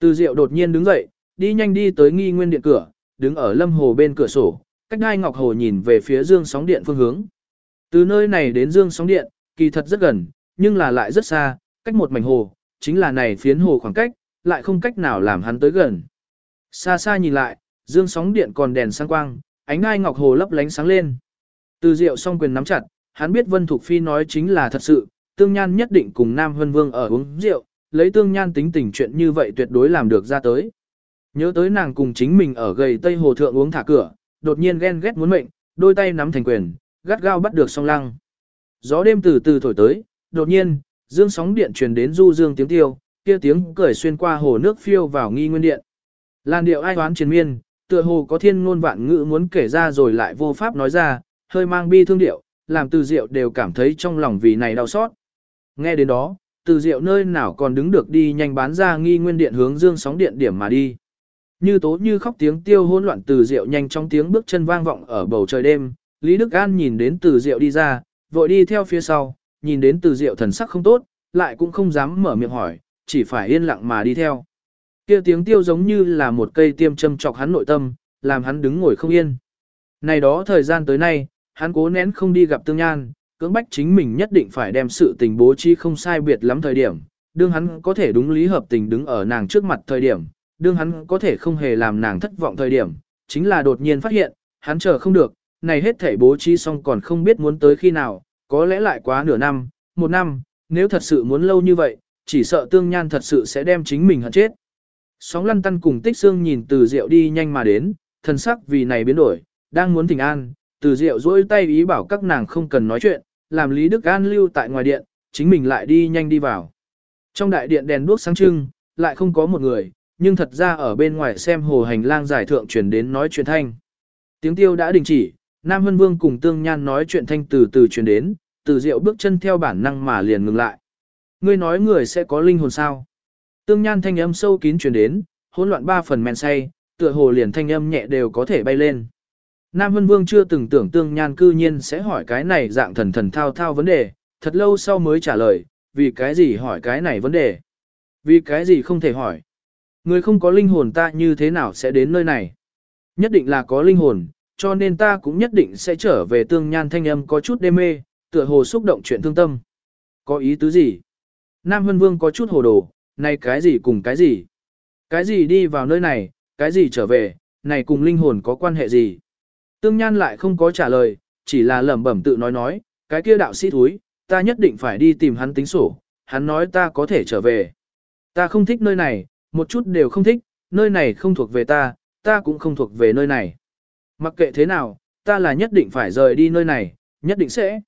A: Từ Diệu đột nhiên đứng dậy, đi nhanh đi tới nghi nguyên điện cửa, đứng ở lâm hồ bên cửa sổ, cách đai ngọc hồ nhìn về phía dương sóng điện phương hướng. Từ nơi này đến dương sóng điện, kỳ thật rất gần, nhưng là lại rất xa, cách một mảnh hồ, chính là này phiến hồ khoảng cách, lại không cách nào làm hắn tới gần. Xa xa nhìn lại, dương sóng điện còn đèn sáng quang, ánh ngai ngọc hồ lấp lánh sáng lên. Từ Diệu song quyền nắm chặt, hắn biết Vân Thục Phi nói chính là thật sự, Tương Nhan nhất định cùng Nam Vân Vương ở uống rượu, lấy Tương Nhan tính tình chuyện như vậy tuyệt đối làm được ra tới. Nhớ tới nàng cùng chính mình ở gầy Tây Hồ Thượng uống thả cửa, đột nhiên ghen ghét muốn mệnh, đôi tay nắm thành quyền, gắt gao bắt được song lăng. Gió đêm từ từ thổi tới, đột nhiên, dương sóng điện truyền đến du dương tiếng tiêu, kia tiếng cười xuyên qua hồ nước phiêu vào nghi nguyên điện. Làn điệu ai toán triền miên, tựa hồ có thiên ngôn vạn ngữ muốn kể ra rồi lại vô pháp nói ra, hơi mang bi thương điệu, làm từ diệu đều cảm thấy trong lòng vì này đau xót. Nghe đến đó, từ diệu nơi nào còn đứng được đi nhanh bán ra nghi nguyên điện hướng dương sóng điện điểm mà đi. Như tố như khóc tiếng tiêu hỗn loạn từ diệu nhanh trong tiếng bước chân vang vọng ở bầu trời đêm, Lý Đức An nhìn đến từ diệu đi ra, vội đi theo phía sau, nhìn đến từ diệu thần sắc không tốt, lại cũng không dám mở miệng hỏi, chỉ phải yên lặng mà đi theo. Kia tiếng tiêu giống như là một cây tiêm châm chọc hắn nội tâm, làm hắn đứng ngồi không yên. Này đó thời gian tới nay, hắn cố nén không đi gặp tương nhan, cưỡng bách chính mình nhất định phải đem sự tình bố trí không sai biệt lắm thời điểm, đương hắn có thể đúng lý hợp tình đứng ở nàng trước mặt thời điểm, đương hắn có thể không hề làm nàng thất vọng thời điểm, chính là đột nhiên phát hiện, hắn chờ không được, này hết thể bố trí xong còn không biết muốn tới khi nào, có lẽ lại quá nửa năm, một năm, nếu thật sự muốn lâu như vậy, chỉ sợ tương nhan thật sự sẽ đem chính mình hận chết. Sóng lăn tăn cùng tích xương nhìn từ rượu đi nhanh mà đến, thần sắc vì này biến đổi, đang muốn thỉnh an, từ rượu dỗi tay ý bảo các nàng không cần nói chuyện, làm Lý Đức An lưu tại ngoài điện, chính mình lại đi nhanh đi vào. Trong đại điện đèn đuốc sáng trưng, lại không có một người, nhưng thật ra ở bên ngoài xem hồ hành lang giải thượng truyền đến nói chuyện thanh. Tiếng tiêu đã đình chỉ, Nam Hân Vương cùng Tương Nhan nói chuyện thanh từ từ truyền đến, từ diệu bước chân theo bản năng mà liền ngừng lại. Ngươi nói người sẽ có linh hồn sao? Tương Nhan thanh âm sâu kín truyền đến, hỗn loạn ba phần men say, tựa hồ liền thanh âm nhẹ đều có thể bay lên. Nam Hân Vương chưa từng tưởng tương nhan cư nhiên sẽ hỏi cái này dạng thần thần thao thao vấn đề, thật lâu sau mới trả lời, vì cái gì hỏi cái này vấn đề. Vì cái gì không thể hỏi. Người không có linh hồn ta như thế nào sẽ đến nơi này. Nhất định là có linh hồn, cho nên ta cũng nhất định sẽ trở về tương nhan thanh âm có chút đê mê, tựa hồ xúc động chuyện thương tâm. Có ý tứ gì? Nam Hân Vương có chút hồ đồ, này cái gì cùng cái gì? Cái gì đi vào nơi này, cái gì trở về, này cùng linh hồn có quan hệ gì? Tương Nhan lại không có trả lời, chỉ là lẩm bẩm tự nói nói, cái kia đạo sĩ thúi, ta nhất định phải đi tìm hắn tính sổ, hắn nói ta có thể trở về. Ta không thích nơi này, một chút đều không thích, nơi này không thuộc về ta, ta cũng không thuộc về nơi này. Mặc kệ thế nào, ta là nhất định phải rời đi nơi này, nhất định sẽ.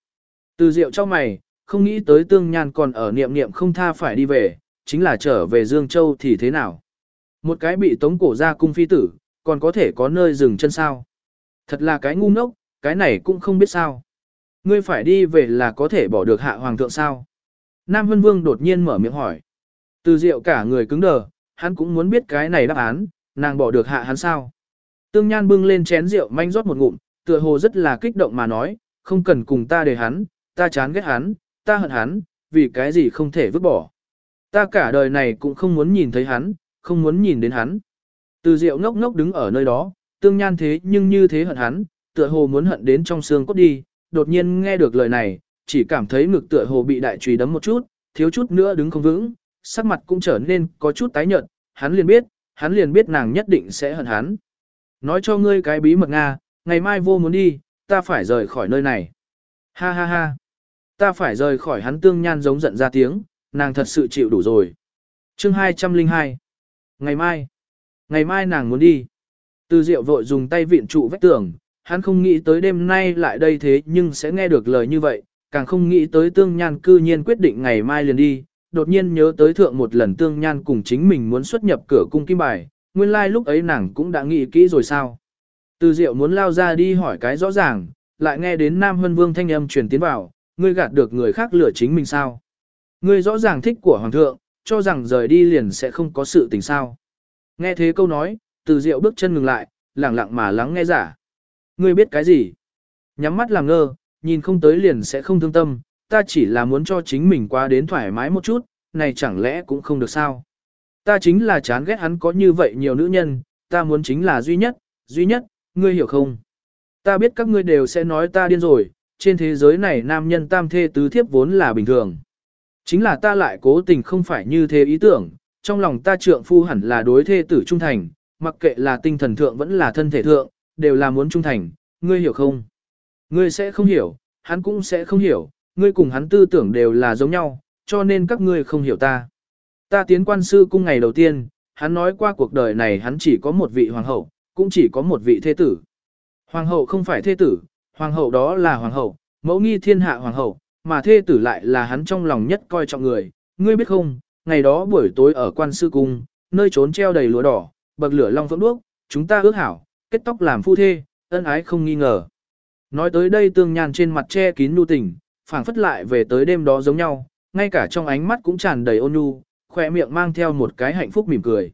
A: Từ rượu cho mày, không nghĩ tới tương nhan còn ở niệm niệm không tha phải đi về, chính là trở về Dương Châu thì thế nào. Một cái bị tống cổ ra cung phi tử, còn có thể có nơi dừng chân sao. Thật là cái ngu ngốc, cái này cũng không biết sao. Ngươi phải đi về là có thể bỏ được hạ hoàng thượng sao. Nam Vân Vương đột nhiên mở miệng hỏi. Từ rượu cả người cứng đờ, hắn cũng muốn biết cái này đáp án, nàng bỏ được hạ hắn sao. Tương Nhan bưng lên chén rượu manh rót một ngụm, tựa hồ rất là kích động mà nói, không cần cùng ta để hắn, ta chán ghét hắn, ta hận hắn, vì cái gì không thể vứt bỏ. Ta cả đời này cũng không muốn nhìn thấy hắn, không muốn nhìn đến hắn. Từ rượu ngốc ngốc đứng ở nơi đó, tương nhan thế nhưng như thế hận hắn, tựa hồ muốn hận đến trong xương cốt đi, đột nhiên nghe được lời này, chỉ cảm thấy ngực tựa hồ bị đại trùy đấm một chút, thiếu chút nữa đứng không vững, sắc mặt cũng trở nên có chút tái nhợt, hắn liền biết, hắn liền biết nàng nhất định sẽ hận hắn. Nói cho ngươi cái bí mật Nga, ngày mai vô muốn đi, ta phải rời khỏi nơi này. Ha ha ha. Ta phải rời khỏi hắn tương nhan giống giận ra tiếng, nàng thật sự chịu đủ rồi. chương 202. Ngày mai. Ngày mai nàng muốn đi. Từ diệu vội dùng tay viện trụ vách tường, hắn không nghĩ tới đêm nay lại đây thế nhưng sẽ nghe được lời như vậy, càng không nghĩ tới tương nhan cư nhiên quyết định ngày mai liền đi, đột nhiên nhớ tới thượng một lần tương nhan cùng chính mình muốn xuất nhập cửa cung kim bài, nguyên lai like lúc ấy nàng cũng đã nghĩ kỹ rồi sao. Từ diệu muốn lao ra đi hỏi cái rõ ràng, lại nghe đến Nam Hân Vương thanh âm truyền tiến vào, ngươi gạt được người khác lừa chính mình sao. Ngươi rõ ràng thích của Hoàng thượng, cho rằng rời đi liền sẽ không có sự tình sao. Nghe thế câu nói, từ diệu bước chân ngừng lại, lẳng lặng mà lắng nghe giả. Ngươi biết cái gì? Nhắm mắt làm ngơ, nhìn không tới liền sẽ không thương tâm, ta chỉ là muốn cho chính mình qua đến thoải mái một chút, này chẳng lẽ cũng không được sao? Ta chính là chán ghét hắn có như vậy nhiều nữ nhân, ta muốn chính là duy nhất, duy nhất, ngươi hiểu không? Ta biết các ngươi đều sẽ nói ta điên rồi, trên thế giới này nam nhân tam thê tứ thiếp vốn là bình thường. Chính là ta lại cố tình không phải như thế ý tưởng, trong lòng ta trượng phu hẳn là đối thê tử trung thành, mặc kệ là tinh thần thượng vẫn là thân thể thượng, đều là muốn trung thành, ngươi hiểu không? Ngươi sẽ không hiểu, hắn cũng sẽ không hiểu, ngươi cùng hắn tư tưởng đều là giống nhau, cho nên các ngươi không hiểu ta. Ta tiến quan sư cung ngày đầu tiên, hắn nói qua cuộc đời này hắn chỉ có một vị hoàng hậu, cũng chỉ có một vị thế tử. Hoàng hậu không phải thế tử, hoàng hậu đó là hoàng hậu, mẫu nghi thiên hạ hoàng hậu, mà thê tử lại là hắn trong lòng nhất coi trọng người. Ngươi biết không, ngày đó buổi tối ở quan sư cung, nơi trốn treo đầy lúa đỏ, bậc lửa long phượng đuốc, chúng ta ước hảo, kết tóc làm phu thê, ân ái không nghi ngờ. Nói tới đây tương nhàn trên mặt che kín nu tình, phảng phất lại về tới đêm đó giống nhau, ngay cả trong ánh mắt cũng tràn đầy ôn nhu, khỏe miệng mang theo một cái hạnh phúc mỉm cười.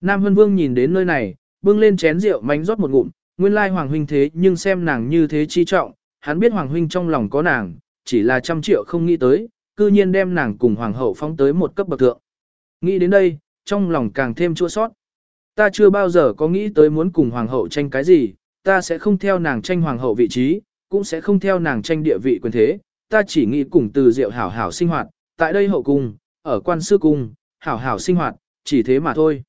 A: Nam Hân Vương nhìn đến nơi này, bưng lên chén rượu mánh rót một ngụm, nguyên lai Hoàng Huynh thế nhưng xem nàng như thế chi trọng, hắn biết Hoàng Huynh trong lòng có nàng, chỉ là trăm triệu không nghĩ tới, cư nhiên đem nàng cùng Hoàng hậu phóng tới một cấp bậc thượng. Nghĩ đến đây, trong lòng càng thêm chua sót. Ta chưa bao giờ có nghĩ tới muốn cùng Hoàng hậu tranh cái gì, ta sẽ không theo nàng tranh Hoàng hậu vị trí, cũng sẽ không theo nàng tranh địa vị quyền thế, ta chỉ nghĩ cùng từ diệu hảo hảo sinh hoạt, tại đây hậu cung, ở quan sư cung, hảo hảo sinh hoạt, chỉ thế mà thôi.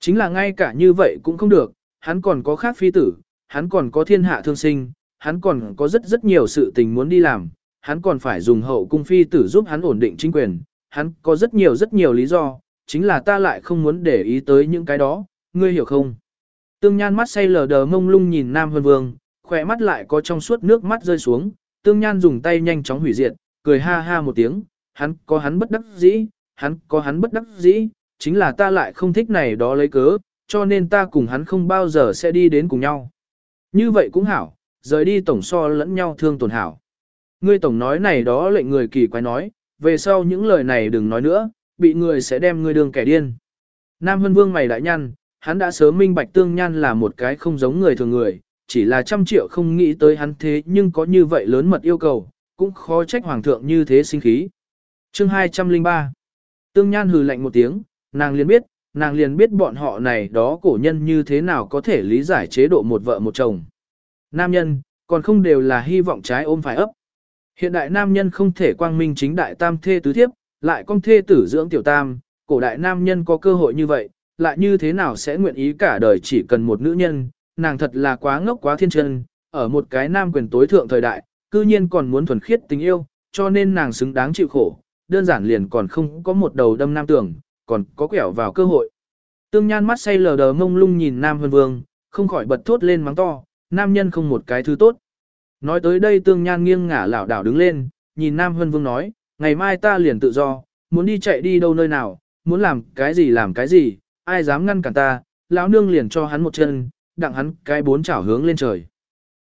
A: Chính là ngay cả như vậy cũng không được, hắn còn có khác phi tử, hắn còn có thiên hạ thương sinh, hắn còn có rất rất nhiều sự tình muốn đi làm, hắn còn phải dùng hậu cung phi tử giúp hắn ổn định chính quyền, hắn có rất nhiều rất nhiều lý do, chính là ta lại không muốn để ý tới những cái đó, ngươi hiểu không? Tương Nhan mắt say lờ đờ mông lung nhìn Nam Vân Vương, khỏe mắt lại có trong suốt nước mắt rơi xuống, Tương Nhan dùng tay nhanh chóng hủy diệt, cười ha ha một tiếng, hắn có hắn bất đắc dĩ, hắn có hắn bất đắc dĩ, chính là ta lại không thích này đó lấy cớ, cho nên ta cùng hắn không bao giờ sẽ đi đến cùng nhau. Như vậy cũng hảo, rời đi tổng so lẫn nhau thương tổn hảo. Ngươi tổng nói này đó lệnh người kỳ quái nói, về sau những lời này đừng nói nữa, bị người sẽ đem ngươi đường kẻ điên. Nam Hân Vương mày đã nhăn, hắn đã sớm minh bạch tương nhan là một cái không giống người thường người, chỉ là trăm triệu không nghĩ tới hắn thế nhưng có như vậy lớn mật yêu cầu, cũng khó trách hoàng thượng như thế sinh khí. Chương 203 Tương Nhan hừ lạnh một tiếng, nàng liền biết, nàng liền biết bọn họ này đó cổ nhân như thế nào có thể lý giải chế độ một vợ một chồng. Nam nhân, còn không đều là hy vọng trái ôm phải ấp. Hiện đại nam nhân không thể quang minh chính đại tam thê tứ thiếp, lại con thê tử dưỡng tiểu tam, cổ đại nam nhân có cơ hội như vậy, lại như thế nào sẽ nguyện ý cả đời chỉ cần một nữ nhân, nàng thật là quá ngốc quá thiên chân, ở một cái nam quyền tối thượng thời đại, cư nhiên còn muốn thuần khiết tình yêu, cho nên nàng xứng đáng chịu khổ, đơn giản liền còn không có một đầu đâm nam tưởng, còn có quẹo vào cơ hội. Tương Nhan mắt say lờ đờ mông lung nhìn Nam Hân Vương, không khỏi bật thốt lên mắng to, nam nhân không một cái thứ tốt. Nói tới đây Tương Nhan nghiêng ngả lảo đảo đứng lên, nhìn Nam Hân Vương nói, ngày mai ta liền tự do, muốn đi chạy đi đâu nơi nào, muốn làm cái gì làm cái gì, ai dám ngăn cản ta, lão nương liền cho hắn một chân, đặng hắn cái bốn chảo hướng lên trời.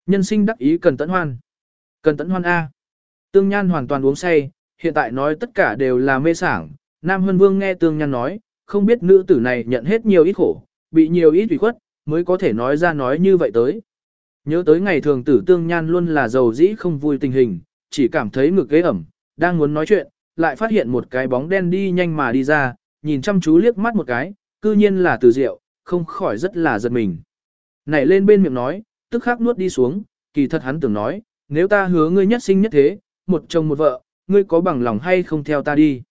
A: Nhân sinh đắc ý cần tận hoan. Cần tận hoan A. Tương Nhan hoàn toàn uống say, hiện tại nói tất cả đều là mê sảng. Nam Hân Vương nghe Tương Nhan nói, không biết nữ tử này nhận hết nhiều ít khổ, bị nhiều ít ủy khuất, mới có thể nói ra nói như vậy tới. Nhớ tới ngày thường tử Tương Nhan luôn là giàu dĩ không vui tình hình, chỉ cảm thấy ngực ghế ẩm, đang muốn nói chuyện, lại phát hiện một cái bóng đen đi nhanh mà đi ra, nhìn chăm chú liếc mắt một cái, cư nhiên là từ diệu, không khỏi rất là giật mình. Nảy lên bên miệng nói, tức khắc nuốt đi xuống, kỳ thật hắn tưởng nói, nếu ta hứa ngươi nhất sinh nhất thế, một chồng một vợ, ngươi có bằng lòng hay không theo ta đi.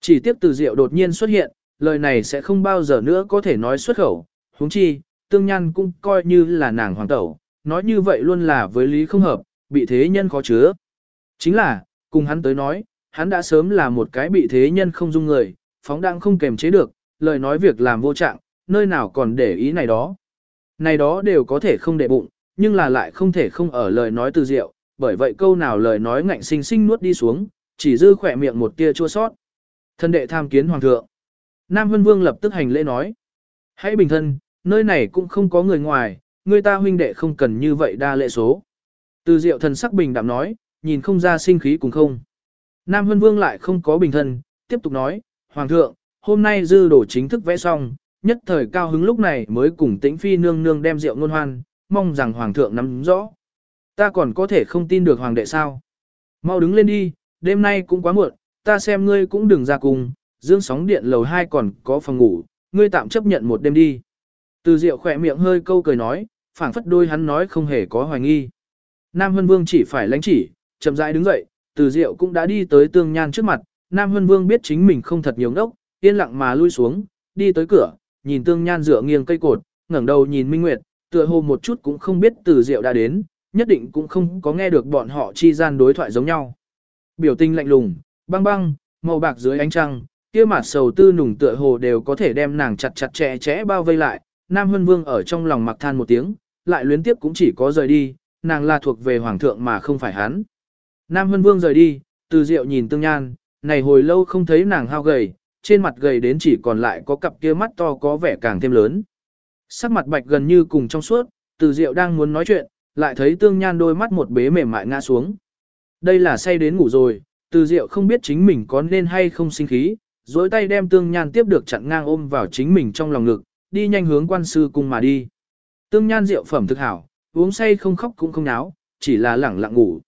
A: Chỉ tiếp từ diệu đột nhiên xuất hiện, lời này sẽ không bao giờ nữa có thể nói xuất khẩu, huống chi, tương nhan cũng coi như là nàng hoàng tẩu, nói như vậy luôn là với lý không hợp, bị thế nhân khó chứa. Chính là, cùng hắn tới nói, hắn đã sớm là một cái bị thế nhân không dung người, phóng đang không kềm chế được, lời nói việc làm vô trạng, nơi nào còn để ý này đó. Này đó đều có thể không để bụng, nhưng là lại không thể không ở lời nói từ diệu, bởi vậy câu nào lời nói ngạnh sinh sinh nuốt đi xuống, chỉ dư khỏe miệng một tia chua sót. Thân đệ tham kiến hoàng thượng. Nam Vân Vương lập tức hành lễ nói. Hãy bình thân, nơi này cũng không có người ngoài, người ta huynh đệ không cần như vậy đa lệ số. Từ diệu thần sắc bình đạm nói, nhìn không ra sinh khí cùng không. Nam Vân Vương lại không có bình thân, tiếp tục nói, Hoàng thượng, hôm nay dư đổ chính thức vẽ xong, nhất thời cao hứng lúc này mới cùng tĩnh phi nương nương đem rượu ngôn hoan, mong rằng Hoàng thượng nắm rõ. Ta còn có thể không tin được Hoàng đệ sao. Mau đứng lên đi, đêm nay cũng quá muộn, ta xem ngươi cũng đừng ra cùng, dương sóng điện lầu 2 còn có phòng ngủ, ngươi tạm chấp nhận một đêm đi. Từ Diệu khỏe miệng hơi câu cười nói, phảng phất đôi hắn nói không hề có hoài nghi. Nam Hân Vương chỉ phải lãnh chỉ, chậm rãi đứng dậy, Từ Diệu cũng đã đi tới Tương Nhan trước mặt, Nam Hân Vương biết chính mình không thật nhiều ngốc, yên lặng mà lui xuống, đi tới cửa, nhìn Tương Nhan dựa nghiêng cây cột, ngẩng đầu nhìn Minh Nguyệt, tựa hồ một chút cũng không biết Từ Diệu đã đến, nhất định cũng không có nghe được bọn họ chi gian đối thoại giống nhau. Biểu tình lạnh lùng, băng băng, màu bạc dưới ánh trăng, kia mặt sầu tư nùng tựa hồ đều có thể đem nàng chặt chặt chẽ chẽ bao vây lại. Nam Hân Vương ở trong lòng mặc than một tiếng, lại luyến tiếp cũng chỉ có rời đi, nàng là thuộc về hoàng thượng mà không phải hắn. Nam Hân Vương rời đi, từ diệu nhìn tương nhan, này hồi lâu không thấy nàng hao gầy, trên mặt gầy đến chỉ còn lại có cặp kia mắt to có vẻ càng thêm lớn. Sắc mặt bạch gần như cùng trong suốt, từ diệu đang muốn nói chuyện, lại thấy tương nhan đôi mắt một bế mềm mại ngã xuống. Đây là say đến ngủ rồi, từ diệu không biết chính mình có nên hay không sinh khí, dối tay đem tương nhan tiếp được chặn ngang ôm vào chính mình trong lòng ngực, đi nhanh hướng quan sư cung mà đi. Tương nhan rượu phẩm thực hảo, uống say không khóc cũng không náo, chỉ là lẳng lặng ngủ.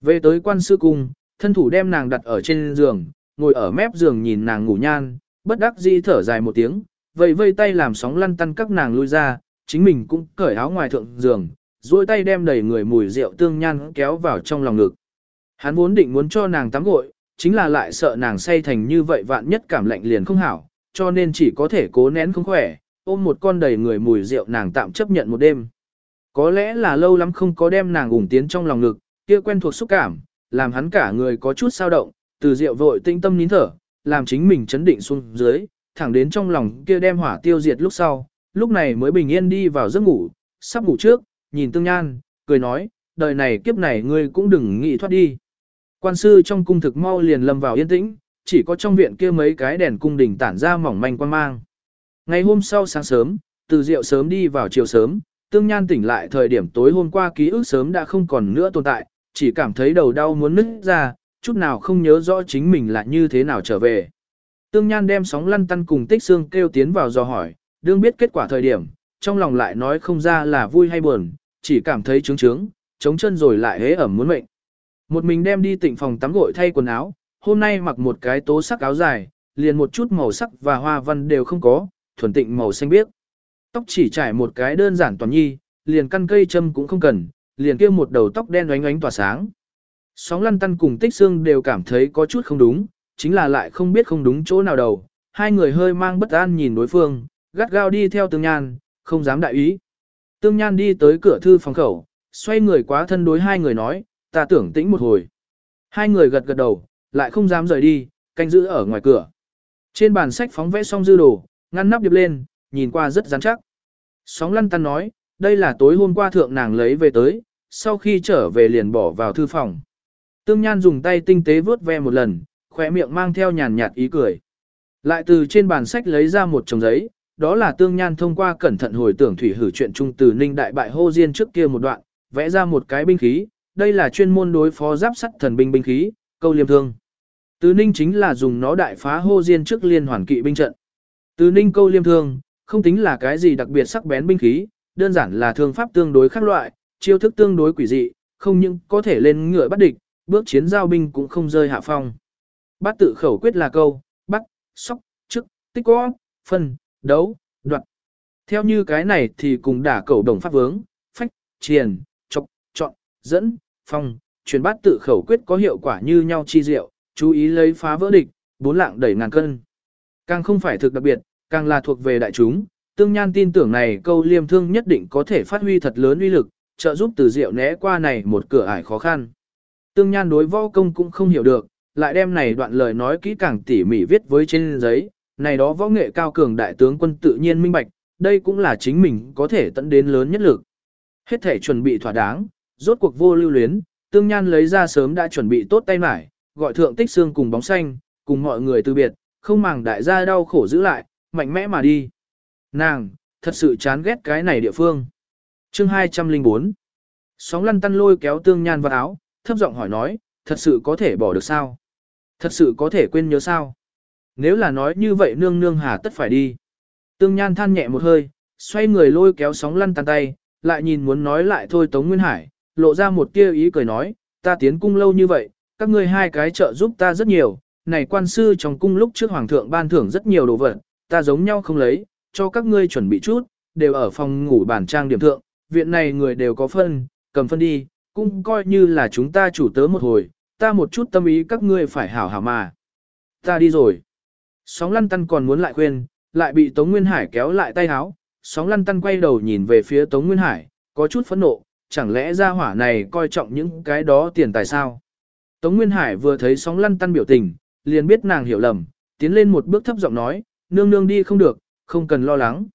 A: Về tới quan sư cung, thân thủ đem nàng đặt ở trên giường, ngồi ở mép giường nhìn nàng ngủ nhan, bất đắc dĩ thở dài một tiếng, vây vây tay làm sóng lăn tăn các nàng lui ra, chính mình cũng cởi áo ngoài thượng giường, duỗi tay đem đầy người mùi rượu tương nhan kéo vào trong lòng ngực. Hắn vốn định muốn cho nàng tắm gội, chính là lại sợ nàng say thành như vậy vạn nhất cảm lạnh liền không hảo, cho nên chỉ có thể cố nén không khỏe, ôm một con đầy người mùi rượu nàng tạm chấp nhận một đêm. Có lẽ là lâu lắm không có đem nàng ủng tiến trong lòng ngực, kia quen thuộc xúc cảm, làm hắn cả người có chút sao động, từ rượu vội tinh tâm nín thở, làm chính mình chấn định xuống dưới, thẳng đến trong lòng kia đem hỏa tiêu diệt lúc sau, lúc này mới bình yên đi vào giấc ngủ, sắp ngủ trước, nhìn tương nhan, cười nói, đời này kiếp này ngươi cũng đừng nghĩ thoát đi. Quan sư trong cung thực mau liền lâm vào yên tĩnh, chỉ có trong viện kia mấy cái đèn cung đình tản ra mỏng manh quan mang. Ngày hôm sau sáng sớm, từ rượu sớm đi vào chiều sớm, tương nhan tỉnh lại thời điểm tối hôm qua ký ức sớm đã không còn nữa tồn tại, chỉ cảm thấy đầu đau muốn nứt ra, chút nào không nhớ rõ chính mình là như thế nào trở về. Tương nhan đem sóng lăn tăn cùng tích xương kêu tiến vào dò hỏi, đương biết kết quả thời điểm, trong lòng lại nói không ra là vui hay buồn, chỉ cảm thấy trướng trướng, chống chân rồi lại hế ẩm muốn mệnh. Một mình đem đi tịnh phòng tắm gội thay quần áo, hôm nay mặc một cái tố sắc áo dài, liền một chút màu sắc và hoa văn đều không có, thuần tịnh màu xanh biếc. Tóc chỉ trải một cái đơn giản toàn nhi, liền căn cây châm cũng không cần, liền kia một đầu tóc đen oánh oánh tỏa sáng. Sóng lăn tăn cùng tích xương đều cảm thấy có chút không đúng, chính là lại không biết không đúng chỗ nào đầu. Hai người hơi mang bất an nhìn đối phương, gắt gao đi theo tương nhan, không dám đại ý. Tương nhan đi tới cửa thư phòng khẩu, xoay người quá thân đối hai người nói, ta tưởng tĩnh một hồi. Hai người gật gật đầu, lại không dám rời đi, canh giữ ở ngoài cửa. Trên bàn sách phóng vẽ xong dư đồ, ngăn nắp điệp lên, nhìn qua rất rắn chắc. Sóng lăn tăn nói, đây là tối hôm qua thượng nàng lấy về tới, sau khi trở về liền bỏ vào thư phòng. Tương Nhan dùng tay tinh tế vớt ve một lần, khỏe miệng mang theo nhàn nhạt ý cười. Lại từ trên bàn sách lấy ra một chồng giấy, đó là Tương Nhan thông qua cẩn thận hồi tưởng thủy hử chuyện trung từ Ninh Đại Bại Hô Diên trước kia một đoạn, vẽ ra một cái binh khí, đây là chuyên môn đối phó giáp sắt thần binh binh khí, câu liêm thương. Từ Ninh chính là dùng nó đại phá Hô Diên trước liên hoàn kỵ binh trận. Từ Ninh câu liêm thương, không tính là cái gì đặc biệt sắc bén binh khí, đơn giản là thương pháp tương đối khác loại, chiêu thức tương đối quỷ dị, không những có thể lên ngựa bắt địch, bước chiến giao binh cũng không rơi hạ phong. Bát tự khẩu quyết là câu, bắt, sóc, chức, tích có, phân, đấu, đoạt. Theo như cái này thì cùng đả cầu đồng pháp vướng, phách, triền, chọc, chọn, dẫn, phong, truyền bát tự khẩu quyết có hiệu quả như nhau chi diệu, chú ý lấy phá vỡ địch, bốn lạng đẩy ngàn cân. Càng không phải thực đặc biệt, càng là thuộc về đại chúng, tương nhan tin tưởng này câu liêm thương nhất định có thể phát huy thật lớn uy lực, trợ giúp từ diệu né qua này một cửa ải khó khăn. Tương Nhan đối võ công cũng không hiểu được, lại đem này đoạn lời nói kỹ càng tỉ mỉ viết với trên giấy, này đó võ nghệ cao cường đại tướng quân tự nhiên minh bạch, đây cũng là chính mình có thể tận đến lớn nhất lực. Hết thể chuẩn bị thỏa đáng, rốt cuộc vô lưu luyến, Tương Nhan lấy ra sớm đã chuẩn bị tốt tay mải, gọi thượng tích xương cùng bóng xanh, cùng mọi người từ biệt, không màng đại gia đau khổ giữ lại, mạnh mẽ mà đi. Nàng, thật sự chán ghét cái này địa phương. Chương 204 Sóng lăn tăn lôi kéo Tương Nhan vào áo, thấp giọng hỏi nói, thật sự có thể bỏ được sao? Thật sự có thể quên nhớ sao? Nếu là nói như vậy nương nương hà tất phải đi. Tương Nhan than nhẹ một hơi, xoay người lôi kéo sóng lăn tăn tay, lại nhìn muốn nói lại thôi Tống Nguyên Hải, lộ ra một tia ý cười nói, ta tiến cung lâu như vậy, các ngươi hai cái trợ giúp ta rất nhiều, này quan sư trong cung lúc trước hoàng thượng ban thưởng rất nhiều đồ vật, ta giống nhau không lấy, cho các ngươi chuẩn bị chút, đều ở phòng ngủ bản trang điểm thượng, viện này người đều có phân, cầm phân đi, cũng coi như là chúng ta chủ tớ một hồi, ta một chút tâm ý các ngươi phải hảo hảo mà. Ta đi rồi. Sóng lăn tăn còn muốn lại khuyên, lại bị Tống Nguyên Hải kéo lại tay háo. Sóng lăn tăn quay đầu nhìn về phía Tống Nguyên Hải, có chút phẫn nộ, chẳng lẽ ra hỏa này coi trọng những cái đó tiền tài sao. Tống Nguyên Hải vừa thấy sóng lăn tăn biểu tình, liền biết nàng hiểu lầm, tiến lên một bước thấp giọng nói, nương nương đi không được, không cần lo lắng.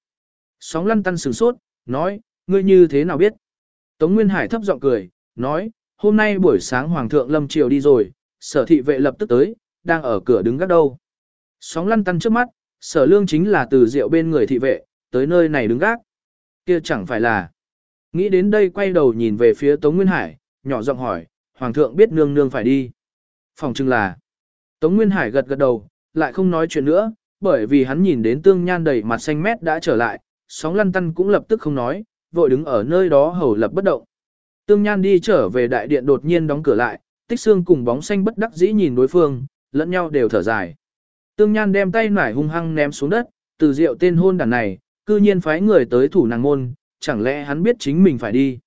A: Sóng lăn tăn sửng sốt, nói, ngươi như thế nào biết? Tống Nguyên Hải thấp giọng cười, nói, hôm nay buổi sáng Hoàng thượng Lâm Triều đi rồi, sở thị vệ lập tức tới, đang ở cửa đứng gác đâu. Sóng lăn tăn trước mắt, sở lương chính là từ rượu bên người thị vệ, tới nơi này đứng gác. kia chẳng phải là. Nghĩ đến đây quay đầu nhìn về phía Tống Nguyên Hải, nhỏ giọng hỏi, Hoàng thượng biết nương nương phải đi. Phòng chừng là. Tống Nguyên Hải gật gật đầu, lại không nói chuyện nữa, bởi vì hắn nhìn đến tương nhan đầy mặt xanh mét đã trở lại, sóng lăn tăn cũng lập tức không nói, vội đứng ở nơi đó hầu lập bất động. Tương Nhan đi trở về đại điện đột nhiên đóng cửa lại, tích xương cùng bóng xanh bất đắc dĩ nhìn đối phương, lẫn nhau đều thở dài. Tương Nhan đem tay nải hung hăng ném xuống đất, từ rượu tên hôn đàn này, cư nhiên phái người tới thủ nàng môn, chẳng lẽ hắn biết chính mình phải đi.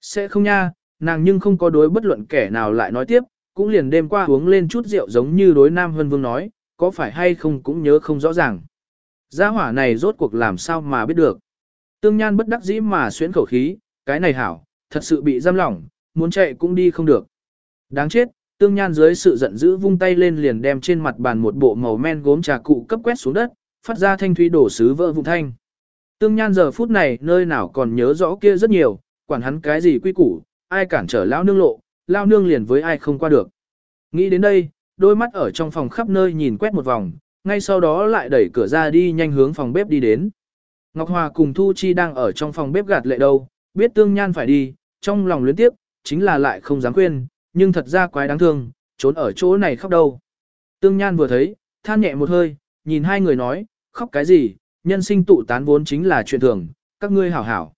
A: Sẽ không nha, nàng nhưng không có đối bất luận kẻ nào lại nói tiếp, cũng liền đêm qua uống lên chút rượu giống như đối Nam Hân Vương nói, có phải hay không cũng nhớ không rõ ràng. Gia hỏa này rốt cuộc làm sao mà biết được. Tương Nhan bất đắc dĩ mà xuyến khẩu khí, cái này hảo, thật sự bị giam lỏng, muốn chạy cũng đi không được. Đáng chết, tương nhan dưới sự giận dữ vung tay lên liền đem trên mặt bàn một bộ màu men gốm trà cụ cấp quét xuống đất, phát ra thanh thúy đổ sứ vỡ vụn thanh. Tương nhan giờ phút này nơi nào còn nhớ rõ kia rất nhiều, quản hắn cái gì quy củ, ai cản trở lao nương lộ, lao nương liền với ai không qua được. Nghĩ đến đây, đôi mắt ở trong phòng khắp nơi nhìn quét một vòng, ngay sau đó lại đẩy cửa ra đi nhanh hướng phòng bếp đi đến. Ngọc Hòa cùng Thu Chi đang ở trong phòng bếp gạt lệ đâu, biết tương nhan phải đi, trong lòng luyến tiếp, chính là lại không dám khuyên, nhưng thật ra quái đáng thương, trốn ở chỗ này khóc đâu. Tương Nhan vừa thấy, than nhẹ một hơi, nhìn hai người nói, khóc cái gì, nhân sinh tụ tán vốn chính là chuyện thường, các ngươi hảo hảo.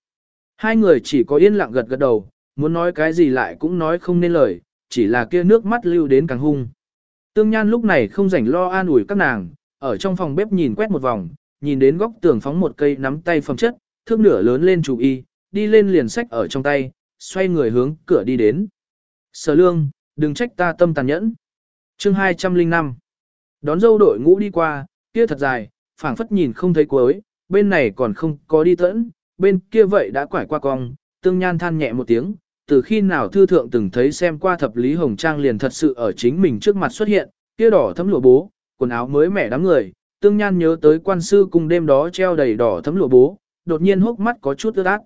A: Hai người chỉ có yên lặng gật gật đầu, muốn nói cái gì lại cũng nói không nên lời, chỉ là kia nước mắt lưu đến càng hung. Tương Nhan lúc này không rảnh lo an ủi các nàng, ở trong phòng bếp nhìn quét một vòng, nhìn đến góc tường phóng một cây nắm tay phẩm chất, thước nửa lớn lên chủ y, đi lên liền sách ở trong tay, xoay người hướng cửa đi đến. Sở lương, đừng trách ta tâm tàn nhẫn. chương 205 Đón dâu đội ngũ đi qua, kia thật dài, phảng phất nhìn không thấy cuối, bên này còn không có đi tẫn, bên kia vậy đã quải qua cong, tương nhan than nhẹ một tiếng, từ khi nào thư thượng từng thấy xem qua thập lý hồng trang liền thật sự ở chính mình trước mặt xuất hiện, kia đỏ thấm lụa bố, quần áo mới mẻ đám người, tương nhan nhớ tới quan sư cùng đêm đó treo đầy đỏ thấm lụa bố, đột nhiên hốc mắt có chút ướt át.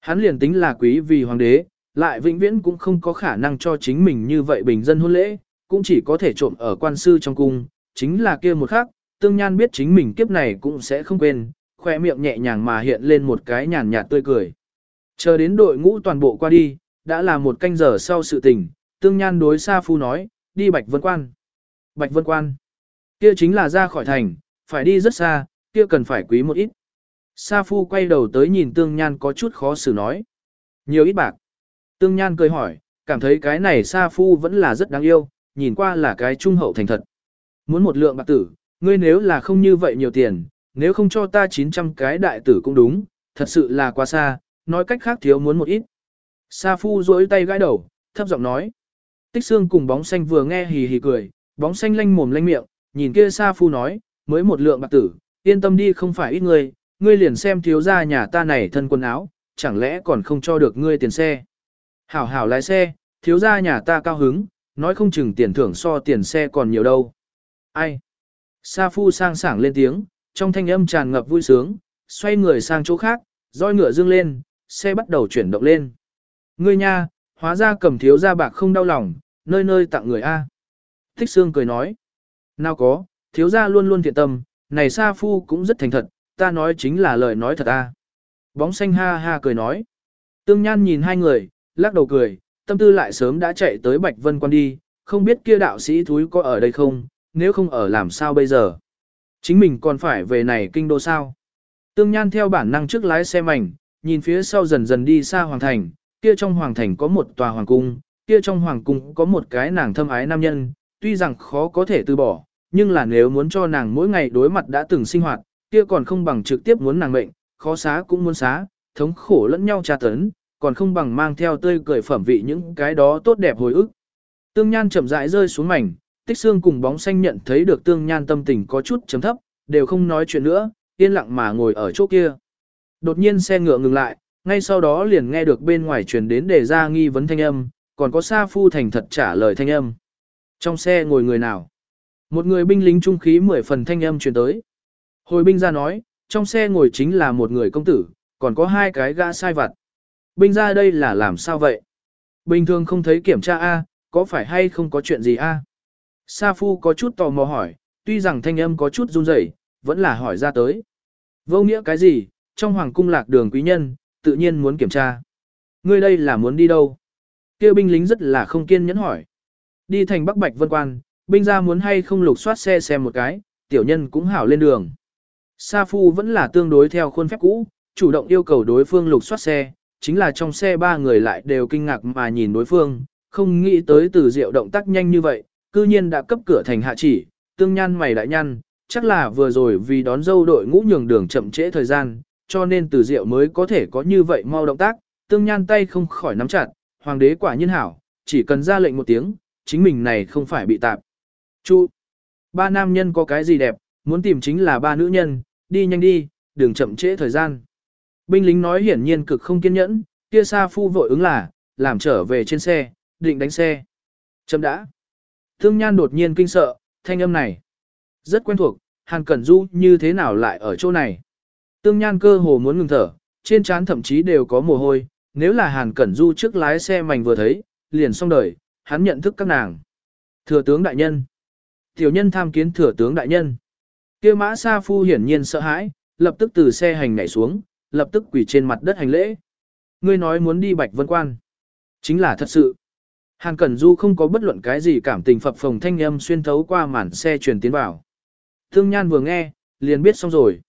A: Hắn liền tính là quý vì hoàng đế, lại vĩnh viễn cũng không có khả năng cho chính mình như vậy bình dân hôn lễ, cũng chỉ có thể trộm ở quan sư trong cung, chính là kia một khác, tương nhan biết chính mình kiếp này cũng sẽ không quên, khoe miệng nhẹ nhàng mà hiện lên một cái nhàn nhạt tươi cười. Chờ đến đội ngũ toàn bộ qua đi, đã là một canh giờ sau sự tình, tương nhan đối Sa Phu nói, đi Bạch Vân Quan. Bạch Vân Quan, kia chính là ra khỏi thành, phải đi rất xa, kia cần phải quý một ít. Sa Phu quay đầu tới nhìn tương nhan có chút khó xử nói. Nhiều ít bạc. Tương nhan cười hỏi, cảm thấy cái này Sa Phu vẫn là rất đáng yêu, nhìn qua là cái trung hậu thành thật. Muốn một lượng bạc tử, ngươi nếu là không như vậy nhiều tiền, nếu không cho ta 900 cái đại tử cũng đúng, thật sự là quá xa, nói cách khác thiếu muốn một ít. Sa Phu duỗi tay gãi đầu, thấp giọng nói. Tích xương cùng bóng xanh vừa nghe hì hì cười, bóng xanh lanh mồm lanh miệng, nhìn kia Sa Phu nói, mới một lượng bạc tử, yên tâm đi không phải ít người, ngươi liền xem thiếu gia nhà ta này thân quần áo, chẳng lẽ còn không cho được ngươi tiền xe. Hảo hảo lái xe, thiếu gia nhà ta cao hứng, nói không chừng tiền thưởng so tiền xe còn nhiều đâu. Ai? Sa Phu sang sảng lên tiếng, trong thanh âm tràn ngập vui sướng, xoay người sang chỗ khác, roi ngựa dương lên, xe bắt đầu chuyển động lên. Ngươi nha, hóa ra cầm thiếu gia bạc không đau lòng, nơi nơi tặng người A. Thích Sương cười nói. Nào có, thiếu gia luôn luôn thiện tâm, này Sa Phu cũng rất thành thật, ta nói chính là lời nói thật A. Bóng xanh ha ha cười nói. Tương Nhan nhìn hai người, lắc đầu cười, tâm tư lại sớm đã chạy tới Bạch Vân quan đi, không biết kia đạo sĩ thúi có ở đây không, nếu không ở làm sao bây giờ. Chính mình còn phải về này kinh đô sao. Tương Nhan theo bản năng trước lái xe mảnh, nhìn phía sau dần dần đi xa hoàng thành, kia trong hoàng thành có một tòa hoàng cung, kia trong hoàng cung có một cái nàng thâm ái nam nhân, tuy rằng khó có thể từ bỏ, nhưng là nếu muốn cho nàng mỗi ngày đối mặt đã từng sinh hoạt, kia còn không bằng trực tiếp muốn nàng mệnh, khó xá cũng muốn xá, thống khổ lẫn nhau tra tấn, còn không bằng mang theo tươi cười phẩm vị những cái đó tốt đẹp hồi ức. Tương Nhan chậm rãi rơi xuống mảnh, Tích Xương cùng bóng xanh nhận thấy được Tương Nhan tâm tình có chút chấm thấp, đều không nói chuyện nữa, yên lặng mà ngồi ở chỗ kia. Đột nhiên xe ngựa ngừng lại, ngay sau đó liền nghe được bên ngoài truyền đến đề ra nghi vấn thanh âm, còn có Sa Phu thành thật trả lời thanh âm. Trong xe ngồi người nào? Một người binh lính trung khí mười phần thanh âm truyền tới. Hồi binh ra nói, trong xe ngồi chính là một người công tử, còn có hai cái gã sai vặt. Binh ra đây là làm sao vậy? Bình thường không thấy kiểm tra A, có phải hay không có chuyện gì A? Sa Phu có chút tò mò hỏi, tuy rằng thanh âm có chút run rẩy, vẫn là hỏi ra tới. Vô nghĩa cái gì, trong hoàng cung lạc đường quý nhân, tự nhiên muốn kiểm tra. Ngươi đây là muốn đi đâu? Kêu binh lính rất là không kiên nhẫn hỏi. Đi thành Bắc Bạch Vân Quan, binh ra muốn hay không lục soát xe xem một cái, tiểu nhân cũng hảo lên đường. Sa Phu vẫn là tương đối theo khuôn phép cũ, chủ động yêu cầu đối phương lục soát xe, chính là trong xe ba người lại đều kinh ngạc mà nhìn đối phương, không nghĩ tới từ diệu động tác nhanh như vậy, cư nhiên đã cấp cửa thành hạ chỉ, tương nhan mày đại nhăn, chắc là vừa rồi vì đón dâu đội ngũ nhường đường chậm trễ thời gian, cho nên từ diệu mới có thể có như vậy mau động tác, tương nhan tay không khỏi nắm chặt, hoàng đế quả nhiên hảo, chỉ cần ra lệnh một tiếng, chính mình này không phải bị tạp. Chu, ba nam nhân có cái gì đẹp, muốn tìm chính là ba nữ nhân, đi nhanh đi, đừng chậm trễ thời gian. Binh lính nói hiển nhiên cực không kiên nhẫn, kia Sa Phu vội ứng là, làm trở về trên xe, định đánh xe. Chấm đã. Thương Nhan đột nhiên kinh sợ, thanh âm này. Rất quen thuộc, Hàn Cẩn Du như thế nào lại ở chỗ này. Tương Nhan cơ hồ muốn ngừng thở, trên trán thậm chí đều có mồ hôi, nếu là Hàn Cẩn Du trước lái xe mảnh vừa thấy, liền xong đời, hắn nhận thức các nàng. Thừa tướng đại nhân. Tiểu nhân tham kiến thừa tướng đại nhân. kia mã Sa Phu hiển nhiên sợ hãi, lập tức từ xe hành nhảy xuống, lập tức quỳ trên mặt đất hành lễ. Ngươi nói muốn đi Bạch Vân Quan. Chính là thật sự. Hàn Cẩn Du không có bất luận cái gì cảm tình phập phồng thanh âm xuyên thấu qua màn xe truyền tiến vào. Thương Nhan vừa nghe, liền biết xong rồi.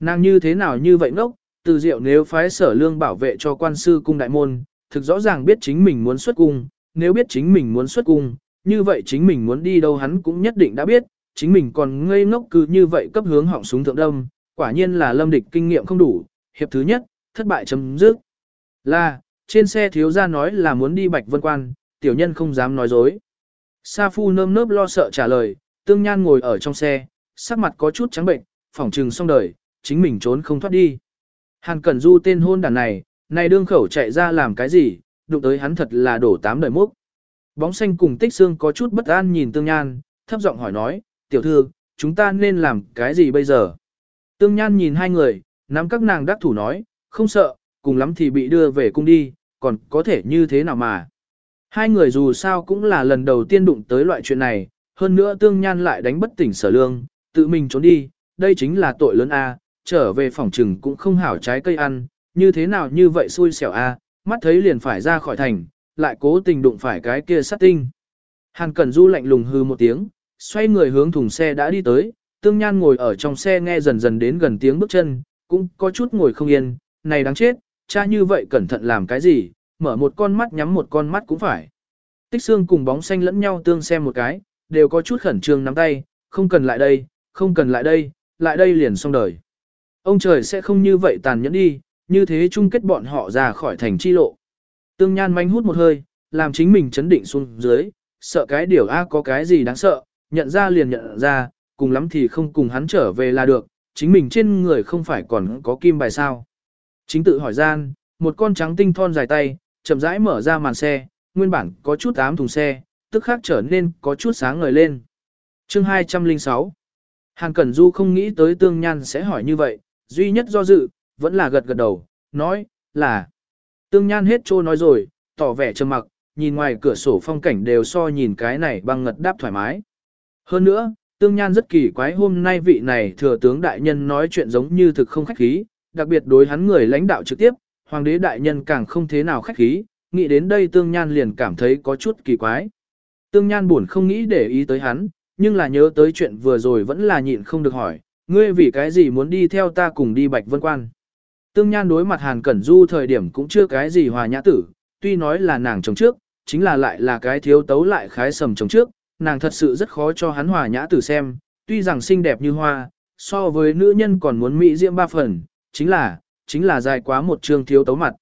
A: Nàng như thế nào như vậy ngốc, từ diệu nếu phái sở lương bảo vệ cho quan sư cung đại môn, thực rõ ràng biết chính mình muốn xuất cung, nếu biết chính mình muốn xuất cung, như vậy chính mình muốn đi đâu hắn cũng nhất định đã biết, chính mình còn ngây ngốc cứ như vậy cấp hướng họng súng thượng đâm, quả nhiên là lâm địch kinh nghiệm không đủ, hiệp thứ nhất, thất bại chấm dứt. Là, trên xe thiếu gia nói là muốn đi bạch vân quan, tiểu nhân không dám nói dối. Sa phu nơm nớp lo sợ trả lời, tương nhan ngồi ở trong xe, sắc mặt có chút trắng bệnh, phỏng trừng xong đời, chính mình trốn không thoát đi. Hàn Cẩn Du tên hôn đàn này, này đương khẩu chạy ra làm cái gì, đụng tới hắn thật là đổ tám đời múc. Bóng xanh cùng tích xương có chút bất an nhìn tương nhan, thấp giọng hỏi nói, tiểu thư, chúng ta nên làm cái gì bây giờ? Tương nhan nhìn hai người, nắm các nàng đắc thủ nói, không sợ, cùng lắm thì bị đưa về cung đi, còn có thể như thế nào mà. Hai người dù sao cũng là lần đầu tiên đụng tới loại chuyện này, hơn nữa tương nhan lại đánh bất tỉnh sở lương, tự mình trốn đi, đây chính là tội lớn a trở về phòng trừng cũng không hảo trái cây ăn, như thế nào như vậy xui xẻo a mắt thấy liền phải ra khỏi thành, lại cố tình đụng phải cái kia sát tinh. Hàn Cẩn Du lạnh lùng hư một tiếng, xoay người hướng thùng xe đã đi tới, tương nhan ngồi ở trong xe nghe dần dần đến gần tiếng bước chân, cũng có chút ngồi không yên, này đáng chết, cha như vậy cẩn thận làm cái gì, mở một con mắt nhắm một con mắt cũng phải. Tích xương cùng bóng xanh lẫn nhau tương xem một cái, đều có chút khẩn trương nắm tay, không cần lại đây, không cần lại đây, lại đây liền xong đời. Ông trời sẽ không như vậy tàn nhẫn đi, như thế chung kết bọn họ ra khỏi thành chi lộ. Tương Nhan manh hút một hơi, làm chính mình chấn định xuống dưới, sợ cái điều A có cái gì đáng sợ, nhận ra liền nhận ra, cùng lắm thì không cùng hắn trở về là được, chính mình trên người không phải còn có kim bài sao. Chính tự hỏi gian, một con trắng tinh thon dài tay, chậm rãi mở ra màn xe, nguyên bản có chút ám thùng xe, tức khác trở nên có chút sáng ngời lên. Chương 206 hàng Cẩn Du không nghĩ tới Tương Nhan sẽ hỏi như vậy, duy nhất do dự, vẫn là gật gật đầu, nói, là. Tương Nhan hết trô nói rồi, tỏ vẻ trầm mặc, nhìn ngoài cửa sổ phong cảnh đều so nhìn cái này băng ngật đáp thoải mái. Hơn nữa, Tương Nhan rất kỳ quái hôm nay vị này thừa tướng đại nhân nói chuyện giống như thực không khách khí, đặc biệt đối hắn người lãnh đạo trực tiếp, hoàng đế đại nhân càng không thế nào khách khí, nghĩ đến đây Tương Nhan liền cảm thấy có chút kỳ quái. Tương Nhan buồn không nghĩ để ý tới hắn, nhưng là nhớ tới chuyện vừa rồi vẫn là nhịn không được hỏi, ngươi vì cái gì muốn đi theo ta cùng đi Bạch Vân Quan. Tương Nhan đối mặt Hàn Cẩn Du thời điểm cũng chưa cái gì hòa nhã tử, tuy nói là nàng chồng trước, chính là lại là cái thiếu tấu lại khái sầm chồng trước, nàng thật sự rất khó cho hắn hòa nhã tử xem, tuy rằng xinh đẹp như hoa, so với nữ nhân còn muốn mỹ diễm ba phần, chính là, chính là dài quá một trường thiếu tấu mặt.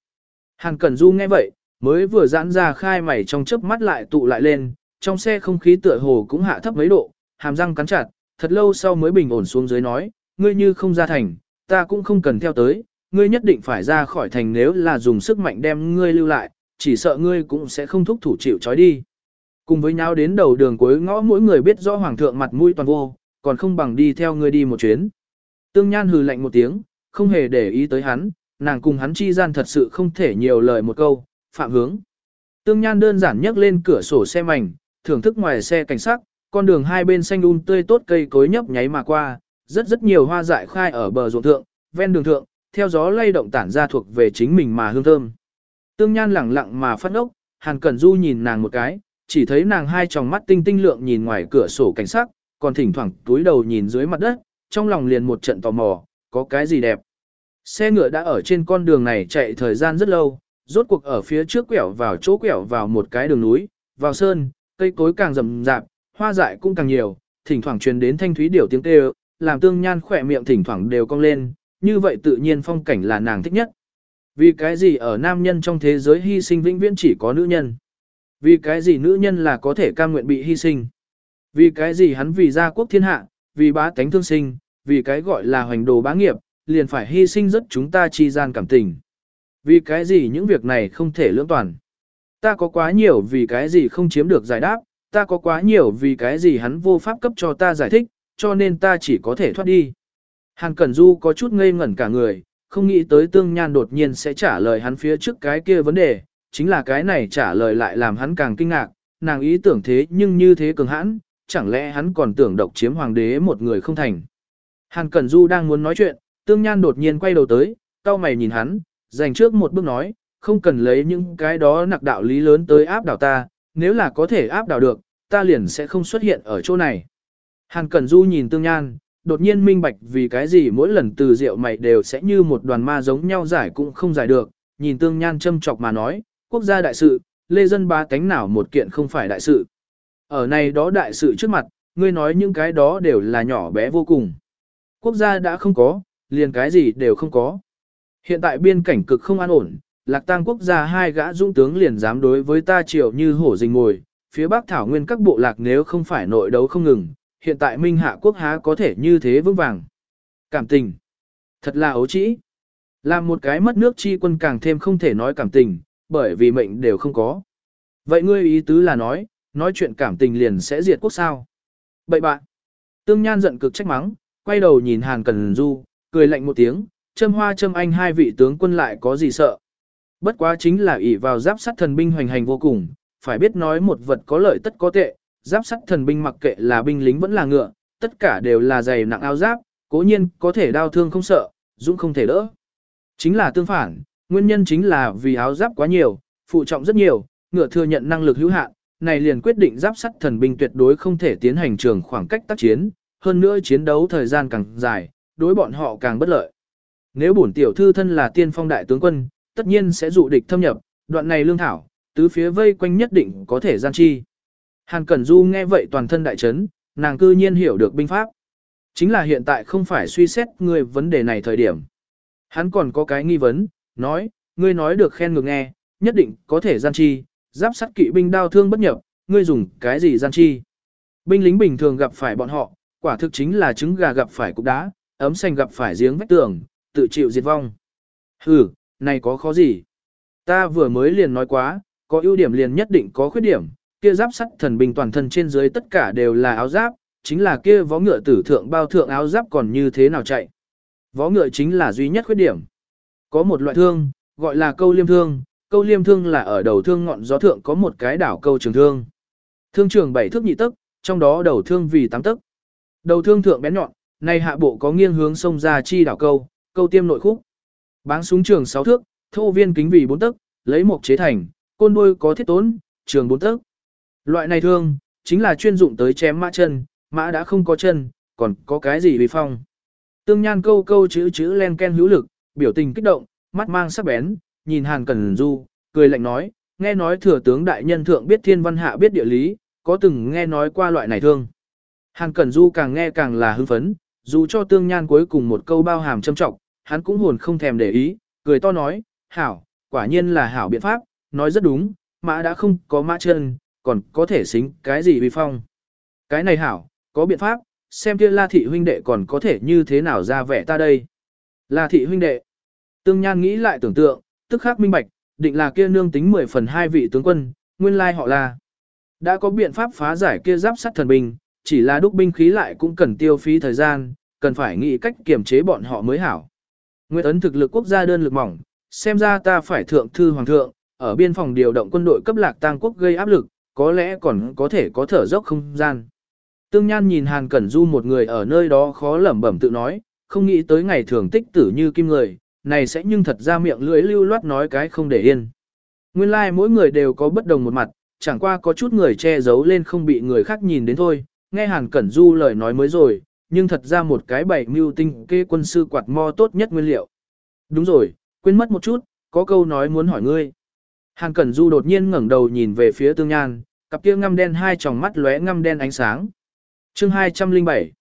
A: Hàn Cẩn Du nghe vậy, mới vừa giãn ra khai mày trong chớp mắt lại tụ lại lên, trong xe không khí tựa hồ cũng hạ thấp mấy độ, hàm răng cắn chặt, thật lâu sau mới bình ổn xuống dưới nói, ngươi như không ra thành, ta cũng không cần theo tới, ngươi nhất định phải ra khỏi thành nếu là dùng sức mạnh đem ngươi lưu lại, chỉ sợ ngươi cũng sẽ không thúc thủ chịu trói đi. Cùng với nhau đến đầu đường cuối ngõ mỗi người biết rõ hoàng thượng mặt mũi toàn vô, còn không bằng đi theo ngươi đi một chuyến. Tương Nhan hừ lạnh một tiếng, không hề để ý tới hắn, nàng cùng hắn chi gian thật sự không thể nhiều lời một câu, phạm hướng. Tương Nhan đơn giản nhấc lên cửa sổ xe mảnh, thưởng thức ngoài xe cảnh sắc con đường hai bên xanh um tươi tốt cây cối nhấp nháy mà qua, rất rất nhiều hoa dại khai ở bờ ruộng thượng, ven đường thượng, theo gió lay động tản ra thuộc về chính mình mà hương thơm. Tương Nhan lẳng lặng mà phát ốc, Hàn Cẩn Du nhìn nàng một cái, chỉ thấy nàng hai tròng mắt tinh tinh lượng nhìn ngoài cửa sổ cảnh sắc, còn thỉnh thoảng túi đầu nhìn dưới mặt đất, trong lòng liền một trận tò mò, có cái gì đẹp. Xe ngựa đã ở trên con đường này chạy thời gian rất lâu, rốt cuộc ở phía trước quẹo vào chỗ quẹo vào một cái đường núi, vào sơn, cây cối càng rậm rạp, hoa dại cũng càng nhiều, thỉnh thoảng truyền đến thanh thúy điều tiếng kêu, làm tương nhan khỏe miệng thỉnh thoảng đều cong lên, như vậy tự nhiên phong cảnh là nàng thích nhất. Vì cái gì ở nam nhân trong thế giới hy sinh vĩnh viễn chỉ có nữ nhân? Vì cái gì nữ nhân là có thể cam nguyện bị hy sinh? Vì cái gì hắn vì gia quốc thiên hạ, vì bá tánh thương sinh, vì cái gọi là hoành đồ bá nghiệp, liền phải hy sinh rất chúng ta chi gian cảm tình. Vì cái gì những việc này không thể lưỡng toàn? Ta có quá nhiều vì cái gì không chiếm được giải đáp, ta có quá nhiều vì cái gì hắn vô pháp cấp cho ta giải thích, cho nên ta chỉ có thể thoát đi. Hàn Cẩn Du có chút ngây ngẩn cả người, không nghĩ tới tương nhan đột nhiên sẽ trả lời hắn phía trước cái kia vấn đề, chính là cái này trả lời lại làm hắn càng kinh ngạc, nàng ý tưởng thế nhưng như thế cường hãn, chẳng lẽ hắn còn tưởng độc chiếm hoàng đế một người không thành. Hàn Cẩn Du đang muốn nói chuyện, tương nhan đột nhiên quay đầu tới, cao mày nhìn hắn, dành trước một bước nói, không cần lấy những cái đó nặc đạo lý lớn tới áp đảo ta, nếu là có thể áp đảo được, ta liền sẽ không xuất hiện ở chỗ này. Hàn Cẩn Du nhìn tương nhan, đột nhiên minh bạch vì cái gì mỗi lần từ rượu mày đều sẽ như một đoàn ma giống nhau giải cũng không giải được, nhìn tương nhan châm chọc mà nói, quốc gia đại sự, lê dân ba tánh nào một kiện không phải đại sự. Ở này đó đại sự trước mặt, ngươi nói những cái đó đều là nhỏ bé vô cùng. Quốc gia đã không có, liền cái gì đều không có. Hiện tại biên cảnh cực không an ổn, lạc tang quốc gia hai gã dũng tướng liền dám đối với ta triều như hổ rình ngồi, phía bắc thảo nguyên các bộ lạc nếu không phải nội đấu không ngừng, hiện tại minh hạ quốc há có thể như thế vững vàng. Cảm tình. Thật là ấu trĩ. Làm một cái mất nước chi quân càng thêm không thể nói cảm tình, bởi vì mệnh đều không có. Vậy ngươi ý tứ là nói, nói chuyện cảm tình liền sẽ diệt quốc sao? Bậy bạn. Tương Nhan giận cực trách mắng, quay đầu nhìn Hàn Cần Du, cười lạnh một tiếng, châm hoa châm anh hai vị tướng quân lại có gì sợ. Bất quá chính là ỷ vào giáp sắt thần binh hoành hành vô cùng, phải biết nói một vật có lợi tất có tệ, giáp sắt thần binh mặc kệ là binh lính vẫn là ngựa, tất cả đều là dày nặng áo giáp, cố nhiên có thể đau thương không sợ, dũng không thể đỡ. Chính là tương phản, nguyên nhân chính là vì áo giáp quá nhiều, phụ trọng rất nhiều, ngựa thừa nhận năng lực hữu hạn, này liền quyết định giáp sắt thần binh tuyệt đối không thể tiến hành trường khoảng cách tác chiến, hơn nữa chiến đấu thời gian càng dài, đối bọn họ càng bất lợi. Nếu bổn tiểu thư thân là tiên phong đại tướng quân, tất nhiên sẽ dụ địch thâm nhập, đoạn này lương thảo, tứ phía vây quanh nhất định có thể gian chi. Hàn Cẩn Du nghe vậy toàn thân đại chấn, nàng cư nhiên hiểu được binh pháp. Chính là hiện tại không phải suy xét người vấn đề này thời điểm. Hắn còn có cái nghi vấn, nói, ngươi nói được khen ngược nghe, nhất định có thể gian chi, giáp sắt kỵ binh đao thương bất nhập, ngươi dùng cái gì gian chi. Binh lính bình thường gặp phải bọn họ, quả thực chính là trứng gà gặp phải cục đá, ấm xanh gặp phải giếng vách tường, tự chịu diệt vong. Hừ, này có khó gì? Ta vừa mới liền nói quá, có ưu điểm liền nhất định có khuyết điểm, kia giáp sắt thần binh toàn thân trên dưới tất cả đều là áo giáp, chính là kia vó ngựa tử thượng bao thượng áo giáp còn như thế nào chạy. Vó ngựa chính là duy nhất khuyết điểm. Có một loại thương, gọi là câu liêm thương, câu liêm thương là ở đầu thương ngọn gió thượng có một cái đảo câu trường thương. Thương trường bảy thước nhị tấc, trong đó đầu thương vì tám tấc. Đầu thương thượng bén nhọn, này hạ bộ có nghiêng hướng sông ra chi đảo câu, câu tiêm nội khúc. Báng súng trường 6 thước, thô viên kính vì 4 tấc, lấy một chế thành, côn đuôi có thiết tốn, trường 4 tấc. Loại này thương, chính là chuyên dụng tới chém mã chân, mã đã không có chân, còn có cái gì vì phong. Tương nhan câu câu chữ chữ len ken hữu lực, biểu tình kích động, mắt mang sắc bén, nhìn Hàn Cẩn Du, cười lạnh nói, nghe nói thừa tướng đại nhân thượng biết thiên văn hạ biết địa lý, có từng nghe nói qua loại này thương. Hàn Cẩn Du càng nghe càng là hưng phấn, dù cho tương nhan cuối cùng một câu bao hàm châm trọng, hắn cũng hồn không thèm để ý, cười to nói, hảo, quả nhiên là hảo biện pháp, nói rất đúng, mã đã không có mã chân, còn có thể xính cái gì vì phong. Cái này hảo, có biện pháp, xem kia la thị huynh đệ còn có thể như thế nào ra vẻ ta đây. La thị huynh đệ, tương nhan nghĩ lại tưởng tượng, tức khắc minh bạch, định là kia nương tính 10 phần hai vị tướng quân, nguyên lai họ là. Đã có biện pháp phá giải kia giáp sắt thần binh, chỉ là đúc binh khí lại cũng cần tiêu phí thời gian, cần phải nghĩ cách kiềm chế bọn họ mới hảo. Nguyệt ấn thực lực quốc gia đơn lực mỏng, xem ra ta phải thượng thư hoàng thượng, ở biên phòng điều động quân đội cấp lạc tang quốc gây áp lực, có lẽ còn có thể có thở dốc không gian. Tương Nhan nhìn Hàn Cẩn Du một người ở nơi đó khó lẩm bẩm tự nói, không nghĩ tới ngày thường tích tử như kim người, này sẽ nhưng thật ra miệng lưỡi lưu loát nói cái không để yên. Nguyên lai like mỗi người đều có bất đồng một mặt, chẳng qua có chút người che giấu lên không bị người khác nhìn đến thôi, nghe Hàn Cẩn Du lời nói mới rồi, nhưng thật ra một cái bảy mưu tinh kê quân sư quạt mo tốt nhất nguyên liệu. Đúng rồi, quên mất một chút, có câu nói muốn hỏi ngươi. Hàn Cẩn Du đột nhiên ngẩng đầu nhìn về phía Tương Nhan, cặp kia ngăm đen hai tròng mắt lóe ngăm đen ánh sáng. Chương 207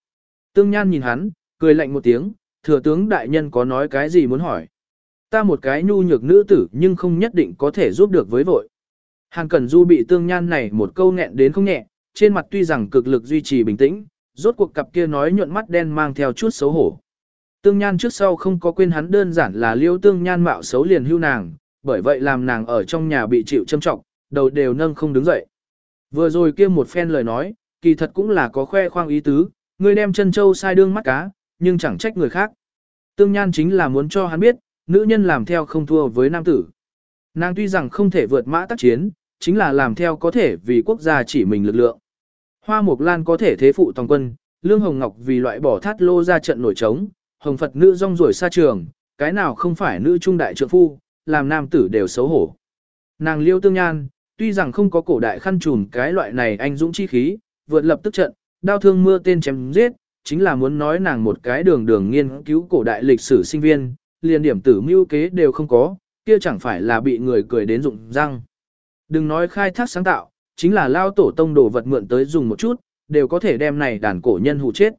A: Tương Nhan nhìn hắn, cười lạnh một tiếng, thừa tướng đại nhân có nói cái gì muốn hỏi. Ta một cái nhu nhược nữ tử nhưng không nhất định có thể giúp được với vội. Hàn Cẩn Du bị Tương Nhan này một câu nghẹn đến không nhẹ, trên mặt tuy rằng cực lực duy trì bình tĩnh, rốt cuộc cặp kia nói nhuận mắt đen mang theo chút xấu hổ. Tương Nhan trước sau không có quên hắn đơn giản là liêu Tương Nhan mạo xấu liền hưu nàng, bởi vậy làm nàng ở trong nhà bị chịu châm trọng, đầu đều nâng không đứng dậy. Vừa rồi kia một phen lời nói, kỳ thật cũng là có khoe khoang ý tứ, người đem chân châu sai đương mắt cá, nhưng chẳng trách người khác. Tương Nhan chính là muốn cho hắn biết, nữ nhân làm theo không thua với nam tử. Nàng tuy rằng không thể vượt mã tác chiến, chính là làm theo có thể vì quốc gia chỉ mình lực lượng. Hoa Mộc Lan có thể thế phụ toàn quân, Lương Hồng Ngọc vì loại bỏ thát lô ra trận nổi trống, Hồng Phật nữ rong ruổi xa trường, cái nào không phải nữ trung đại trượng phu, làm nam tử đều xấu hổ. Nàng liêu tương nhan, tuy rằng không có cổ đại khăn trùm cái loại này anh dũng chi khí, vượt lập tức trận, đao thương mưa tên chém giết, chính là muốn nói nàng một cái đường đường nghiên cứu cổ đại lịch sử sinh viên, liền điểm tử mưu kế đều không có, kia chẳng phải là bị người cười đến rụng răng. Đừng nói khai thác sáng tạo, chính là lao tổ tông đồ vật mượn tới dùng một chút, đều có thể đem này đàn cổ nhân hụ chết.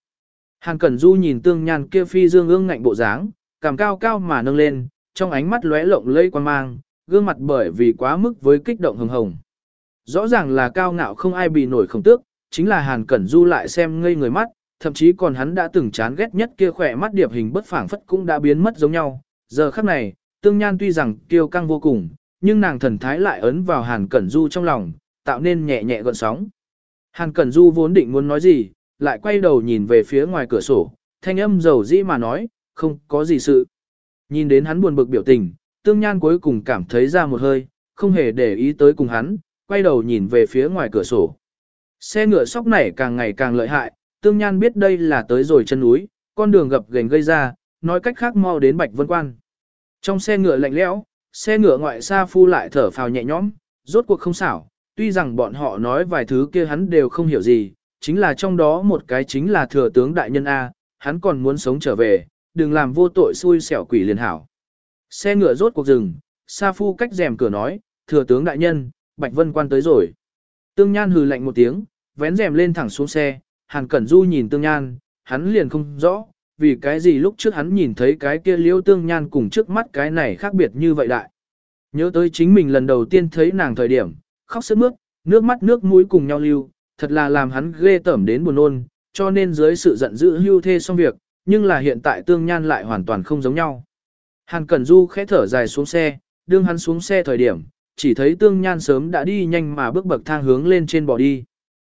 A: Hàn Cẩn Du nhìn tương nhan kia phi dương ương ngạnh bộ dáng, cảm cao cao mà nâng lên, trong ánh mắt lóe lộng lây quan mang, gương mặt bởi vì quá mức với kích động hồng hồng. Rõ ràng là cao ngạo không ai bị nổi không tước, chính là Hàn Cẩn Du lại xem ngây người mắt, thậm chí còn hắn đã từng chán ghét nhất kia khỏe mắt điệp hình bất phảng phất cũng đã biến mất giống nhau. Giờ khắc này, tương nhan tuy rằng kiêu căng vô cùng, nhưng nàng thần thái lại ấn vào Hàn Cẩn Du trong lòng, tạo nên nhẹ nhẹ gợn sóng. Hàn Cẩn Du vốn định muốn nói gì, lại quay đầu nhìn về phía ngoài cửa sổ, thanh âm dầu dĩ mà nói, không có gì sự. Nhìn đến hắn buồn bực biểu tình, tương nhan cuối cùng cảm thấy ra một hơi, không hề để ý tới cùng hắn, quay đầu nhìn về phía ngoài cửa sổ. Xe ngựa sóc này càng ngày càng lợi hại, tương nhan biết đây là tới rồi chân núi, con đường gập ghềnh gây ra, nói cách khác mau đến Bạch Vân Quan. Trong xe ngựa lạnh lẽo, xe ngựa ngoại xa phu lại thở phào nhẹ nhõm, rốt cuộc không xảo, tuy rằng bọn họ nói vài thứ kia hắn đều không hiểu gì, chính là trong đó một cái chính là thừa tướng đại nhân A, hắn còn muốn sống trở về, đừng làm vô tội xui xẻo quỷ liền hảo. Xe ngựa rốt cuộc rừng, Sa Phu cách rèm cửa nói, thừa tướng đại nhân, Bạch Vân quan tới rồi. Tương Nhan hừ lạnh một tiếng, vén rèm lên thẳng xuống xe, Hàn Cẩn Du nhìn Tương Nhan, hắn liền không rõ, vì cái gì lúc trước hắn nhìn thấy cái kia liêu Tương Nhan cùng trước mắt cái này khác biệt như vậy đại. Nhớ tới chính mình lần đầu tiên thấy nàng thời điểm, khóc sướt mướt, nước mắt nước mũi cùng nhau lưu, thật là làm hắn ghê tởm đến buồn nôn, cho nên dưới sự giận dữ hưu thê xong việc, nhưng là hiện tại Tương Nhan lại hoàn toàn không giống nhau. Hàn Cẩn Du khẽ thở dài xuống xe, đương hắn xuống xe thời điểm, chỉ thấy tương nhan sớm đã đi nhanh mà bước bậc thang hướng lên trên bỏ đi.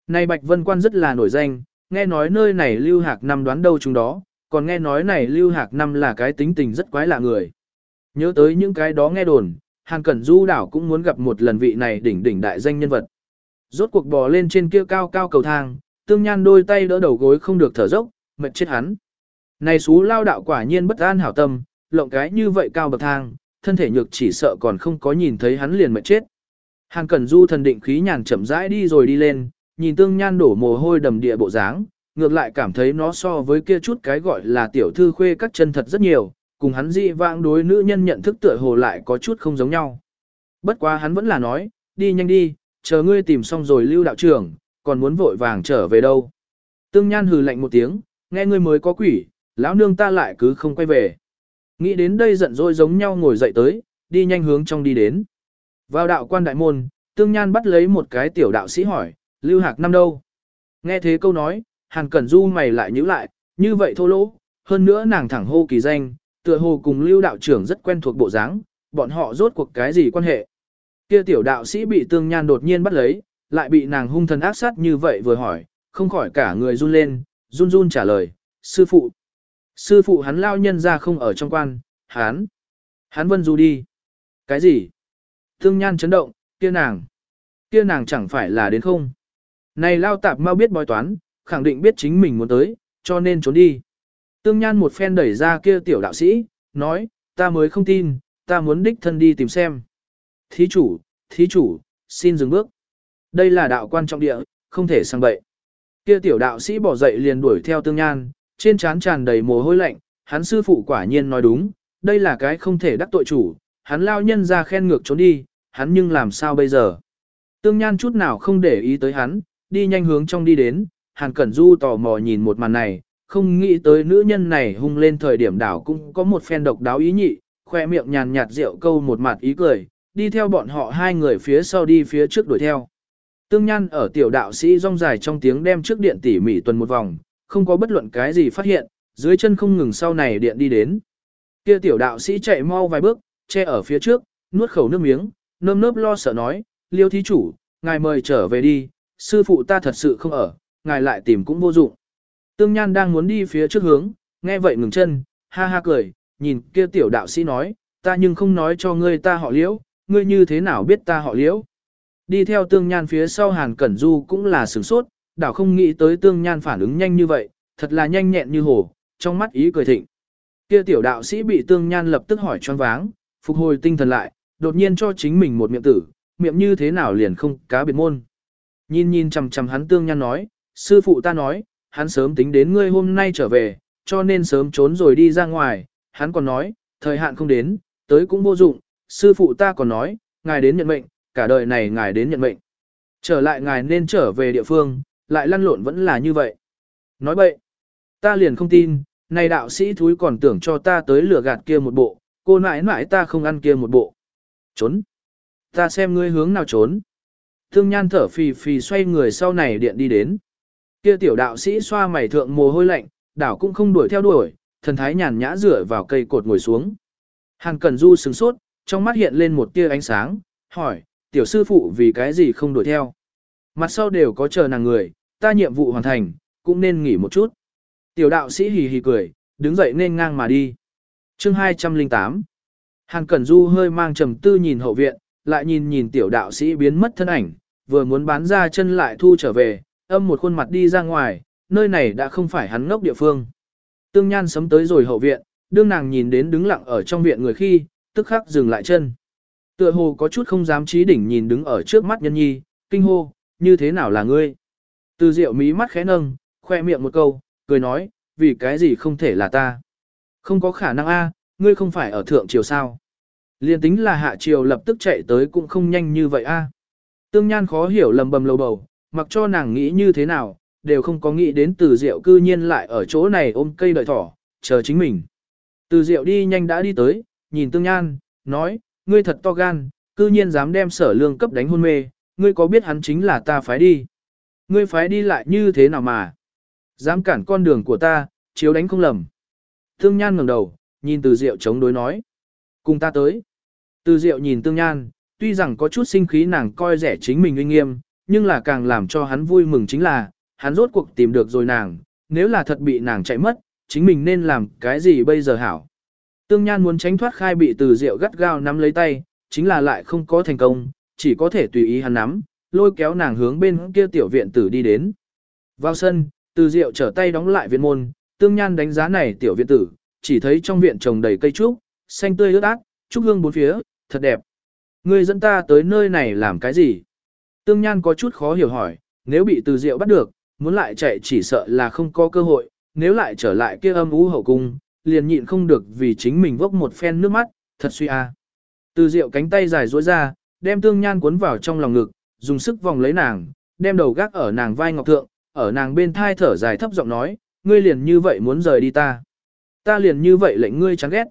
A: Này Bạch Vân Quan rất là nổi danh, nghe nói nơi này Lưu Hạc Năm đoán đâu chúng đó, còn nghe nói này Lưu Hạc Năm là cái tính tình rất quái lạ người. Nhớ tới những cái đó nghe đồn, Hàn Cẩn Du đảo cũng muốn gặp một lần vị này đỉnh đỉnh đại danh nhân vật. Rốt cuộc bò lên trên kia cao cao cầu thang, tương nhan đôi tay đỡ đầu gối không được thở dốc, mệt chết hắn. Này xú lao đạo quả nhiên bất an hảo tâm, lộng cái như vậy cao bậc thang, thân thể nhược chỉ sợ còn không có nhìn thấy hắn liền mệt chết. Hàn Cẩn Du thần định khí nhàn chậm rãi đi rồi đi lên, nhìn tương nhan đổ mồ hôi đầm địa bộ dáng, ngược lại cảm thấy nó so với kia chút cái gọi là tiểu thư khuê các chân thật rất nhiều, cùng hắn dị vãng đối nữ nhân nhận thức tựa hồ lại có chút không giống nhau. Bất quá hắn vẫn là nói, đi nhanh đi, chờ ngươi tìm xong rồi lưu đạo trưởng, còn muốn vội vàng trở về đâu. Tương Nhan hừ lạnh một tiếng, nghe ngươi mới có quỷ, lão nương ta lại cứ không quay về. Nghĩ đến đây giận dỗi giống nhau ngồi dậy tới, đi nhanh hướng trong đi đến. Vào đạo quan đại môn, tương nhan bắt lấy một cái tiểu đạo sĩ hỏi, lưu hạc năm đâu? Nghe thế câu nói, hàn cẩn du mày lại nhíu lại, như vậy thô lỗ, hơn nữa nàng thẳng hô kỳ danh, tựa hồ cùng lưu đạo trưởng rất quen thuộc bộ dáng, bọn họ rốt cuộc cái gì quan hệ? Kia tiểu đạo sĩ bị tương nhan đột nhiên bắt lấy, lại bị nàng hung thần ác sát như vậy vừa hỏi, không khỏi cả người run lên, run run trả lời, sư phụ. Sư phụ hắn lao nhân ra không ở trong quan, hắn. Hắn vân du đi. Cái gì? Thương nhan chấn động, kia nàng. Kia nàng chẳng phải là đến không. Này lao tạp mau biết bói toán, khẳng định biết chính mình muốn tới, cho nên trốn đi. Tương nhan một phen đẩy ra kia tiểu đạo sĩ, nói, ta mới không tin, ta muốn đích thân đi tìm xem. Thí chủ, thí chủ, xin dừng bước. Đây là đạo quan trọng địa, không thể sang bậy. Kia tiểu đạo sĩ bỏ dậy liền đuổi theo tương nhan, trên trán tràn đầy mồ hôi lạnh, hắn sư phụ quả nhiên nói đúng, đây là cái không thể đắc tội chủ, hắn lao nhân ra khen ngược trốn đi, hắn nhưng làm sao bây giờ. Tương Nhan chút nào không để ý tới hắn, đi nhanh hướng trong đi đến, Hàn Cẩn Du tò mò nhìn một màn này, không nghĩ tới nữ nhân này hung lên thời điểm đảo cũng có một phen độc đáo ý nhị, khoe miệng nhàn nhạt rượu câu một mặt ý cười, đi theo bọn họ hai người phía sau đi phía trước đuổi theo. Tương Nhan ở tiểu đạo sĩ rong dài trong tiếng đem trước điện tỉ mỉ tuần một vòng, không có bất luận cái gì phát hiện, dưới chân không ngừng sau này điện đi đến. Kia tiểu đạo sĩ chạy mau vài bước, che ở phía trước, nuốt khẩu nước miếng, nơm nớp lo sợ nói, liêu thí chủ, ngài mời trở về đi, sư phụ ta thật sự không ở, ngài lại tìm cũng vô dụng. Tương Nhan đang muốn đi phía trước hướng, nghe vậy ngừng chân, ha ha cười, nhìn kia tiểu đạo sĩ nói, ta nhưng không nói cho ngươi ta họ liễu, ngươi như thế nào biết ta họ liễu. Đi theo tương nhan phía sau Hàn Cẩn Du cũng là sửng sốt, đảo không nghĩ tới tương nhan phản ứng nhanh như vậy, thật là nhanh nhẹn như hồ, trong mắt ý cười thịnh. Kia tiểu đạo sĩ bị tương nhan lập tức hỏi choáng váng, phục hồi tinh thần lại, đột nhiên cho chính mình một miệng tử, miệng như thế nào liền không cá biệt môn. Nhìn nhìn chằm chằm hắn tương nhan nói, sư phụ ta nói, hắn sớm tính đến ngươi hôm nay trở về, cho nên sớm trốn rồi đi ra ngoài, hắn còn nói, thời hạn không đến, tới cũng vô dụng, sư phụ ta còn nói, ngài đến nhận mệnh, cả đời này ngài đến nhận mệnh. Trở lại ngài nên trở về địa phương, lại lăn lộn vẫn là như vậy. Nói bậy, ta liền không tin, này đạo sĩ thúi còn tưởng cho ta tới lửa gạt kia một bộ, cô nãi nãi ta không ăn kia một bộ. Trốn. Ta xem ngươi hướng nào trốn. Thương nhan thở phì phì xoay người sau này điện đi đến. Kia tiểu đạo sĩ xoa mày thượng mồ hôi lạnh, đảo cũng không đuổi theo đuổi, thần thái nhàn nhã rửa vào cây cột ngồi xuống. Hàn Cẩn Du sừng sốt, trong mắt hiện lên một tia ánh sáng, hỏi, tiểu sư phụ vì cái gì không đuổi theo. Mặt sau đều có chờ nàng người, ta nhiệm vụ hoàn thành, cũng nên nghỉ một chút. Tiểu đạo sĩ hì hì cười, đứng dậy nên ngang mà đi. chương 208 Hàn Cẩn Du hơi mang trầm tư nhìn hậu viện, lại nhìn nhìn tiểu đạo sĩ biến mất thân ảnh, vừa muốn bán ra chân lại thu trở về, âm một khuôn mặt đi ra ngoài, nơi này đã không phải hắn ngốc địa phương. Tương Nhan sấm tới rồi hậu viện, đương nàng nhìn đến đứng lặng ở trong viện người khi, tức khắc dừng lại chân. Tựa hồ có chút không dám trí đỉnh nhìn đứng ở trước mắt nhân nhi, kinh hô, như thế nào là ngươi? Từ diệu mí mắt khẽ nâng, khoe miệng một câu, cười nói, vì cái gì không thể là ta? Không có khả năng a, ngươi không phải ở thượng triều sao? Liên tính là hạ triều lập tức chạy tới cũng không nhanh như vậy a. Tương Nhan khó hiểu lầm bầm lầu bầu, mặc cho nàng nghĩ như thế nào, đều không có nghĩ đến từ diệu cư nhiên lại ở chỗ này ôm cây đợi thỏ, chờ chính mình. Từ diệu đi nhanh đã đi tới, nhìn Tương Nhan, nói, ngươi thật to gan, cư nhiên dám đem sở lương cấp đánh hôn mê, ngươi có biết hắn chính là ta phái đi. Ngươi phái đi lại như thế nào mà? Dám cản con đường của ta, chiếu đánh không lầm. Tương Nhan ngẩng đầu, nhìn từ diệu chống đối nói. Cùng ta tới. Từ diệu nhìn Tương Nhan, tuy rằng có chút sinh khí nàng coi rẻ chính mình uy nghiêm, nhưng là càng làm cho hắn vui mừng chính là, hắn rốt cuộc tìm được rồi nàng, nếu là thật bị nàng chạy mất, chính mình nên làm cái gì bây giờ hảo. Tương Nhan muốn tránh thoát khai bị từ Diệu gắt gao nắm lấy tay, chính là lại không có thành công, chỉ có thể tùy ý hắn nắm, lôi kéo nàng hướng bên kia tiểu viện tử đi đến. Vào sân, từ Diệu trở tay đóng lại viện môn, Tương Nhan đánh giá này tiểu viện tử, chỉ thấy trong viện trồng đầy cây trúc, xanh tươi ướt át, trúc hương bốn phía, thật đẹp. Ngươi dẫn ta tới nơi này làm cái gì? Tương Nhan có chút khó hiểu hỏi, nếu bị từ Diệu bắt được, muốn lại chạy chỉ sợ là không có cơ hội, nếu lại trở lại kia âm ú hậu cung, liền nhịn không được vì chính mình vốc một phen nước mắt, thật suy a. À. Từ Diệu cánh tay dài duỗi ra, đem tương nhan cuốn vào trong lòng ngực, dùng sức vòng lấy nàng, đem đầu gác ở nàng vai ngọc thượng, ở nàng bên thai thở dài thấp giọng nói, ngươi liền như vậy muốn rời đi ta. Ta liền như vậy lệnh ngươi chán ghét.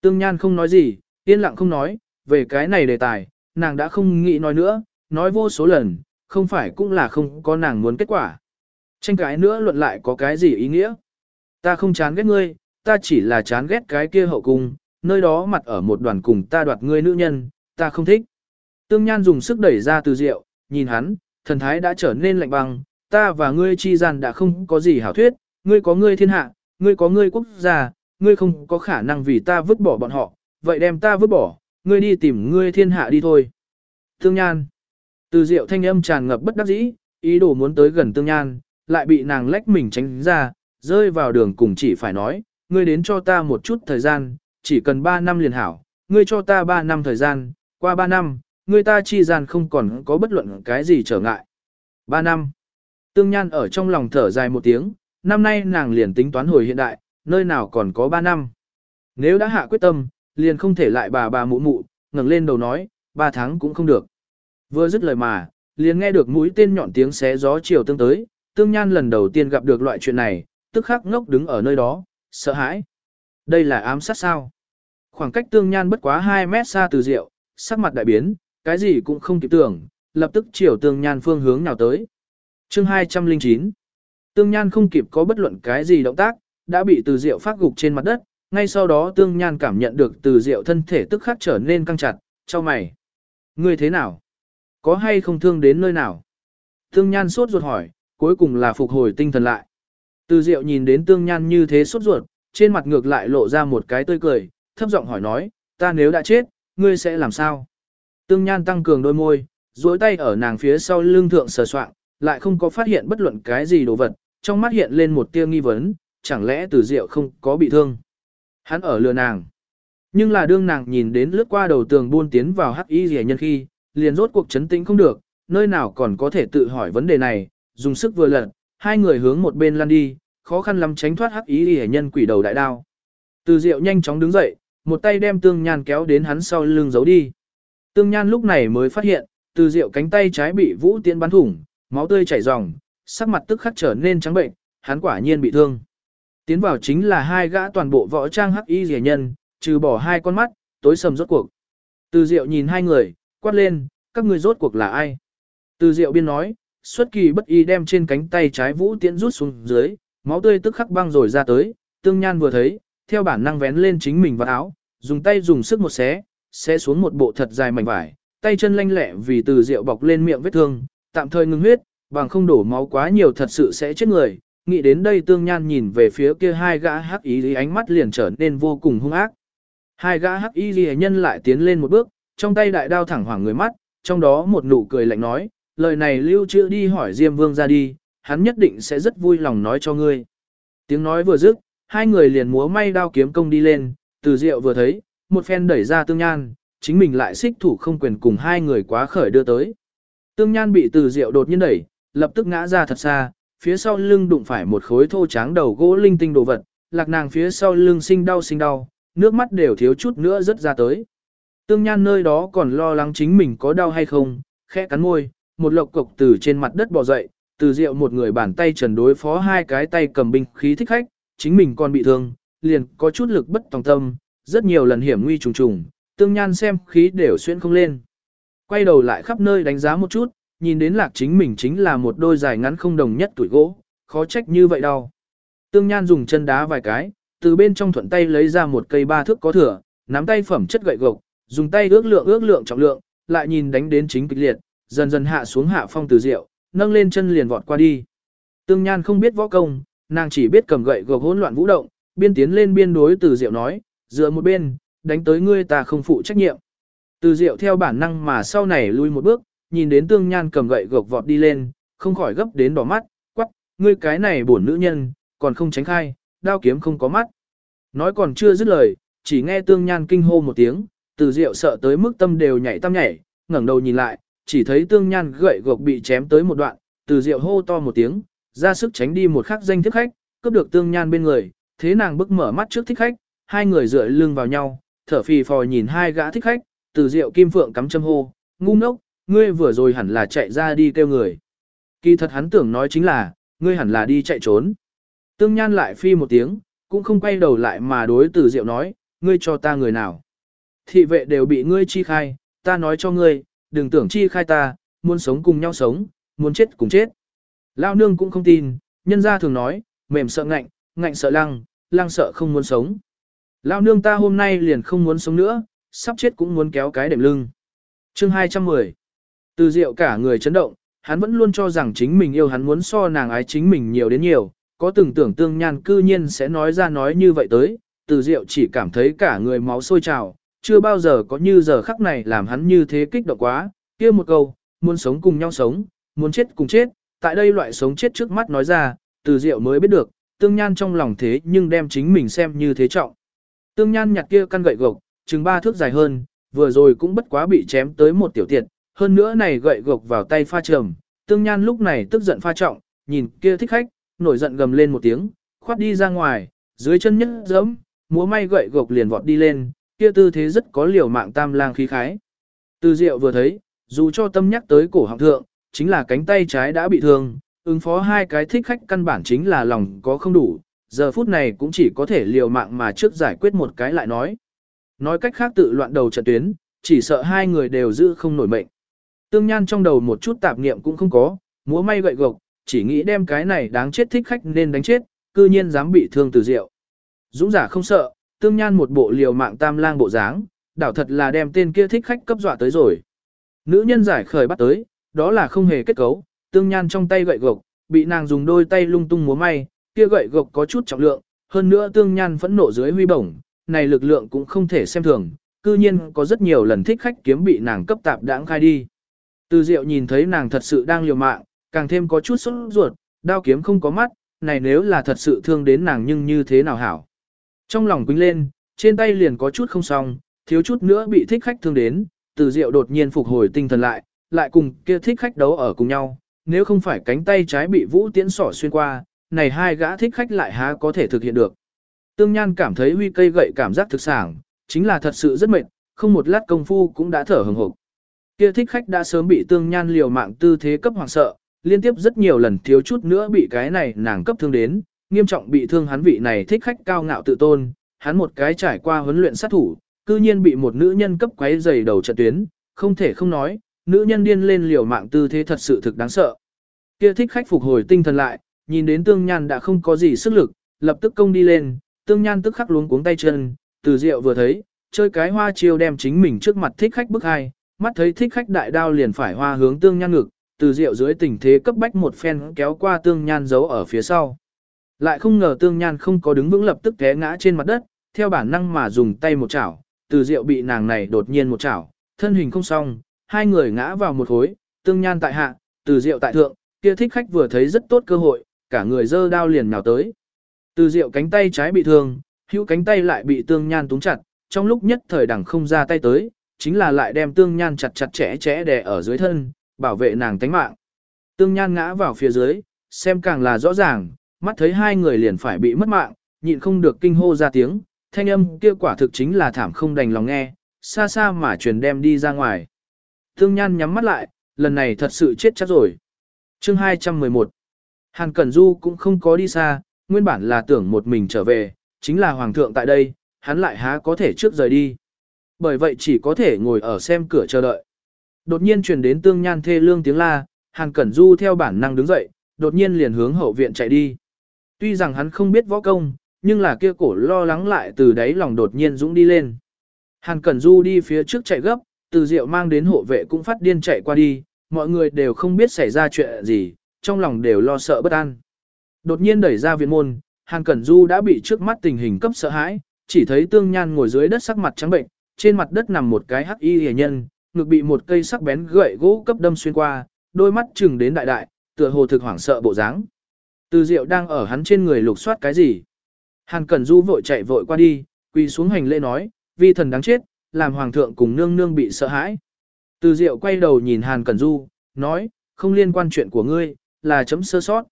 A: Tương nhan không nói gì, yên lặng không nói, về cái này đề tài, nàng đã không nghĩ nói nữa, nói vô số lần, không phải cũng là không có nàng muốn kết quả. Tranh cãi nữa luận lại có cái gì ý nghĩa? Ta không chán ghét ngươi, ta chỉ là chán ghét cái kia hậu cung, nơi đó mặt ở một đoàn cùng ta đoạt ngươi nữ nhân, ta không thích. Tương Nhan dùng sức đẩy ra từ rượu, nhìn hắn, thần thái đã trở nên lạnh băng, ta và ngươi chi gian đã không có gì hảo thuyết, ngươi có ngươi thiên hạ, ngươi có ngươi quốc gia, ngươi không có khả năng vì ta vứt bỏ bọn họ, vậy đem ta vứt bỏ, ngươi đi tìm ngươi thiên hạ đi thôi. Tương Nhan. Từ Diệu thanh âm tràn ngập bất đắc dĩ, ý đồ muốn tới gần Tương Nhan, lại bị nàng lách mình tránh ra, rơi vào đường cùng chỉ phải nói, ngươi đến cho ta một chút thời gian, chỉ cần 3 năm liền hảo, ngươi cho ta 3 năm thời gian, qua 3 năm, ngươi ta chi gian không còn có bất luận cái gì trở ngại. 3 năm. Tương Nhan ở trong lòng thở dài một tiếng, năm nay nàng liền tính toán hồi hiện đại, nơi nào còn có 3 năm. Nếu đã hạ quyết tâm, liền không thể lại bà bà mụ mụ, ngẩng lên đầu nói, ba tháng cũng không được. Vừa dứt lời mà, liền nghe được mũi tên nhọn tiếng xé gió chiều tương tới, Tương Nhan lần đầu tiên gặp được loại chuyện này, tức khắc ngốc đứng ở nơi đó, sợ hãi. Đây là ám sát sao? Khoảng cách Tương Nhan bất quá 2 mét xa từ rượu, sắc mặt đại biến, cái gì cũng không kịp tưởng, lập tức chiều Tương Nhan phương hướng nào tới. Chương 209 Tương Nhan không kịp có bất luận cái gì động tác, đã bị từ rượu phát gục trên mặt đất, ngay sau đó Tương Nhan cảm nhận được từ rượu thân thể tức khắc trở nên căng chặt, cho mày. Ngươi thế nào? Có hay không thương đến nơi nào? Tương Nhan sốt ruột hỏi, cuối cùng là phục hồi tinh thần lại. Từ Diệu nhìn đến Tương Nhan như thế sốt ruột, trên mặt ngược lại lộ ra một cái tươi cười, thấp giọng hỏi nói, ta nếu đã chết, ngươi sẽ làm sao? Tương Nhan tăng cường đôi môi, duỗi tay ở nàng phía sau lưng thượng sờ soạng, lại không có phát hiện bất luận cái gì đồ vật, trong mắt hiện lên một tia nghi vấn, chẳng lẽ Từ Diệu không có bị thương? Hắn ở lừa nàng. Nhưng là đương nàng nhìn đến lướt qua đầu tường buôn tiến vào hắc y rẻ nhân khi, liền rốt cuộc chấn tĩnh không được, nơi nào còn có thể tự hỏi vấn đề này, dùng sức vừa lật, hai người hướng một bên lăn đi, khó khăn lắm tránh thoát hắc ý rẻ nhân quỷ đầu đại đao. Từ Diệu nhanh chóng đứng dậy, một tay đem Tương Nhan kéo đến hắn sau lưng giấu đi. Tương Nhan lúc này mới phát hiện, Từ Diệu cánh tay trái bị Vũ Tiễn bắn thủng, máu tươi chảy ròng, sắc mặt tức khắc trở nên trắng bệnh, hắn quả nhiên bị thương. Tiến vào chính là hai gã toàn bộ võ trang hắc y rẻ nhân, trừ bỏ hai con mắt, tối sầm rốt cuộc. Từ Diệu nhìn hai người, quát lên, các ngươi rốt cuộc là ai? Từ Diệu biên nói, xuất kỳ bất y đem trên cánh tay trái Vũ Tiễn rút xuống dưới, máu tươi tức khắc băng rồi ra tới, Tương Nhan vừa thấy, theo bản năng vén lên chính mình vào áo, dùng tay dùng sức một xé, xé xuống một bộ thật dài mảnh vải, tay chân lanh lẹ vì từ Diệu bọc lên miệng vết thương, tạm thời ngừng huyết, bằng không đổ máu quá nhiều thật sự sẽ chết người. Nghĩ đến đây tương nhan nhìn về phía kia hai gã hắc ý lý ánh mắt liền trở nên vô cùng hung ác. Hai gã hắc y lý nhân lại tiến lên một bước, trong tay đại đao thẳng hoàng người mắt, trong đó một nụ cười lạnh nói, lời này lưu trữ đi hỏi Diêm Vương ra đi, hắn nhất định sẽ rất vui lòng nói cho ngươi. Tiếng nói vừa dứt, hai người liền múa may đao kiếm công đi lên, từ diệu vừa thấy, một phen đẩy ra tương nhan, chính mình lại xích thủ không quyền cùng hai người quá khởi đưa tới. Tương nhan bị từ diệu đột nhiên đẩy, lập tức ngã ra thật xa, phía sau lưng đụng phải một khối thô tráng đầu gỗ linh tinh đồ vật, lạc nàng phía sau lưng sinh đau sinh đau, nước mắt đều thiếu chút nữa rớt ra tới. Tương nhan nơi đó còn lo lắng chính mình có đau hay không, khẽ cắn môi, một lộc cục từ trên mặt đất bò dậy, từ diệu một người bàn tay trần đối phó hai cái tay cầm binh khí thích khách, chính mình còn bị thương, liền có chút lực bất tòng tâm, rất nhiều lần hiểm nguy trùng trùng, tương nhan xem khí đều xuyên không lên. Quay đầu lại khắp nơi đánh giá một chút, nhìn đến lạc chính mình chính là một đôi dài ngắn không đồng nhất tuổi gỗ, khó trách như vậy đâu. Tương nhan dùng chân đá vài cái, từ bên trong thuận tay lấy ra một cây ba thước có thừa, nắm tay phẩm chất gậy gộc, dùng tay ước lượng ước lượng trọng lượng, lại nhìn đánh đến chính kịch liệt, dần dần hạ xuống hạ phong từ rượu, nâng lên chân liền vọt qua đi. Tương Nhan không biết võ công, nàng chỉ biết cầm gậy gộc hỗn loạn vũ động, biên tiến lên biên đối từ Diệu nói, dựa một bên, đánh tới ngươi ta không phụ trách nhiệm. Từ Diệu theo bản năng mà sau này lui một bước, nhìn đến Tương Nhan cầm gậy gộc vọt đi lên, không khỏi gấp đến đỏ mắt, quắc, ngươi cái này bổn nữ nhân, còn không tránh khai, đao kiếm không có mắt. Nói còn chưa dứt lời, chỉ nghe Tương Nhan kinh hô một tiếng, từ Diệu sợ tới mức tâm đều nhảy tâm nhảy, ngẩng đầu nhìn lại, chỉ thấy Tương Nhan gậy gộc bị chém tới một đoạn, từ Diệu hô to một tiếng, ra sức tránh đi một khắc danh thức khách, cướp được tương nhan bên người, thế nàng bức mở mắt trước thích khách, hai người dựa lưng vào nhau, thở phì phò nhìn hai gã thích khách, từ rượu kim phượng cắm châm hô, ngu ngốc, ngươi vừa rồi hẳn là chạy ra đi kêu người. Kỳ thật hắn tưởng nói chính là, ngươi hẳn là đi chạy trốn. Tương nhan lại phi một tiếng, cũng không quay đầu lại mà đối từ diệu nói, ngươi cho ta người nào. Thị vệ đều bị ngươi chi khai, ta nói cho ngươi, đừng tưởng chi khai ta, muốn sống cùng nhau sống, muốn chết cùng chết. Lao nương cũng không tin, nhân gia thường nói, mềm sợ ngạnh, ngạnh sợ lăng, lăng sợ không muốn sống. Lao nương ta hôm nay liền không muốn sống nữa, sắp chết cũng muốn kéo cái đệm lưng. Chương 210 từ diệu cả người chấn động, hắn vẫn luôn cho rằng chính mình yêu hắn muốn so nàng ái chính mình nhiều đến nhiều, có từng tưởng tương nhan cư nhiên sẽ nói ra nói như vậy tới, từ diệu chỉ cảm thấy cả người máu sôi trào, chưa bao giờ có như giờ khắc này làm hắn như thế kích động quá, kia một câu, muốn sống cùng nhau sống, muốn chết cùng chết, tại đây loại sống chết trước mắt nói ra, từ diệu mới biết được, tương nhan trong lòng thế nhưng đem chính mình xem như thế trọng. Tương nhan nhặt kia căn gậy gộc, chừng ba thước dài hơn, vừa rồi cũng bất quá bị chém tới một tiểu tiệt, hơn nữa này gậy gộc vào tay pha trầm, tương nhan lúc này tức giận pha trọng, nhìn kia thích khách, nổi giận gầm lên một tiếng, khoát đi ra ngoài, dưới chân nhất giẫm, múa may gậy gộc liền vọt đi lên, kia tư thế rất có liều mạng tam lang khí khái. Từ diệu vừa thấy, dù cho tâm nhắc tới cổ họng thượng, chính là cánh tay trái đã bị thương, ứng phó hai cái thích khách căn bản chính là lòng có không đủ, giờ phút này cũng chỉ có thể liều mạng mà trước giải quyết một cái lại nói. Nói cách khác tự loạn đầu trận tuyến, chỉ sợ hai người đều giữ không nổi mệnh. Tương Nhan trong đầu một chút tạp niệm cũng không có, múa may gậy gộc, chỉ nghĩ đem cái này đáng chết thích khách nên đánh chết, cư nhiên dám bị thương từ rượu. Dũng giả không sợ, Tương Nhan một bộ liều mạng tam lang bộ dáng, đảo thật là đem tên kia thích khách cấp dọa tới rồi. Nữ nhân giải khởi bắt tới, đó là không hề kết cấu, tương nhan trong tay gậy gộc, bị nàng dùng đôi tay lung tung múa may, kia gậy gộc có chút trọng lượng, hơn nữa tương nhan phẫn nộ dưới huy bổng, này lực lượng cũng không thể xem thường, cư nhiên có rất nhiều lần thích khách kiếm bị nàng cấp tạp đãng khai đi. Từ diệu nhìn thấy nàng thật sự đang liều mạng, càng thêm có chút sốt ruột, đao kiếm không có mắt, này nếu là thật sự thương đến nàng nhưng như thế nào hảo. Trong lòng quính lên, trên tay liền có chút không xong, thiếu chút nữa bị thích khách thương đến, từ diệu đột nhiên phục hồi tinh thần lại, lại cùng kia thích khách đấu ở cùng nhau, nếu không phải cánh tay trái bị vũ tiễn sỏ xuyên qua, này hai gã thích khách lại há có thể thực hiện được. Tương Nhan cảm thấy huy cây gậy cảm giác thực sản, chính là thật sự rất mệt, không một lát công phu cũng đã thở hừng hực. Kia thích khách đã sớm bị Tương Nhan liều mạng tư thế cấp hoàng sợ, liên tiếp rất nhiều lần thiếu chút nữa bị cái này nàng cấp thương đến, nghiêm trọng bị thương hắn vị này thích khách cao ngạo tự tôn, hắn một cái trải qua huấn luyện sát thủ, cư nhiên bị một nữ nhân cấp quấy dày đầu trận tuyến, không thể không nói, nữ nhân điên lên liều mạng tư thế thật sự thực đáng sợ. Kia thích khách phục hồi tinh thần lại, nhìn đến tương nhan đã không có gì sức lực, lập tức công đi lên, tương nhan tức khắc luống cuống tay chân, từ rượu vừa thấy, chơi cái hoa chiêu đem chính mình trước mặt thích khách bức hai, mắt thấy thích khách đại đao liền phải hoa hướng tương nhan ngực, từ rượu dưới tình thế cấp bách một phen kéo qua tương nhan giấu ở phía sau. Lại không ngờ tương nhan không có đứng vững lập tức té ngã trên mặt đất, theo bản năng mà dùng tay một chảo, từ rượu bị nàng này đột nhiên một chảo, thân hình không xong, hai người ngã vào một khối, tương nhan tại hạ, từ rượu tại thượng, kia thích khách vừa thấy rất tốt cơ hội, cả người dơ đao liền nhào tới. Từ rượu cánh tay trái bị thương, hữu cánh tay lại bị tương nhan túng chặt, trong lúc nhất thời đẳng không ra tay tới, chính là lại đem tương nhan chặt chặt chẽ chẽ đè ở dưới thân, bảo vệ nàng tánh mạng. Tương nhan ngã vào phía dưới, xem càng là rõ ràng, mắt thấy hai người liền phải bị mất mạng, nhịn không được kinh hô ra tiếng, thanh âm kia quả thực chính là thảm không đành lòng nghe, xa xa mà truyền đem đi ra ngoài. Tương Nhan nhắm mắt lại, lần này thật sự chết chắc rồi. Chương 211 Hàn Cẩn Du cũng không có đi xa, nguyên bản là tưởng một mình trở về, chính là Hoàng thượng tại đây, hắn lại há có thể trước rời đi. Bởi vậy chỉ có thể ngồi ở xem cửa chờ đợi. Đột nhiên truyền đến Tương Nhan thê lương tiếng la, Hàn Cẩn Du theo bản năng đứng dậy, đột nhiên liền hướng hậu viện chạy đi. Tuy rằng hắn không biết võ công, nhưng là kia cổ lo lắng lại từ đáy lòng đột nhiên dũng đi lên. Hàn Cẩn Du đi phía trước chạy gấp, từ diệu mang đến hộ vệ cũng phát điên chạy qua đi, mọi người đều không biết xảy ra chuyện gì, trong lòng đều lo sợ bất an. Đột nhiên đẩy ra viện môn, Hàn Cẩn Du đã bị trước mắt tình hình cấp sợ hãi, chỉ thấy tương nhan ngồi dưới đất sắc mặt trắng bệnh, trên mặt đất nằm một cái hắc y hề nhân, ngực bị một cây sắc bén gậy gỗ cấp đâm xuyên qua, đôi mắt chừng đến đại đại, tựa hồ thực hoảng sợ bộ dáng. Từ Diệu đang ở hắn trên người lục soát cái gì? Hàn Cẩn Du vội chạy vội qua đi, quỳ xuống hành lễ nói, vi thần đáng chết, làm hoàng thượng cùng nương nương bị sợ hãi. Từ Diệu quay đầu nhìn Hàn Cẩn Du, nói, không liên quan chuyện của ngươi, là chấm sơ sót.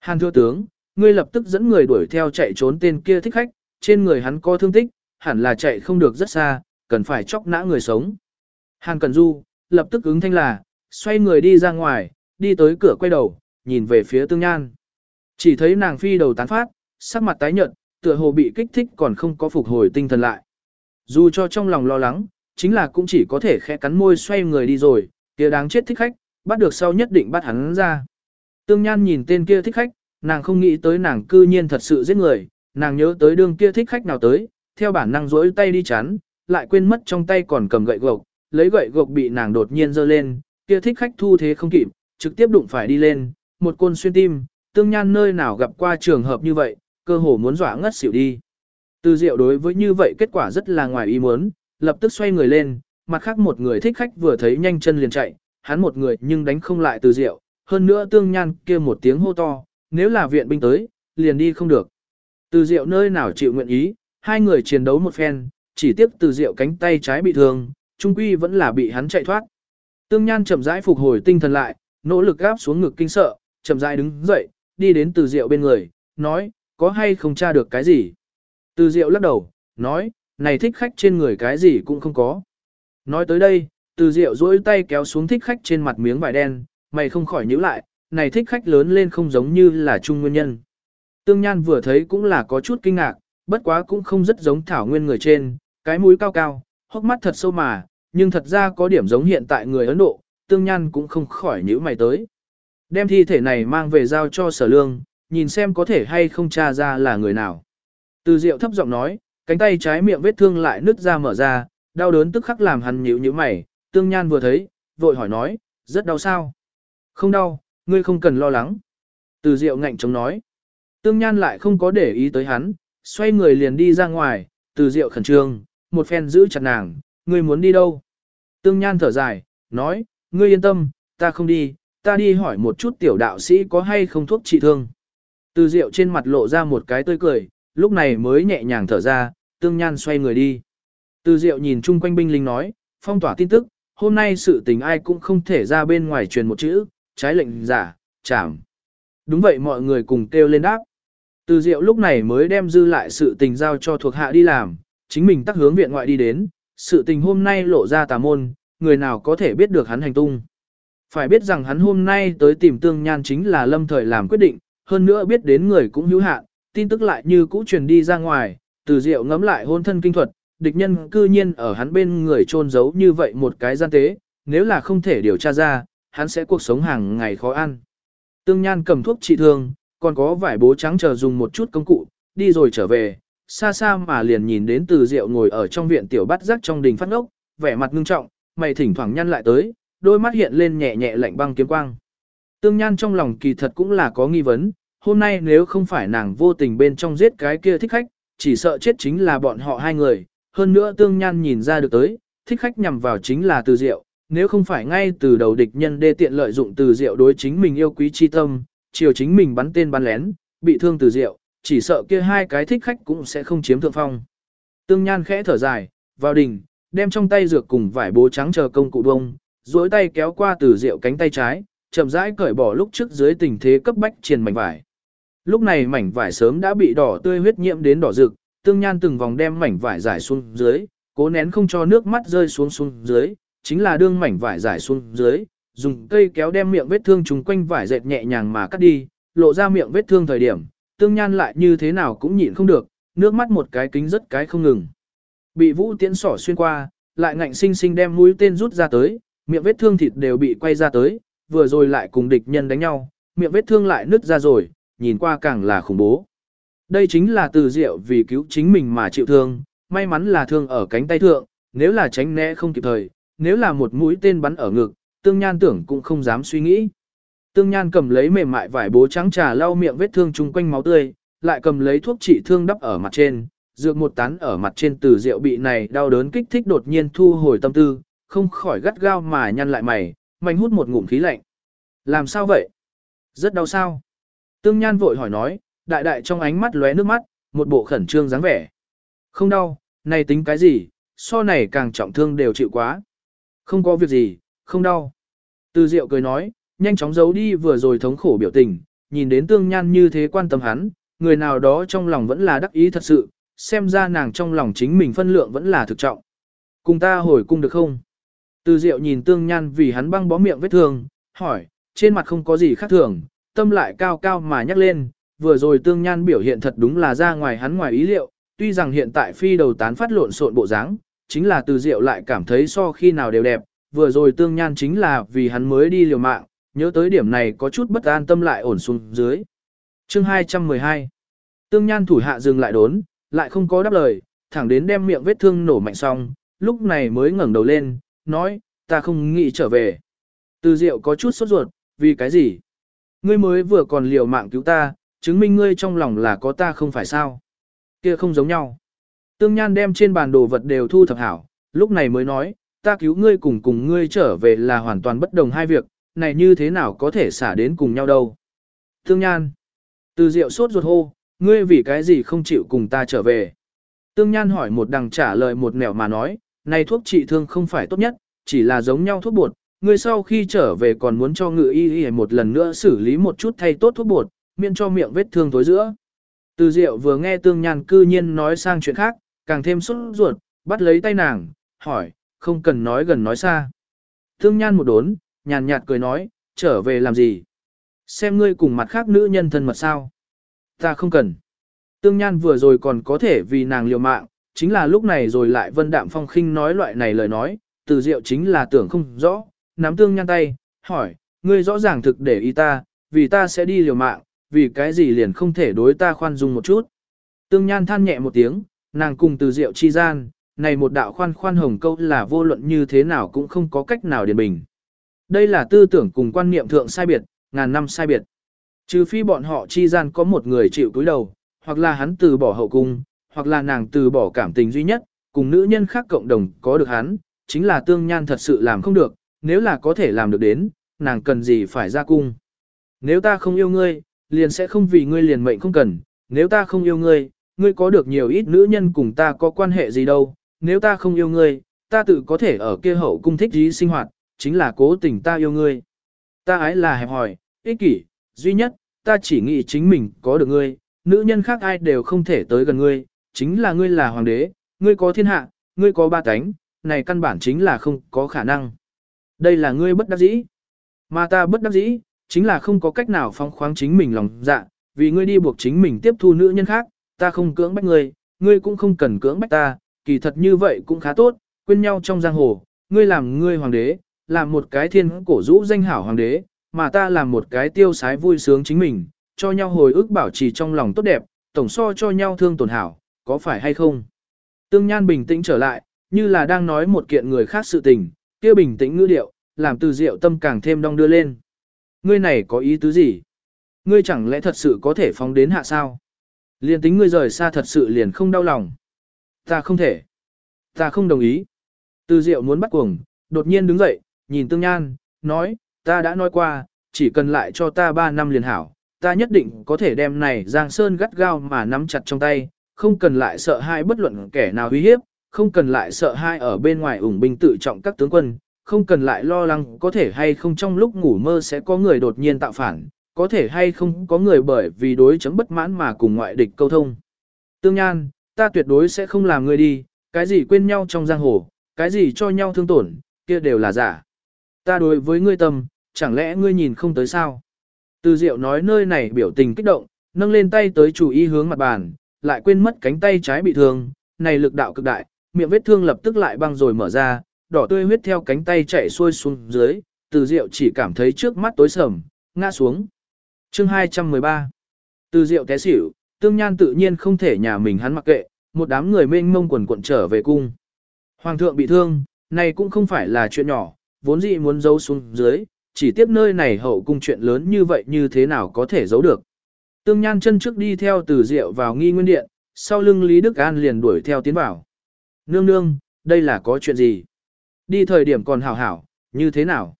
A: Hàn thưa tướng, ngươi lập tức dẫn người đuổi theo chạy trốn tên kia thích khách, trên người hắn có thương tích, hẳn là chạy không được rất xa, cần phải chóc nã người sống. Hàn Cẩn Du, lập tức ứng thanh là, xoay người đi ra ngoài, đi tới cửa quay đầu, nhìn về phía tương nhan. Chỉ thấy nàng phi đầu tán phát, sắc mặt tái nhợt, tựa hồ bị kích thích còn không có phục hồi tinh thần lại. Dù cho trong lòng lo lắng, chính là cũng chỉ có thể khẽ cắn môi xoay người đi rồi, kia đáng chết thích khách, bắt được sau nhất định bắt hắn ra. Tương Nhan nhìn tên kia thích khách, nàng không nghĩ tới nàng cư nhiên thật sự giết người, nàng nhớ tới đương kia thích khách nào tới, theo bản năng rỗi tay đi chắn, lại quên mất trong tay còn cầm gậy gộc, lấy gậy gộc bị nàng đột nhiên giơ lên, kia thích khách thu thế không kịp, trực tiếp đụng phải đi lên, một côn xuyên tim, Tương Nhan nơi nào gặp qua trường hợp như vậy, cơ hồ muốn dọa ngất xỉu đi. Từ diệu đối với như vậy kết quả rất là ngoài ý muốn, lập tức xoay người lên, mặt khác một người thích khách vừa thấy nhanh chân liền chạy, hắn một người nhưng đánh không lại từ diệu, hơn nữa tương nhan kia một tiếng hô to, nếu là viện binh tới, liền đi không được. Từ diệu nơi nào chịu nguyện ý, hai người chiến đấu một phen, chỉ tiếc từ diệu cánh tay trái bị thương, trung quy vẫn là bị hắn chạy thoát. Tương nhan chậm rãi phục hồi tinh thần lại, nỗ lực gáp xuống ngực kinh sợ, chậm rãi đứng dậy, đi đến từ diệu bên người, nói, có hay không tra được cái gì? Từ Diệu lắc đầu, nói, này thích khách trên người cái gì cũng không có. Nói tới đây, từ Diệu duỗi tay kéo xuống thích khách trên mặt miếng vải đen, mày không khỏi nhíu lại, này thích khách lớn lên không giống như là trung nguyên nhân. Tương Nhan vừa thấy cũng là có chút kinh ngạc, bất quá cũng không rất giống thảo nguyên người trên, cái mũi cao cao, hốc mắt thật sâu mà, nhưng thật ra có điểm giống hiện tại người Ấn Độ, Tương Nhan cũng không khỏi nhíu mày tới. Đem thi thể này mang về giao cho sở lương, nhìn xem có thể hay không tra ra là người nào. Từ Diệu thấp giọng nói, cánh tay trái miệng vết thương lại nứt ra mở ra, đau đớn tức khắc làm hắn nhíu nhíu mày, Tương Nhan vừa thấy, vội hỏi nói, rất đau sao? Không đau, ngươi không cần lo lắng. Từ Diệu ngạnh chống nói. Tương Nhan lại không có để ý tới hắn, xoay người liền đi ra ngoài, Từ Diệu khẩn trương, một phen giữ chặt nàng, ngươi muốn đi đâu? Tương Nhan thở dài, nói, ngươi yên tâm, ta không đi, ta đi hỏi một chút tiểu đạo sĩ có hay không thuốc trị thương. Từ Diệu trên mặt lộ ra một cái tươi cười, lúc này mới nhẹ nhàng thở ra, tương nhan xoay người đi. Từ Diệu nhìn chung quanh binh lính nói, phong tỏa tin tức, hôm nay sự tình ai cũng không thể ra bên ngoài truyền một chữ, trái lệnh giả, chảm. Đúng vậy mọi người cùng kêu lên đáp. Từ diệu lúc này mới đem dư lại sự tình giao cho thuộc hạ đi làm, chính mình tắc hướng viện ngoại đi đến, sự tình hôm nay lộ ra tà môn, người nào có thể biết được hắn hành tung. Phải biết rằng hắn hôm nay tới tìm tương nhan chính là lâm thời làm quyết định, hơn nữa biết đến người cũng hữu hạn, tin tức lại như cũ truyền đi ra ngoài, từ diệu ngẫm lại hôn thân kinh thuật, địch nhân cư nhiên ở hắn bên người trôn giấu như vậy một cái gian tế, nếu là không thể điều tra ra, hắn sẽ cuộc sống hàng ngày khó ăn. Tương Nhan cầm thuốc trị thương, còn có vải bố trắng chờ dùng một chút công cụ, đi rồi trở về, xa xa mà liền nhìn đến từ diệu ngồi ở trong viện tiểu bắt giác trong đình phát ngốc, vẻ mặt ngưng trọng, mày thỉnh thoảng nhăn lại tới, đôi mắt hiện lên nhẹ nhẹ lạnh băng kiếm quang. Tương Nhan trong lòng kỳ thật cũng là có nghi vấn, hôm nay nếu không phải nàng vô tình bên trong giết cái kia thích khách, chỉ sợ chết chính là bọn họ hai người, hơn nữa Tương Nhan nhìn ra được tới, thích khách nhằm vào chính là từ diệu, nếu không phải ngay từ đầu địch nhân đê tiện lợi dụng từ diệu đối chính mình yêu quý chi tâm, chiều chính mình bắn tên bắn lén, bị thương từ diệu, chỉ sợ kia hai cái thích khách cũng sẽ không chiếm thượng phong. Tương Nhan khẽ thở dài, vào đình, đem trong tay dược cùng vải bố trắng chờ công cụ bông, duỗi tay kéo qua từ diệu cánh tay trái, chậm rãi cởi bỏ lúc trước dưới tình thế cấp bách triền mảnh vải. Lúc này mảnh vải sớm đã bị đỏ tươi huyết nhiễm đến đỏ rực, Tương Nhan từng vòng đem mảnh vải giải xuống dưới, cố nén không cho nước mắt rơi xuống xuống dưới, chính là đương mảnh vải giải xuống dưới, dùng cây kéo đem miệng vết thương trùng quanh vải dệt nhẹ nhàng mà cắt đi, lộ ra miệng vết thương thời điểm, tương nhan lại như thế nào cũng nhịn không được, nước mắt một cái kính rất cái không ngừng. Bị vũ tiễn sỏ xuyên qua, lại ngạnh sinh sinh đem mũi tên rút ra tới, miệng vết thương thịt đều bị quay ra tới, vừa rồi lại cùng địch nhân đánh nhau, miệng vết thương lại nứt ra rồi, nhìn qua càng là khủng bố. Đây chính là từ diệu vì cứu chính mình mà chịu thương, may mắn là thương ở cánh tay thượng, nếu là tránh né không kịp thời, nếu là một mũi tên bắn ở ngực, tương nhan tưởng cũng không dám suy nghĩ. Tương nhan cầm lấy mềm mại vải bố trắng trà lau miệng vết thương chung quanh máu tươi, lại cầm lấy thuốc trị thương đắp ở mặt trên, dược một tán ở mặt trên từ rượu bị này đau đớn kích thích đột nhiên thu hồi tâm tư, không khỏi gắt gao mà nhăn lại mày, mạnh hút một ngụm khí lạnh. Làm sao vậy? Rất đau sao? Tương Nhan vội hỏi nói, đại đại trong ánh mắt lóe nước mắt, một bộ khẩn trương dáng vẻ. Không đau, này tính cái gì, so này càng trọng thương đều chịu quá. Không có việc gì, không đau. Từ Diệu cười nói, nhanh chóng giấu đi vừa rồi thống khổ biểu tình, nhìn đến tương nhan như thế quan tâm hắn, người nào đó trong lòng vẫn là đắc ý thật sự, xem ra nàng trong lòng chính mình phân lượng vẫn là thực trọng. Cùng ta hồi cung được không? Từ Diệu nhìn tương nhan vì hắn băng bó miệng vết thương, hỏi, trên mặt không có gì khác thường, tâm lại cao cao mà nhắc lên, vừa rồi tương nhan biểu hiện thật đúng là ra ngoài hắn ngoài ý liệu, tuy rằng hiện tại phi đầu tán phát lộn xộn bộ dáng, chính là từ diệu lại cảm thấy so khi nào đều đẹp, vừa rồi tương nhan chính là vì hắn mới đi liều mạng, nhớ tới điểm này có chút bất an tâm lại ổn xuống dưới. Chương 212 Tương nhan thủ hạ dừng lại đốn, lại không có đáp lời, thẳng đến đem miệng vết thương nổ mạnh xong, lúc này mới ngẩng đầu lên, nói, ta không nghĩ trở về. Từ diệu có chút sốt ruột, vì cái gì? Ngươi mới vừa còn liều mạng cứu ta, chứng minh ngươi trong lòng là có ta không phải sao? Kia không giống nhau. Tương Nhan đem trên bàn đồ vật đều thu thập hảo, lúc này mới nói, ta cứu ngươi cùng cùng ngươi trở về là hoàn toàn bất đồng hai việc, này như thế nào có thể xả đến cùng nhau đâu. Tương Nhan, từ rượu sốt ruột hô, ngươi vì cái gì không chịu cùng ta trở về. Tương Nhan hỏi một đằng trả lời một nẻo mà nói, này thuốc trị thương không phải tốt nhất, chỉ là giống nhau thuốc bột, ngươi sau khi trở về còn muốn cho ngự y y một lần nữa xử lý một chút thay tốt thuốc bột, miễn cho miệng vết thương tối giữa. Từ Diệu vừa nghe Tương Nhan cư nhiên nói sang chuyện khác, càng thêm sốt ruột, bắt lấy tay nàng, hỏi, không cần nói gần nói xa. Thương nhan một đốn, nhàn nhạt cười nói, trở về làm gì? Xem ngươi cùng mặt khác nữ nhân thân mật sao? Ta không cần. Tương nhan vừa rồi còn có thể vì nàng liều mạng, chính là lúc này rồi lại vân đạm phong khinh nói loại này lời nói, từ diệu chính là tưởng không rõ, nắm tương nhan tay, hỏi, ngươi rõ ràng thực để ý ta, vì ta sẽ đi liều mạng, vì cái gì liền không thể đối ta khoan dung một chút. Tương nhan than nhẹ một tiếng, nàng cùng từ diệu chi gian, này một đạo khoan khoan hồng câu là vô luận như thế nào cũng không có cách nào điền bình. Đây là tư tưởng cùng quan niệm thượng sai biệt, ngàn năm sai biệt. Trừ phi bọn họ chi gian có một người chịu cúi đầu, hoặc là hắn từ bỏ hậu cung, hoặc là nàng từ bỏ cảm tình duy nhất, cùng nữ nhân khác cộng đồng có được hắn, chính là tương nhan thật sự làm không được, nếu là có thể làm được đến, nàng cần gì phải ra cung. Nếu ta không yêu ngươi, liền sẽ không vì ngươi liền mệnh không cần, nếu ta không yêu ngươi, ngươi có được nhiều ít nữ nhân cùng ta có quan hệ gì đâu, nếu ta không yêu ngươi, ta tự có thể ở kia hậu cung thích gì sinh hoạt, chính là cố tình ta yêu ngươi. Ta ái là hẹp hòi, ích kỷ, duy nhất, ta chỉ nghĩ chính mình có được ngươi, nữ nhân khác ai đều không thể tới gần ngươi, chính là ngươi là hoàng đế, ngươi có thiên hạ, ngươi có ba cánh, này căn bản chính là không có khả năng. Đây là ngươi bất đắc dĩ. Mà ta bất đắc dĩ, chính là không có cách nào phong khoáng chính mình lòng dạ, vì ngươi đi buộc chính mình tiếp thu nữ nhân khác, ta không cưỡng bách ngươi, ngươi cũng không cần cưỡng bách ta, kỳ thật như vậy cũng khá tốt, quên nhau trong giang hồ, ngươi làm ngươi hoàng đế, làm một cái thiên cổ rũ danh hảo hoàng đế, mà ta làm một cái tiêu sái vui sướng chính mình, cho nhau hồi ức bảo trì trong lòng tốt đẹp, tổng so cho nhau thương tổn hảo, có phải hay không? Tương Nhan bình tĩnh trở lại, như là đang nói một kiện người khác sự tình, kia bình tĩnh ngữ điệu, làm từ diệu tâm càng thêm đong đưa lên. Ngươi này có ý tứ gì? Ngươi chẳng lẽ thật sự có thể phóng đến hạ sao? Liền tính ngươi rời xa thật sự liền không đau lòng. Ta không thể. Ta không đồng ý. Từ diệu muốn bắt cuồng, đột nhiên đứng dậy, nhìn tương nhan, nói, ta đã nói qua, chỉ cần lại cho ta 3 năm liền hảo, ta nhất định có thể đem này Giang Sơn gắt gao mà nắm chặt trong tay, không cần lại sợ hai bất luận kẻ nào uy hiếp, không cần lại sợ hai ở bên ngoài ủng binh tự trọng các tướng quân, không cần lại lo lắng có thể hay không trong lúc ngủ mơ sẽ có người đột nhiên tạo phản, có thể hay không có người bởi vì đối chấm bất mãn mà cùng ngoại địch câu thông. Tương Nhan, ta tuyệt đối sẽ không làm người đi, cái gì quên nhau trong giang hồ, cái gì cho nhau thương tổn, kia đều là giả. Ta đối với ngươi tâm, chẳng lẽ ngươi nhìn không tới sao? Từ Diệu nói nơi này biểu tình kích động, nâng lên tay tới chủ ý hướng mặt bàn, lại quên mất cánh tay trái bị thương, này lực đạo cực đại, miệng vết thương lập tức lại băng rồi mở ra, đỏ tươi huyết theo cánh tay chảy xuôi xuống dưới, Từ Diệu chỉ cảm thấy trước mắt tối sầm, ngã xuống. Chương 213 Từ Diệu té xỉu, Tương Nhan tự nhiên không thể nhà mình hắn mặc kệ, một đám người mênh mông quần quận trở về cung. Hoàng thượng bị thương, này cũng không phải là chuyện nhỏ, vốn dĩ muốn giấu xuống dưới, chỉ tiếp nơi này hậu cung chuyện lớn như vậy như thế nào có thể giấu được. Tương Nhan chân trước đi theo từ rượu vào nghi nguyên điện, sau lưng Lý Đức An liền đuổi theo tiến vào. Nương nương, đây là có chuyện gì? Đi thời điểm còn hảo hảo, như thế nào?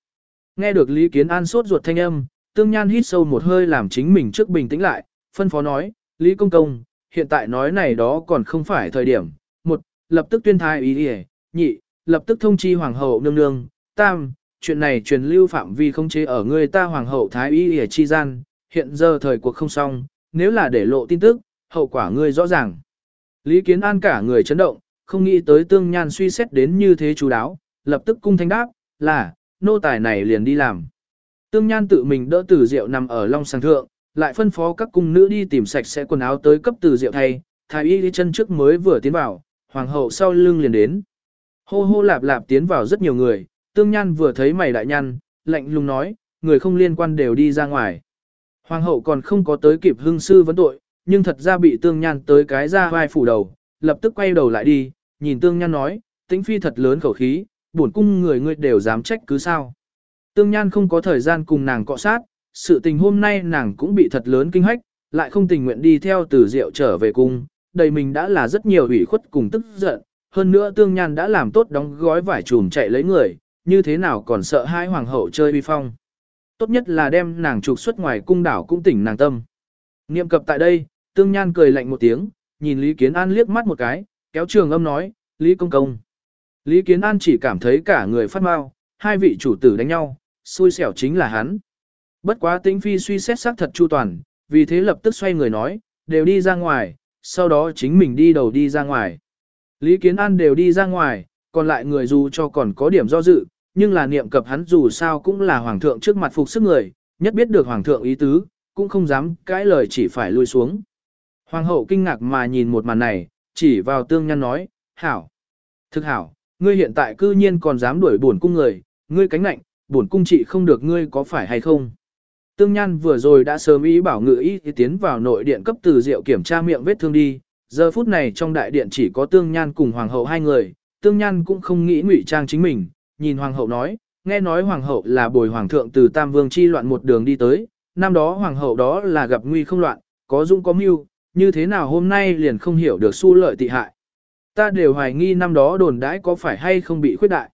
A: Nghe được Lý Kiến An sốt ruột thanh âm, Tương Nhan hít sâu một hơi làm chính mình trước bình tĩnh lại, phân phó nói, Lý Công Công, hiện tại nói này đó còn không phải thời điểm. Một, lập tức tuyên thái ý đi nhị, lập tức thông chi hoàng hậu nương nương, tam, chuyện này truyền lưu phạm vi không chế ở người ta hoàng hậu thái y y chi gian, hiện giờ thời cuộc không xong, nếu là để lộ tin tức, hậu quả ngươi rõ ràng. Lý Kiến An cả người chấn động, không nghĩ tới tương nhan suy xét đến như thế chú đáo, lập tức cung thanh đáp, là, nô tài này liền đi làm. Tương nhan tự mình đỡ tử diệu nằm ở long sàng thượng, lại phân phó các cung nữ đi tìm sạch sẽ quần áo tới cấp tử diệu thay, thái y đi chân trước mới vừa tiến vào, hoàng hậu sau lưng liền đến. Hô hô lạp lạp tiến vào rất nhiều người, tương nhan vừa thấy mày đại nhăn, lạnh lùng nói, người không liên quan đều đi ra ngoài. Hoàng hậu còn không có tới kịp hưng sư vấn tội, nhưng thật ra bị tương nhan tới cái ra vai phủ đầu, lập tức quay đầu lại đi, nhìn tương nhan nói, tĩnh phi thật lớn khẩu khí, bổn cung người ngươi đều dám trách cứ sao. Tương nhan không có thời gian cùng nàng cọ sát, sự tình hôm nay nàng cũng bị thật lớn kinh hách, lại không tình nguyện đi theo từ rượu trở về cung, đầy mình đã là rất nhiều ủy khuất cùng tức giận, hơn nữa tương nhan đã làm tốt đóng gói vải trùm chạy lấy người, như thế nào còn sợ hai hoàng hậu chơi uy phong. Tốt nhất là đem nàng trục xuất ngoài cung đảo cũng tỉnh nàng tâm. Niệm cập tại đây, tương nhan cười lạnh một tiếng, nhìn Lý Kiến An liếc mắt một cái, kéo trường âm nói, Lý Công Công. Lý Kiến An chỉ cảm thấy cả người phát mau, hai vị chủ tử đánh nhau, xui xẻo chính là hắn. Bất quá tĩnh phi suy xét xác thật chu toàn, vì thế lập tức xoay người nói, đều đi ra ngoài, sau đó chính mình đi đầu đi ra ngoài. Lý Kiến An đều đi ra ngoài, còn lại người dù cho còn có điểm do dự, nhưng là niệm cập hắn dù sao cũng là hoàng thượng trước mặt phục sức người, nhất biết được hoàng thượng ý tứ, cũng không dám cãi lời chỉ phải lui xuống. Hoàng hậu kinh ngạc mà nhìn một màn này, chỉ vào tương nhăn nói, hảo, thực hảo, ngươi hiện tại cư nhiên còn dám đuổi bổn cung người, ngươi cánh nạnh bổn cung trị không được ngươi có phải hay không. Tương Nhan vừa rồi đã sớm ý bảo ngự ý tiến vào nội điện cấp từ rượu kiểm tra miệng vết thương đi, giờ phút này trong đại điện chỉ có Tương Nhan cùng Hoàng hậu hai người, Tương Nhan cũng không nghĩ ngụy trang chính mình, nhìn Hoàng hậu nói, nghe nói Hoàng hậu là bồi Hoàng thượng từ Tam Vương chi loạn một đường đi tới, năm đó Hoàng hậu đó là gặp nguy không loạn, có dũng có mưu, như thế nào hôm nay liền không hiểu được su lợi tị hại. Ta đều hoài nghi năm đó đồn đãi có phải hay không bị khuyết đại.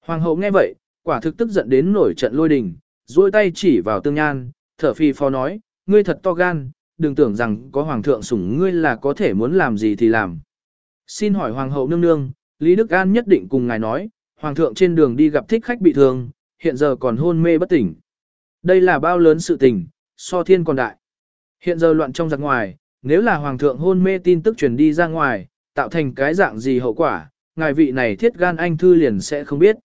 A: Hoàng hậu nghe vậy, quả thực tức giận đến nổi trận lôi đình, duỗi tay chỉ vào tương nhan, thở phì phò nói, ngươi thật to gan, đừng tưởng rằng có hoàng thượng sủng ngươi là có thể muốn làm gì thì làm. Xin hỏi hoàng hậu nương nương, Lý Đức An nhất định cùng ngài nói, hoàng thượng trên đường đi gặp thích khách bị thương, hiện giờ còn hôn mê bất tỉnh. Đây là bao lớn sự tình, so thiên còn đại. Hiện giờ loạn trong giặc ngoài, nếu là hoàng thượng hôn mê tin tức truyền đi ra ngoài, tạo thành cái dạng gì hậu quả, ngài vị này thiết gan anh thư liền sẽ không biết.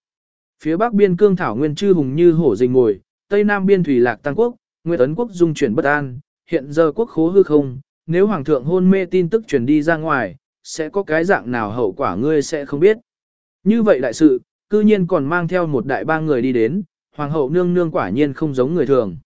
A: Phía bắc biên cương thảo nguyên chư hùng như hổ rình ngồi, tây nam biên thủy lạc tăng quốc, nguyên tấn quốc dung chuyển bất an, hiện giờ quốc khố hư không, nếu hoàng thượng hôn mê tin tức truyền đi ra ngoài, sẽ có cái dạng nào hậu quả ngươi sẽ không biết. Như vậy đại sự, cư nhiên còn mang theo một đại ba người đi đến, hoàng hậu nương nương quả nhiên không giống người thường.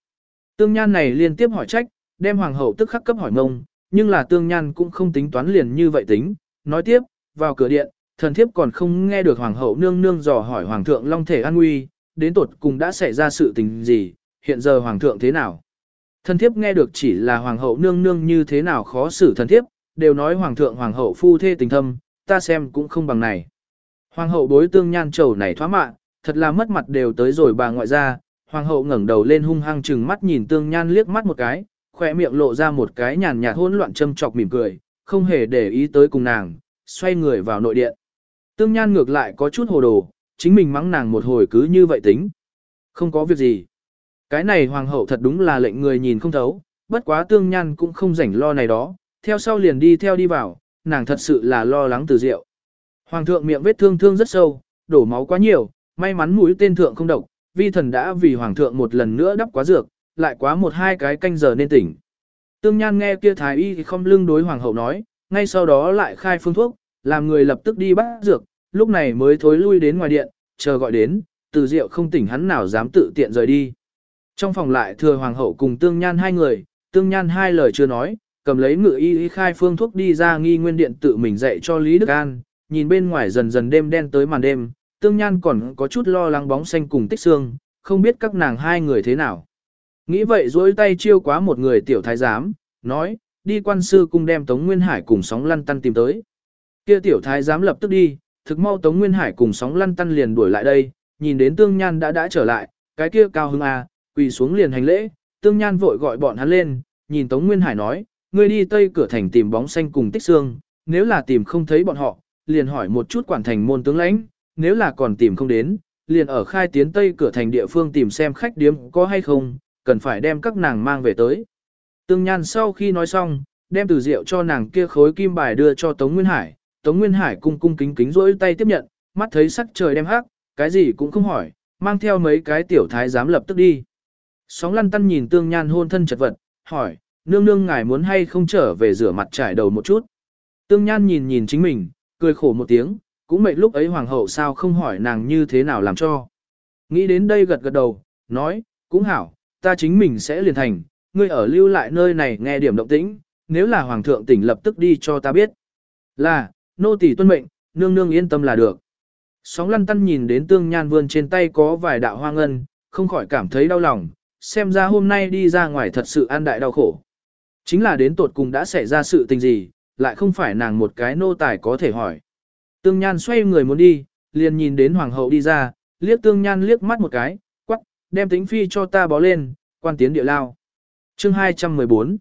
A: Tương Nhan này liên tiếp hỏi trách, đem hoàng hậu tức khắc cấp hỏi ngông, nhưng là Tương Nhan cũng không tính toán liền như vậy tính, nói tiếp, vào cửa điện, thần thiếp còn không nghe được hoàng hậu nương nương dò hỏi hoàng thượng long thể an nguy, đến tột cùng đã xảy ra sự tình gì, hiện giờ hoàng thượng thế nào. Thần thiếp nghe được chỉ là hoàng hậu nương nương như thế nào khó xử thần thiếp, đều nói hoàng thượng hoàng hậu phu thê tình thâm, ta xem cũng không bằng này. Hoàng hậu bối tương nhan trầu này thoá mạ, thật là mất mặt đều tới rồi bà ngoại ra, hoàng hậu ngẩng đầu lên hung hăng chừng mắt nhìn tương nhan liếc mắt một cái, khỏe miệng lộ ra một cái nhàn nhạt hỗn loạn châm chọc mỉm cười, không hề để ý tới cùng nàng, xoay người vào nội điện. Tương nhan ngược lại có chút hồ đồ, chính mình mắng nàng một hồi cứ như vậy tính. Không có việc gì. Cái này hoàng hậu thật đúng là lệnh người nhìn không thấu, bất quá tương nhan cũng không rảnh lo này đó, theo sau liền đi theo đi vào, nàng thật sự là lo lắng từ rượu. Hoàng thượng miệng vết thương thương rất sâu, đổ máu quá nhiều, may mắn mũi tên thượng không độc, vi thần đã vì hoàng thượng một lần nữa đắp quá dược, lại quá một hai cái canh giờ nên tỉnh. Tương Nhan nghe kia thái y thì không lưng đối hoàng hậu nói, ngay sau đó lại khai phương thuốc, làm người lập tức đi bắt dược, lúc này mới thối lui đến ngoài điện, chờ gọi đến, từ rượu không tỉnh hắn nào dám tự tiện rời đi. Trong phòng lại thừa hoàng hậu cùng Tương Nhan hai người, Tương Nhan hai lời chưa nói, cầm lấy ngự y khai phương thuốc đi ra nghi nguyên điện tự mình dạy cho Lý Đức An, nhìn bên ngoài dần dần đêm đen tới màn đêm, tương nhan còn có chút lo lắng bóng xanh cùng tích xương, không biết các nàng hai người thế nào. Nghĩ vậy duỗi tay chiêu quá một người tiểu thái giám, nói, đi quan sư cung đem Tống Nguyên Hải cùng sóng lăn tăn tìm tới. Kia tiểu thái giám lập tức đi, thực mau Tống Nguyên Hải cùng sóng lăn tăn liền đuổi lại đây, nhìn đến tương nhan đã đã trở lại, cái kia cao hưng à, quỳ xuống liền hành lễ, tương nhan vội gọi bọn hắn lên, nhìn Tống Nguyên Hải nói, ngươi đi tây cửa thành tìm bóng xanh cùng tích xương, nếu là tìm không thấy bọn họ, liền hỏi một chút quản thành môn tướng lãnh, nếu là còn tìm không đến, liền ở khai tiến tây cửa thành địa phương tìm xem khách điếm có hay không, cần phải đem các nàng mang về tới. Tương Nhan sau khi nói xong, đem từ rượu cho nàng kia khối kim bài đưa cho Tống Nguyên Hải, Tống Nguyên Hải cung cung kính kính rỗi tay tiếp nhận, mắt thấy sắc trời đem hắc, cái gì cũng không hỏi, mang theo mấy cái tiểu thái giám lập tức đi. Sóng lăn tăn nhìn Tương Nhan hôn thân chật vật, hỏi, nương nương ngài muốn hay không trở về rửa mặt trải đầu một chút. Tương Nhan nhìn nhìn chính mình, cười khổ một tiếng, cũng mệt lúc ấy hoàng hậu sao không hỏi nàng như thế nào làm cho. Nghĩ đến đây gật gật đầu, nói, cũng hảo, ta chính mình sẽ liền thành, ngươi ở lưu lại nơi này nghe điểm động tĩnh, nếu là hoàng thượng tỉnh lập tức đi cho ta biết. Là, nô tỳ tuân mệnh, nương nương yên tâm là được. Sóng lăn tăn nhìn đến tương nhan vươn trên tay có vài đạo hoa ngân, không khỏi cảm thấy đau lòng, xem ra hôm nay đi ra ngoài thật sự an đại đau khổ. Chính là đến tột cùng đã xảy ra sự tình gì, lại không phải nàng một cái nô tài có thể hỏi. Tương Nhan xoay người muốn đi, liền nhìn đến hoàng hậu đi ra, liếc Tương Nhan liếc mắt một cái, quắc, đem tính phi cho ta bó lên, quan tiến địa lao. Chương 214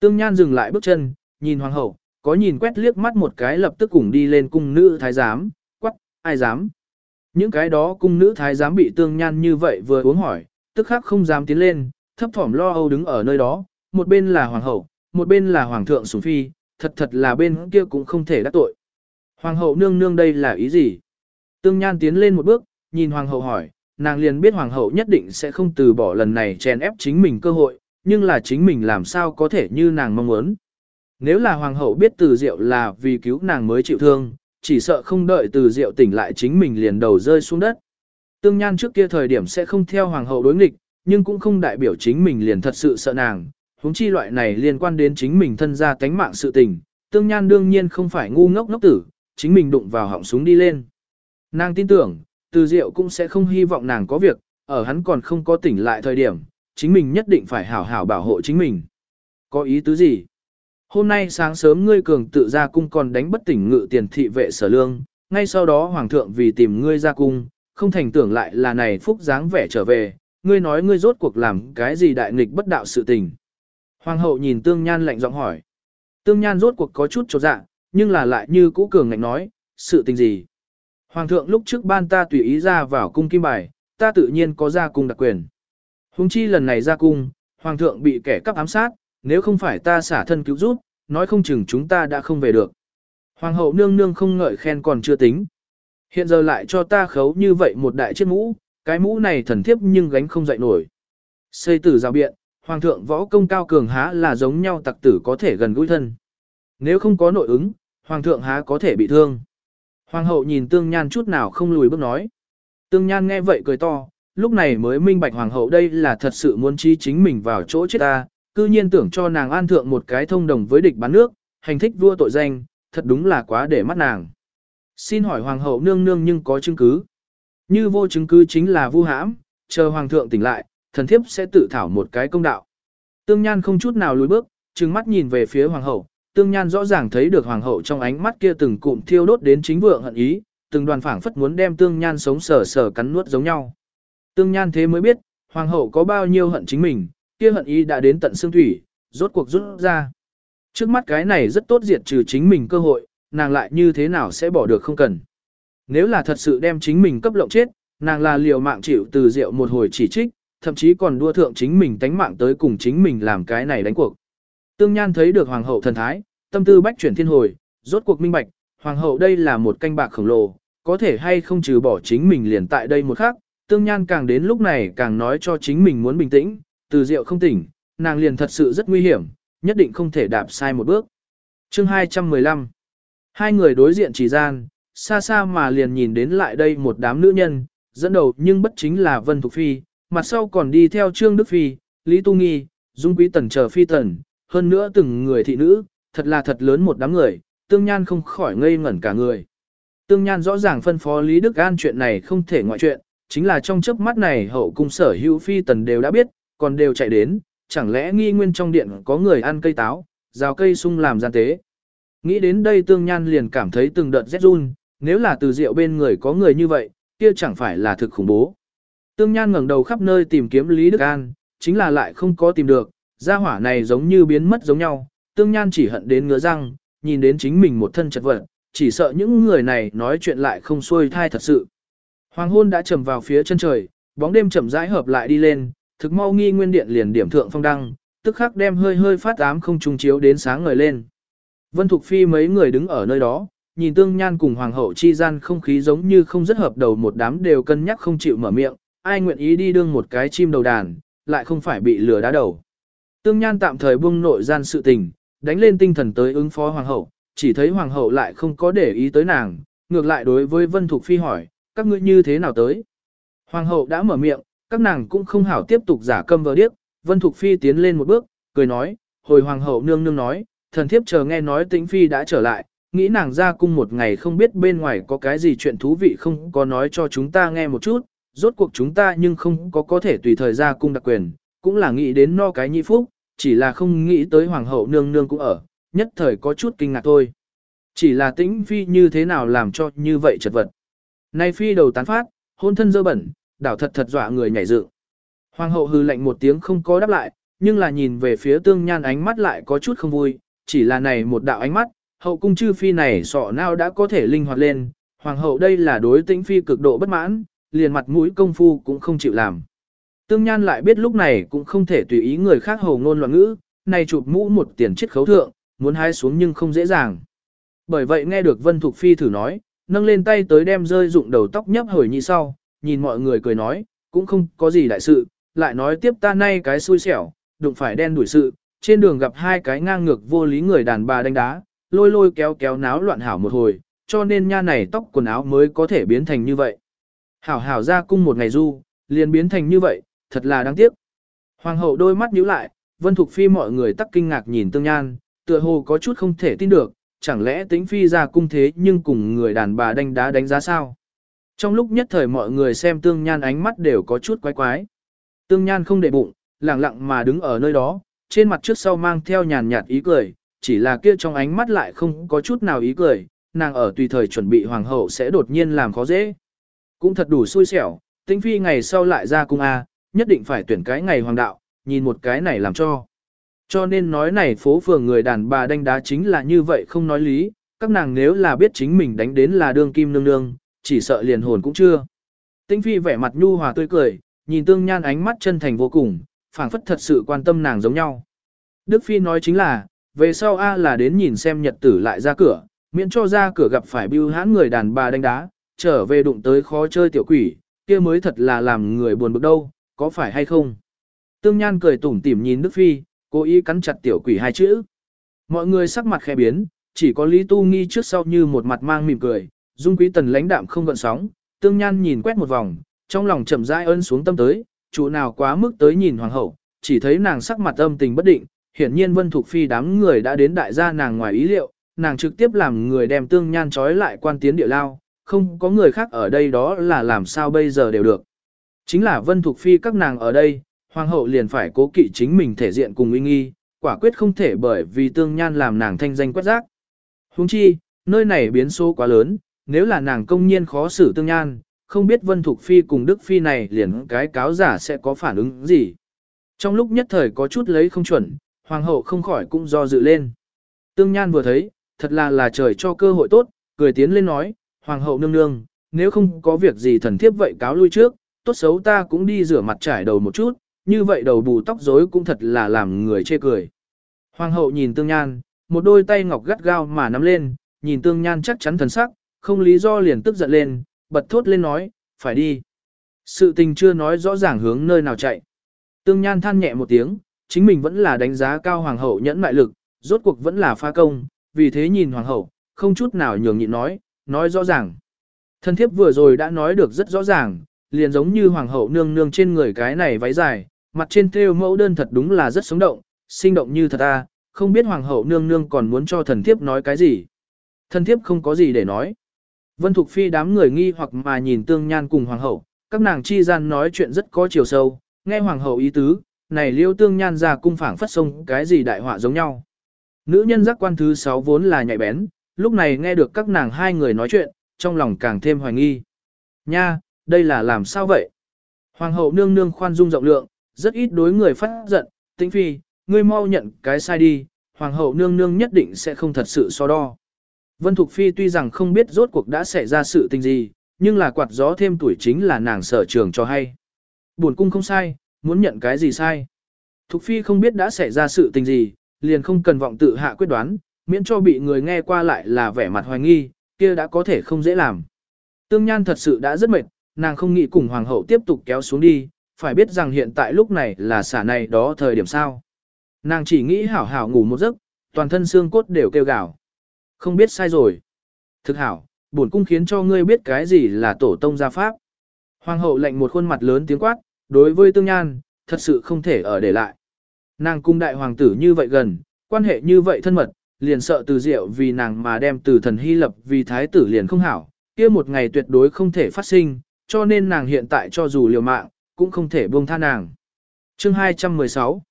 A: Tương Nhan dừng lại bước chân, nhìn hoàng hậu, có nhìn quét liếc mắt một cái lập tức cùng đi lên cung nữ thái giám, quắc, ai dám. Những cái đó cung nữ thái giám bị Tương Nhan như vậy vừa uống hỏi, tức khắc không dám tiến lên, thấp thỏm lo âu đứng ở nơi đó, một bên là hoàng hậu, một bên là hoàng thượng sủng phi, thật thật là bên kia cũng không thể đắc tội. Hoàng hậu nương nương đây là ý gì? Tương Nhan tiến lên một bước, nhìn hoàng hậu hỏi, nàng liền biết hoàng hậu nhất định sẽ không từ bỏ lần này chèn ép chính mình cơ hội, nhưng là chính mình làm sao có thể như nàng mong muốn. Nếu là hoàng hậu biết từ diệu là vì cứu nàng mới chịu thương, chỉ sợ không đợi từ diệu tỉnh lại chính mình liền đầu rơi xuống đất. Tương Nhan trước kia thời điểm sẽ không theo hoàng hậu đối nghịch, nhưng cũng không đại biểu chính mình liền thật sự sợ nàng, huống chi loại này liên quan đến chính mình thân gia tánh mạng sự tình, Tương Nhan đương nhiên không phải ngu ngốc ngốc tử, chính mình đụng vào họng súng đi lên. Nàng tin tưởng, từ diệu cũng sẽ không hy vọng nàng có việc, ở hắn còn không có tỉnh lại thời điểm, chính mình nhất định phải hảo hảo bảo hộ chính mình. Có ý tứ gì? Hôm nay sáng sớm ngươi cường tự ra cung còn đánh bất tỉnh ngự tiền thị vệ sở lương, ngay sau đó hoàng thượng vì tìm ngươi ra cung, không thành tưởng lại là này phúc dáng vẻ trở về, ngươi nói ngươi rốt cuộc làm cái gì đại nghịch bất đạo sự tình. Hoàng hậu nhìn tương nhan lạnh giọng hỏi. Tương nhan rốt cuộc có chút trột dạ, nhưng là lại như cũ cường ngạnh nói, sự tình gì. Hoàng thượng lúc trước ban ta tùy ý ra vào cung kim bài, ta tự nhiên có ra cung đặc quyền. Hùng chi lần này ra cung, hoàng thượng bị kẻ cắp ám sát, nếu không phải ta xả thân cứu giúp, nói không chừng chúng ta đã không về được. Hoàng hậu nương nương không ngợi khen còn chưa tính. Hiện giờ lại cho ta khấu như vậy một đại chiếc mũ, cái mũ này thần thiếp nhưng gánh không dậy nổi. Xây tử rào biện, hoàng thượng võ công cao cường há là giống nhau tặc tử có thể gần gũi thân. Nếu không có nội ứng, hoàng thượng há có thể bị thương. Hoàng hậu nhìn tương nhan chút nào không lùi bước nói. Tương nhan nghe vậy cười to, lúc này mới minh bạch hoàng hậu đây là thật sự muốn chi chính mình vào chỗ chết ta, cư nhiên tưởng cho nàng an thượng một cái thông đồng với địch bán nước, hành thích vua tội danh, thật đúng là quá để mắt nàng. Xin hỏi hoàng hậu nương nương nhưng có chứng cứ. Như vô chứng cứ chính là vu hãm, chờ hoàng thượng tỉnh lại, thần thiếp sẽ tự thảo một cái công đạo. Tương Nhan không chút nào lùi bước, trừng mắt nhìn về phía hoàng hậu, Tương Nhan rõ ràng thấy được hoàng hậu trong ánh mắt kia từng cụm thiêu đốt đến chính vượng hận ý, từng đoàn phảng phất muốn đem Tương Nhan sống sờ sờ cắn nuốt giống nhau. Tương Nhan thế mới biết, hoàng hậu có bao nhiêu hận chính mình, kia hận ý đã đến tận xương thủy, rốt cuộc rút ra. Trước mắt cái này rất tốt diệt trừ chính mình cơ hội, nàng lại như thế nào sẽ bỏ được không cần. Nếu là thật sự đem chính mình cấp lộng chết, nàng là liều mạng chịu từ rượu một hồi chỉ trích, thậm chí còn đua thượng chính mình tánh mạng tới cùng chính mình làm cái này đánh cuộc. Tương Nhan thấy được hoàng hậu thần thái, tâm tư bách chuyển thiên hồi, rốt cuộc minh bạch, hoàng hậu đây là một canh bạc khổng lồ, có thể hay không trừ bỏ chính mình liền tại đây một khắc. Tương Nhan càng đến lúc này càng nói cho chính mình muốn bình tĩnh, từ rượu không tỉnh, nàng liền thật sự rất nguy hiểm, nhất định không thể đạp sai một bước. Chương 215 Hai người đối diện chỉ gian, xa xa mà liền nhìn đến lại đây một đám nữ nhân, dẫn đầu nhưng bất chính là Vân Thục Phi, mặt sau còn đi theo Trương Đức Phi, Lý Tu Nghi, Dung Quý Tần chờ Phi Tần, hơn nữa từng người thị nữ, thật là thật lớn một đám người, Tương Nhan không khỏi ngây ngẩn cả người. Tương Nhan rõ ràng phân phó Lý Đức An chuyện này không thể ngoại chuyện, chính là trong chớp mắt này hậu cung sở hữu Phi Tần đều đã biết, còn đều chạy đến, chẳng lẽ nghi nguyên trong điện có người ăn cây táo, rào cây sung làm gian tế. Nghĩ đến đây Tương Nhan liền cảm thấy từng đợt rét run, nếu là từ rượu bên người có người như vậy, kia chẳng phải là thực khủng bố. Tương Nhan ngẩng đầu khắp nơi tìm kiếm Lý Đức An, chính là lại không có tìm được, gia hỏa này giống như biến mất giống nhau, Tương Nhan chỉ hận đến ngứa răng, nhìn đến chính mình một thân chật vật, chỉ sợ những người này nói chuyện lại không xuôi thai thật sự. Hoàng hôn đã trầm vào phía chân trời, bóng đêm chậm rãi hợp lại đi lên, thực mau nghi nguyên điện liền điểm thượng phong đăng, tức khắc đem hơi hơi phát ám không trung chiếu đến sáng ngời lên. Vân Thục Phi mấy người đứng ở nơi đó, nhìn tương nhan cùng hoàng hậu chi gian không khí giống như không rất hợp đầu một đám đều cân nhắc không chịu mở miệng, ai nguyện ý đi đương một cái chim đầu đàn, lại không phải bị lừa đá đầu. Tương nhan tạm thời buông nội gian sự tình, đánh lên tinh thần tới ứng phó hoàng hậu, chỉ thấy hoàng hậu lại không có để ý tới nàng, ngược lại đối với Vân Thục Phi hỏi, các ngươi như thế nào tới? Hoàng hậu đã mở miệng, các nàng cũng không hảo tiếp tục giả câm vờ điếc, Vân Thục Phi tiến lên một bước, cười nói, hồi hoàng hậu nương nương nói, thần thiếp chờ nghe nói tĩnh Phi đã trở lại, nghĩ nàng ra cung một ngày không biết bên ngoài có cái gì chuyện thú vị không có nói cho chúng ta nghe một chút, rốt cuộc chúng ta nhưng không có có thể tùy thời ra cung đặc quyền, cũng là nghĩ đến no cái nhị phúc, chỉ là không nghĩ tới hoàng hậu nương nương cũng ở, nhất thời có chút kinh ngạc thôi. Chỉ là tĩnh phi như thế nào làm cho như vậy chật vật. Nay phi đầu tán phát, hôn thân dơ bẩn, đảo thật thật dọa người nhảy dựng. Hoàng hậu hư lạnh một tiếng không có đáp lại, nhưng là nhìn về phía tương nhan ánh mắt lại có chút không vui, chỉ là này một đạo ánh mắt, hậu cung chư phi này sọ nào đã có thể linh hoạt lên, hoàng hậu đây là đối tĩnh phi cực độ bất mãn, liền mặt mũi công phu cũng không chịu làm. Tương Nhan lại biết lúc này cũng không thể tùy ý người khác hồ ngôn loạn ngữ, này chụp mũ một tiền chiết khấu thượng, muốn hái xuống nhưng không dễ dàng. Bởi vậy nghe được Vân Thục Phi thử nói, nâng lên tay tới đem rơi dụng đầu tóc nhấp hồi như sau, nhìn mọi người cười nói, cũng không có gì đại sự, lại nói tiếp ta nay cái xui xẻo, đụng phải đen đuổi sự, trên đường gặp hai cái ngang ngược vô lý người đàn bà đánh đá, lôi lôi kéo kéo náo loạn hảo một hồi, cho nên nha này tóc quần áo mới có thể biến thành như vậy. Hảo hảo ra cung một ngày du, liền biến thành như vậy, thật là đáng tiếc. Hoàng hậu đôi mắt nhíu lại, Vân Thục Phi mọi người tắc kinh ngạc nhìn Tương Nhan, tựa hồ có chút không thể tin được, chẳng lẽ tính Phi ra cung thế nhưng cùng người đàn bà đánh đá đánh giá sao? Trong lúc nhất thời mọi người xem Tương Nhan ánh mắt đều có chút quái quái. Tương Nhan không để bụng, lặng lặng mà đứng ở nơi đó, trên mặt trước sau mang theo nhàn nhạt ý cười, chỉ là kia trong ánh mắt lại không có chút nào ý cười, nàng ở tùy thời chuẩn bị hoàng hậu sẽ đột nhiên làm khó dễ. Cũng thật đủ xui xẻo, tinh phi ngày sau lại ra cung A, nhất định phải tuyển cái ngày hoàng đạo, nhìn một cái này làm cho. Cho nên nói này phố phường người đàn bà đánh đá chính là như vậy không nói lý, các nàng nếu là biết chính mình đánh đến là đương kim nương nương, chỉ sợ liền hồn cũng chưa. Tinh phi vẻ mặt nhu hòa tươi cười, nhìn tương nhan ánh mắt chân thành vô cùng, phảng phất thật sự quan tâm nàng giống nhau. Đức Phi nói chính là, về sau A là đến nhìn xem nhật tử lại ra cửa, miễn cho ra cửa gặp phải bưu hãn người đàn bà đánh đá, trở về đụng tới khó chơi tiểu quỷ, kia mới thật là làm người buồn bực đâu, có phải hay không? Tương Nhan cười tủm tỉm nhìn Đức Phi, cố ý cắn chặt tiểu quỷ hai chữ. Mọi người sắc mặt khẽ biến, chỉ có Lý Tu Nghi trước sau như một mặt mang mỉm cười, Dung Quý Tần lãnh đạm không gợn sóng, Tương Nhan nhìn quét một vòng, trong lòng chậm rãi ân xuống tâm tới, chủ nào quá mức tới nhìn hoàng hậu, chỉ thấy nàng sắc mặt âm tình bất định, hiển nhiên Vân Thục Phi đám người đã đến đại gia nàng ngoài ý liệu, nàng trực tiếp làm người đem Tương Nhan trói lại quan tiến địa lao, không có người khác ở đây đó là làm sao bây giờ đều được. Chính là Vân Thục Phi các nàng ở đây, hoàng hậu liền phải cố kỵ chính mình thể diện cùng uy nghi, quả quyết không thể bởi vì Tương Nhan làm nàng thanh danh quét rác. Huống chi, nơi này biến số quá lớn, nếu là nàng công nhiên khó xử Tương Nhan, không biết Vân Thục Phi cùng Đức Phi này liền cái cáo giả sẽ có phản ứng gì. Trong lúc nhất thời có chút lấy không chuẩn, hoàng hậu không khỏi cũng do dự lên. Tương Nhan vừa thấy, thật là là trời cho cơ hội tốt, cười tiến lên nói, hoàng hậu nương nương, nếu không có việc gì thần thiếp vậy cáo lui trước, tốt xấu ta cũng đi rửa mặt trải đầu một chút, như vậy đầu bù tóc rối cũng thật là làm người chê cười. Hoàng hậu nhìn Tương Nhan, một đôi tay ngọc gắt gao mà nắm lên, nhìn Tương Nhan chắc chắn thần sắc, không lý do liền tức giận lên, bật thốt lên nói, phải đi. Sự tình chưa nói rõ ràng hướng nơi nào chạy. Tương Nhan than nhẹ một tiếng, chính mình vẫn là đánh giá cao hoàng hậu nhẫn mại lực, rốt cuộc vẫn là pha công, vì thế nhìn hoàng hậu, không chút nào nhường nhịn nói, nói rõ ràng. Thân thiếp vừa rồi đã nói được rất rõ ràng, liền giống như hoàng hậu nương nương trên người cái này váy dài, mặt trên thêu mẫu đơn thật đúng là rất sống động, sinh động như thật ta, không biết hoàng hậu nương nương còn muốn cho thần thiếp nói cái gì. Thần thiếp không có gì để nói. Vân Thục Phi đám người nghi hoặc mà nhìn tương nhan cùng hoàng hậu, các nàng chi gian nói chuyện rất có chiều sâu, nghe hoàng hậu ý tứ, này liêu tương nhan ra cung phảng phất sông cái gì đại họa giống nhau. Nữ nhân giác quan thứ 6 vốn là nhạy bén, lúc này nghe được các nàng hai người nói chuyện, trong lòng càng thêm hoài nghi. Nha, đây là làm sao vậy? Hoàng hậu nương nương khoan dung rộng lượng, rất ít đối người phát giận, tĩnh phi, ngươi mau nhận cái sai đi, hoàng hậu nương nương nhất định sẽ không thật sự so đo. Vân Thục Phi tuy rằng không biết rốt cuộc đã xảy ra sự tình gì, nhưng là quạt gió thêm tuổi chính là nàng sở trường cho hay. Buồn cung không sai, muốn nhận cái gì sai. Thục Phi không biết đã xảy ra sự tình gì, liền không cần vọng tự hạ quyết đoán, miễn cho bị người nghe qua lại là vẻ mặt hoài nghi, kia đã có thể không dễ làm. Tương Nhan thật sự đã rất mệt, nàng không nghĩ cùng hoàng hậu tiếp tục kéo xuống đi, phải biết rằng hiện tại lúc này là xả này đó thời điểm sao. Nàng chỉ nghĩ hảo hảo ngủ một giấc, toàn thân xương cốt đều kêu gào. Không biết sai rồi. Thực hảo, bổn cung khiến cho ngươi biết cái gì là tổ tông gia pháp. Hoàng hậu lệnh một khuôn mặt lớn tiếng quát, đối với tương nhan, thật sự không thể ở để lại. Nàng cung đại hoàng tử như vậy gần, quan hệ như vậy thân mật, liền sợ từ diệu vì nàng mà đem từ thần hy lập vì thái tử liền không hảo, kia một ngày tuyệt đối không thể phát sinh, cho nên nàng hiện tại cho dù liều mạng, cũng không thể buông tha nàng. Chương 216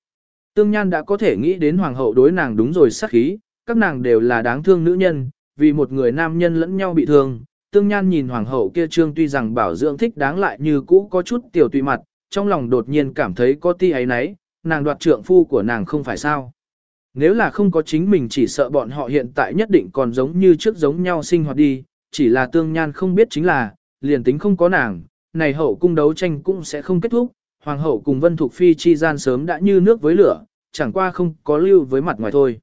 A: Tương Nhan đã có thể nghĩ đến hoàng hậu đối nàng đúng rồi sắc khí, các nàng đều là đáng thương nữ nhân, vì một người nam nhân lẫn nhau bị thương. Tương Nhan nhìn hoàng hậu kia trương tuy rằng bảo dưỡng thích đáng lại như cũ có chút tiểu tùy mặt, trong lòng đột nhiên cảm thấy có ti ấy nấy, nàng đoạt trượng phu của nàng không phải sao. Nếu là không có chính mình chỉ sợ bọn họ hiện tại nhất định còn giống như trước giống nhau sinh hoạt đi, chỉ là tương nhan không biết chính là, liền tính không có nàng, này hậu cung đấu tranh cũng sẽ không kết thúc, hoàng hậu cùng vân thuộc phi chi gian sớm đã như nước với lửa, chẳng qua không có lưu với mặt ngoài thôi.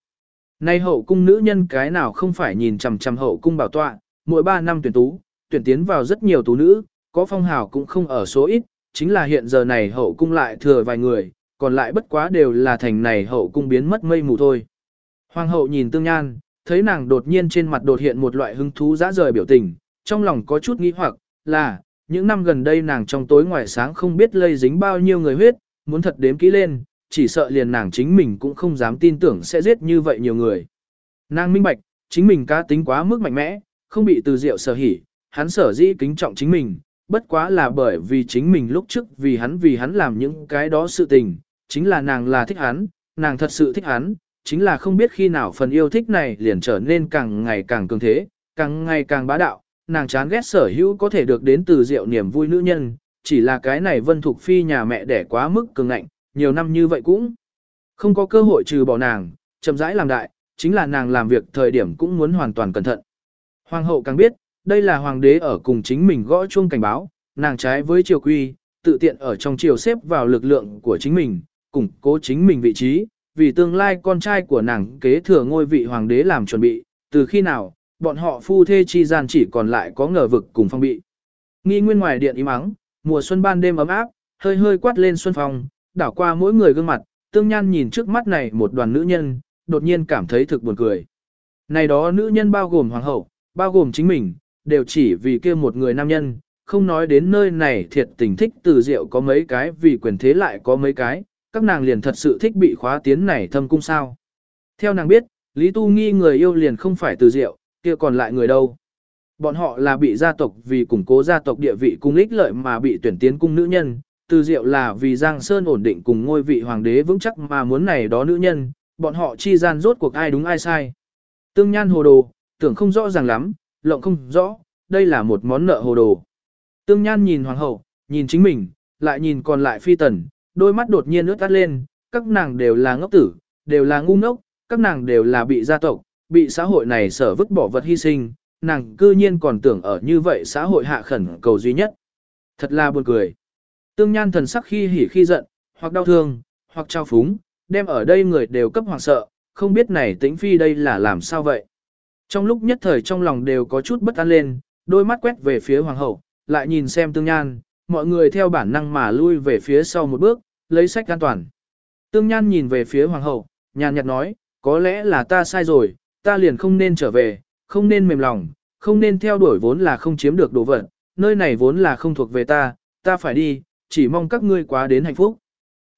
A: Này hậu cung nữ nhân cái nào không phải nhìn chằm chằm hậu cung bảo tọa, mỗi 3 năm tuyển tú, tuyển tiến vào rất nhiều tú nữ, có phong hào cũng không ở số ít, chính là hiện giờ này hậu cung lại thừa vài người, còn lại bất quá đều là thành này hậu cung biến mất mây mù thôi. Hoàng hậu nhìn tương nhan, thấy nàng đột nhiên trên mặt đột hiện một loại hứng thú dã rời biểu tình, trong lòng có chút nghi hoặc, là, những năm gần đây nàng trong tối ngoài sáng không biết lây dính bao nhiêu người huyết, muốn thật đếm kỹ lên, chỉ sợ liền nàng chính mình cũng không dám tin tưởng sẽ giết như vậy nhiều người. Nàng minh bạch, chính mình cá tính quá mức mạnh mẽ, không bị từ diệu sở hỉ, hắn sở dĩ kính trọng chính mình, bất quá là bởi vì chính mình lúc trước vì hắn vì hắn làm những cái đó sự tình, chính là nàng là thích hắn, nàng thật sự thích hắn, chính là không biết khi nào phần yêu thích này liền trở nên càng ngày càng cường thế, càng ngày càng bá đạo, nàng chán ghét sở hữu có thể được đến từ rượu niềm vui nữ nhân, chỉ là cái này vân thục phi nhà mẹ đẻ quá mức cường ngạnh, nhiều năm như vậy cũng không có cơ hội trừ bỏ nàng, chậm rãi làm đại, chính là nàng làm việc thời điểm cũng muốn hoàn toàn cẩn thận. Hoàng hậu càng biết, đây là hoàng đế ở cùng chính mình gõ chuông cảnh báo, nàng trái với triều quy, tự tiện ở trong triều xếp vào lực lượng của chính mình, củng cố chính mình vị trí, vì tương lai con trai của nàng kế thừa ngôi vị hoàng đế làm chuẩn bị, từ khi nào, bọn họ phu thê chi gian chỉ còn lại có ngờ vực cùng phong bị. Nghi nguyên ngoài điện im ắng, mùa xuân ban đêm ấm áp, hơi hơi quát lên xuân phong, đảo qua mỗi người gương mặt, tương nhan nhìn trước mắt này một đoàn nữ nhân, đột nhiên cảm thấy thực buồn cười. Này đó nữ nhân bao gồm hoàng hậu, bao gồm chính mình, đều chỉ vì kia một người nam nhân, không nói đến nơi này thiệt tình thích từ diệu có mấy cái vì quyền thế lại có mấy cái, các nàng liền thật sự thích bị khóa tiến này thâm cung sao. Theo nàng biết, Lý Tu nghi người yêu liền không phải từ diệu, kia còn lại người đâu. Bọn họ là bị gia tộc vì củng cố gia tộc địa vị cung ích lợi mà bị tuyển tiến cung nữ nhân, từ diệu là vì Giang Sơn ổn định cùng ngôi vị hoàng đế vững chắc mà muốn này đó nữ nhân, bọn họ chi gian rốt cuộc ai đúng ai sai. Tương nhan hồ đồ, tưởng không rõ ràng lắm, lộng không rõ, đây là một món nợ hồ đồ. Tương nhan nhìn hoàng hậu, nhìn chính mình, lại nhìn còn lại phi tần, đôi mắt đột nhiên ướt tắt lên, các nàng đều là ngốc tử, đều là ngu ngốc, các nàng đều là bị gia tộc, bị xã hội này sở vứt bỏ vật hy sinh, nàng cư nhiên còn tưởng ở như vậy xã hội hạ khẩn cầu duy nhất. Thật là buồn cười. Tương nhan thần sắc khi hỉ khi giận, hoặc đau thương, hoặc trao phúng, đem ở đây người đều cấp hoàng sợ, không biết này tĩnh phi đây là làm sao vậy. Trong lúc nhất thời trong lòng đều có chút bất an lên, đôi mắt quét về phía hoàng hậu, lại nhìn xem tương nhan, mọi người theo bản năng mà lui về phía sau một bước, lấy sách an toàn. Tương nhan nhìn về phía hoàng hậu, nhàn nhạt nói, có lẽ là ta sai rồi, ta liền không nên trở về, không nên mềm lòng, không nên theo đuổi vốn là không chiếm được đồ vật, nơi này vốn là không thuộc về ta, ta phải đi, chỉ mong các ngươi quá đến hạnh phúc.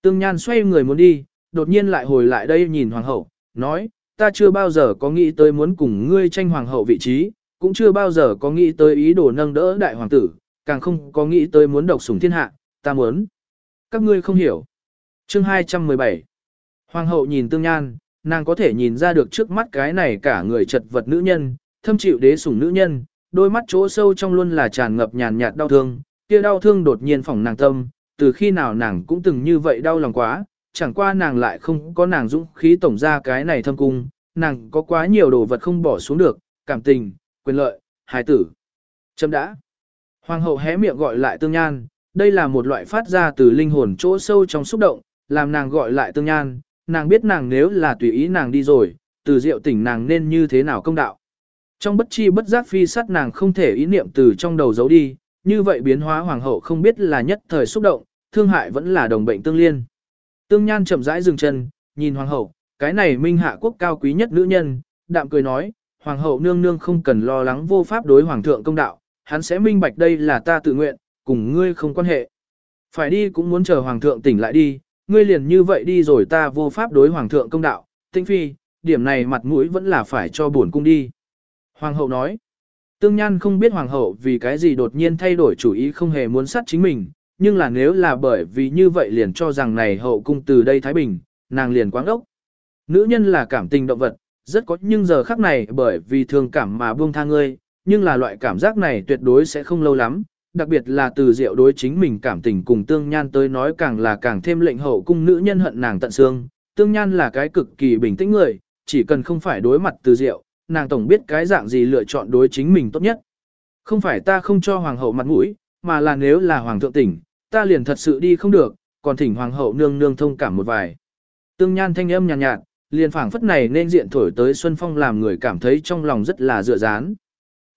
A: Tương Nhan xoay người muốn đi, đột nhiên lại hồi lại đây nhìn hoàng hậu, nói, ta chưa bao giờ có nghĩ tới muốn cùng ngươi tranh hoàng hậu vị trí, cũng chưa bao giờ có nghĩ tới ý đồ nâng đỡ đại hoàng tử, càng không có nghĩ tới muốn độc sủng thiên hạ, ta muốn. Các ngươi không hiểu. Chương 217 Hoàng hậu nhìn Tương Nhan, nàng có thể nhìn ra được trước mắt cái này cả người chật vật nữ nhân, thâm chịu đế sủng nữ nhân, đôi mắt chỗ sâu trong luôn là tràn ngập nhàn nhạt đau thương, kia đau thương đột nhiên phỏng nàng tâm, từ khi nào nàng cũng từng như vậy đau lòng quá, chẳng qua nàng lại không có nàng dũng khí tổng ra cái này thâm cung, nàng có quá nhiều đồ vật không bỏ xuống được, cảm tình, quyền lợi, hài tử. Chấm đã. Hoàng hậu hé miệng gọi lại tương nhan, đây là một loại phát ra từ linh hồn chỗ sâu trong xúc động, làm nàng gọi lại tương nhan, nàng biết nàng nếu là tùy ý nàng đi rồi, từ diệu tỉnh nàng nên như thế nào công đạo. Trong bất chi bất giác phi sát nàng không thể ý niệm từ trong đầu giấu đi, như vậy biến hóa hoàng hậu không biết là nhất thời xúc động, thương hại vẫn là đồng bệnh tương liên. Tương Nhan chậm rãi dừng chân, nhìn hoàng hậu, cái này minh hạ quốc cao quý nhất nữ nhân, đạm cười nói, hoàng hậu nương nương không cần lo lắng vô pháp đối hoàng thượng công đạo, hắn sẽ minh bạch đây là ta tự nguyện, cùng ngươi không quan hệ. Phải đi cũng muốn chờ hoàng thượng tỉnh lại đi, ngươi liền như vậy đi rồi ta vô pháp đối hoàng thượng công đạo, tinh phi, điểm này mặt mũi vẫn là phải cho buồn cung đi. Hoàng hậu nói, tương nhan không biết hoàng hậu vì cái gì đột nhiên thay đổi chủ ý không hề muốn sát chính mình, nhưng là nếu là bởi vì như vậy liền cho rằng này hậu cung từ đây Thái Bình, nàng liền quáng ốc. Nữ nhân là cảm tình động vật, rất có nhưng giờ khắc này bởi vì thương cảm mà buông tha ngươi, nhưng là loại cảm giác này tuyệt đối sẽ không lâu lắm, đặc biệt là từ diệu đối chính mình cảm tình cùng tương nhan tới nói càng là càng thêm lệnh hậu cung nữ nhân hận nàng tận xương. Tương nhan là cái cực kỳ bình tĩnh người, chỉ cần không phải đối mặt từ diệu, nàng tổng biết cái dạng gì lựa chọn đối chính mình tốt nhất. Không phải ta không cho hoàng hậu mặt mũi, mà là nếu là hoàng thượng tỉnh, ta liền thật sự đi không được, còn thỉnh hoàng hậu nương nương thông cảm một vài. Tương nhan thanh âm nhàn nhạt, nhạt, liền phảng phất này nên diện thổi tới Xuân Phong làm người cảm thấy trong lòng rất là dựa dán.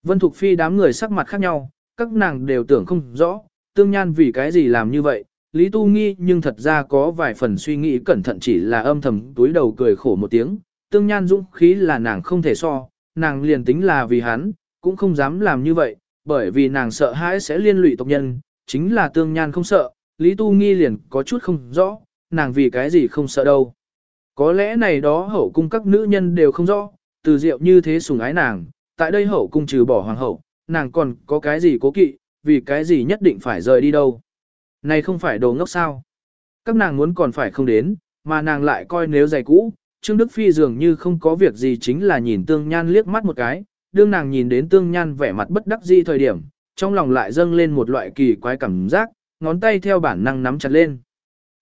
A: Vân Thục Phi đám người sắc mặt khác nhau, các nàng đều tưởng không rõ, tương nhan vì cái gì làm như vậy, Lý Tu Nghi nhưng thật ra có vài phần suy nghĩ cẩn thận chỉ là âm thầm túi đầu cười khổ một tiếng, tương nhan dũng khí là nàng không thể so, nàng liền tính là vì hắn, cũng không dám làm như vậy, bởi vì nàng sợ hãi sẽ liên lụy tộc nhân, chính là tương nhan không sợ, Lý Tu Nghi liền có chút không rõ, nàng vì cái gì không sợ đâu. Có lẽ này đó hậu cung các nữ nhân đều không rõ, từ diệu như thế sủng ái nàng, tại đây hậu cung trừ bỏ hoàng hậu, nàng còn có cái gì cố kỵ, vì cái gì nhất định phải rời đi đâu. Này không phải đồ ngốc sao. Các nàng muốn còn phải không đến, mà nàng lại coi nếu giày cũ, Trương Đức Phi dường như không có việc gì chính là nhìn tương nhan liếc mắt một cái, đương nàng nhìn đến tương nhan vẻ mặt bất đắc dĩ thời điểm, trong lòng lại dâng lên một loại kỳ quái cảm giác, ngón tay theo bản năng nắm chặt lên.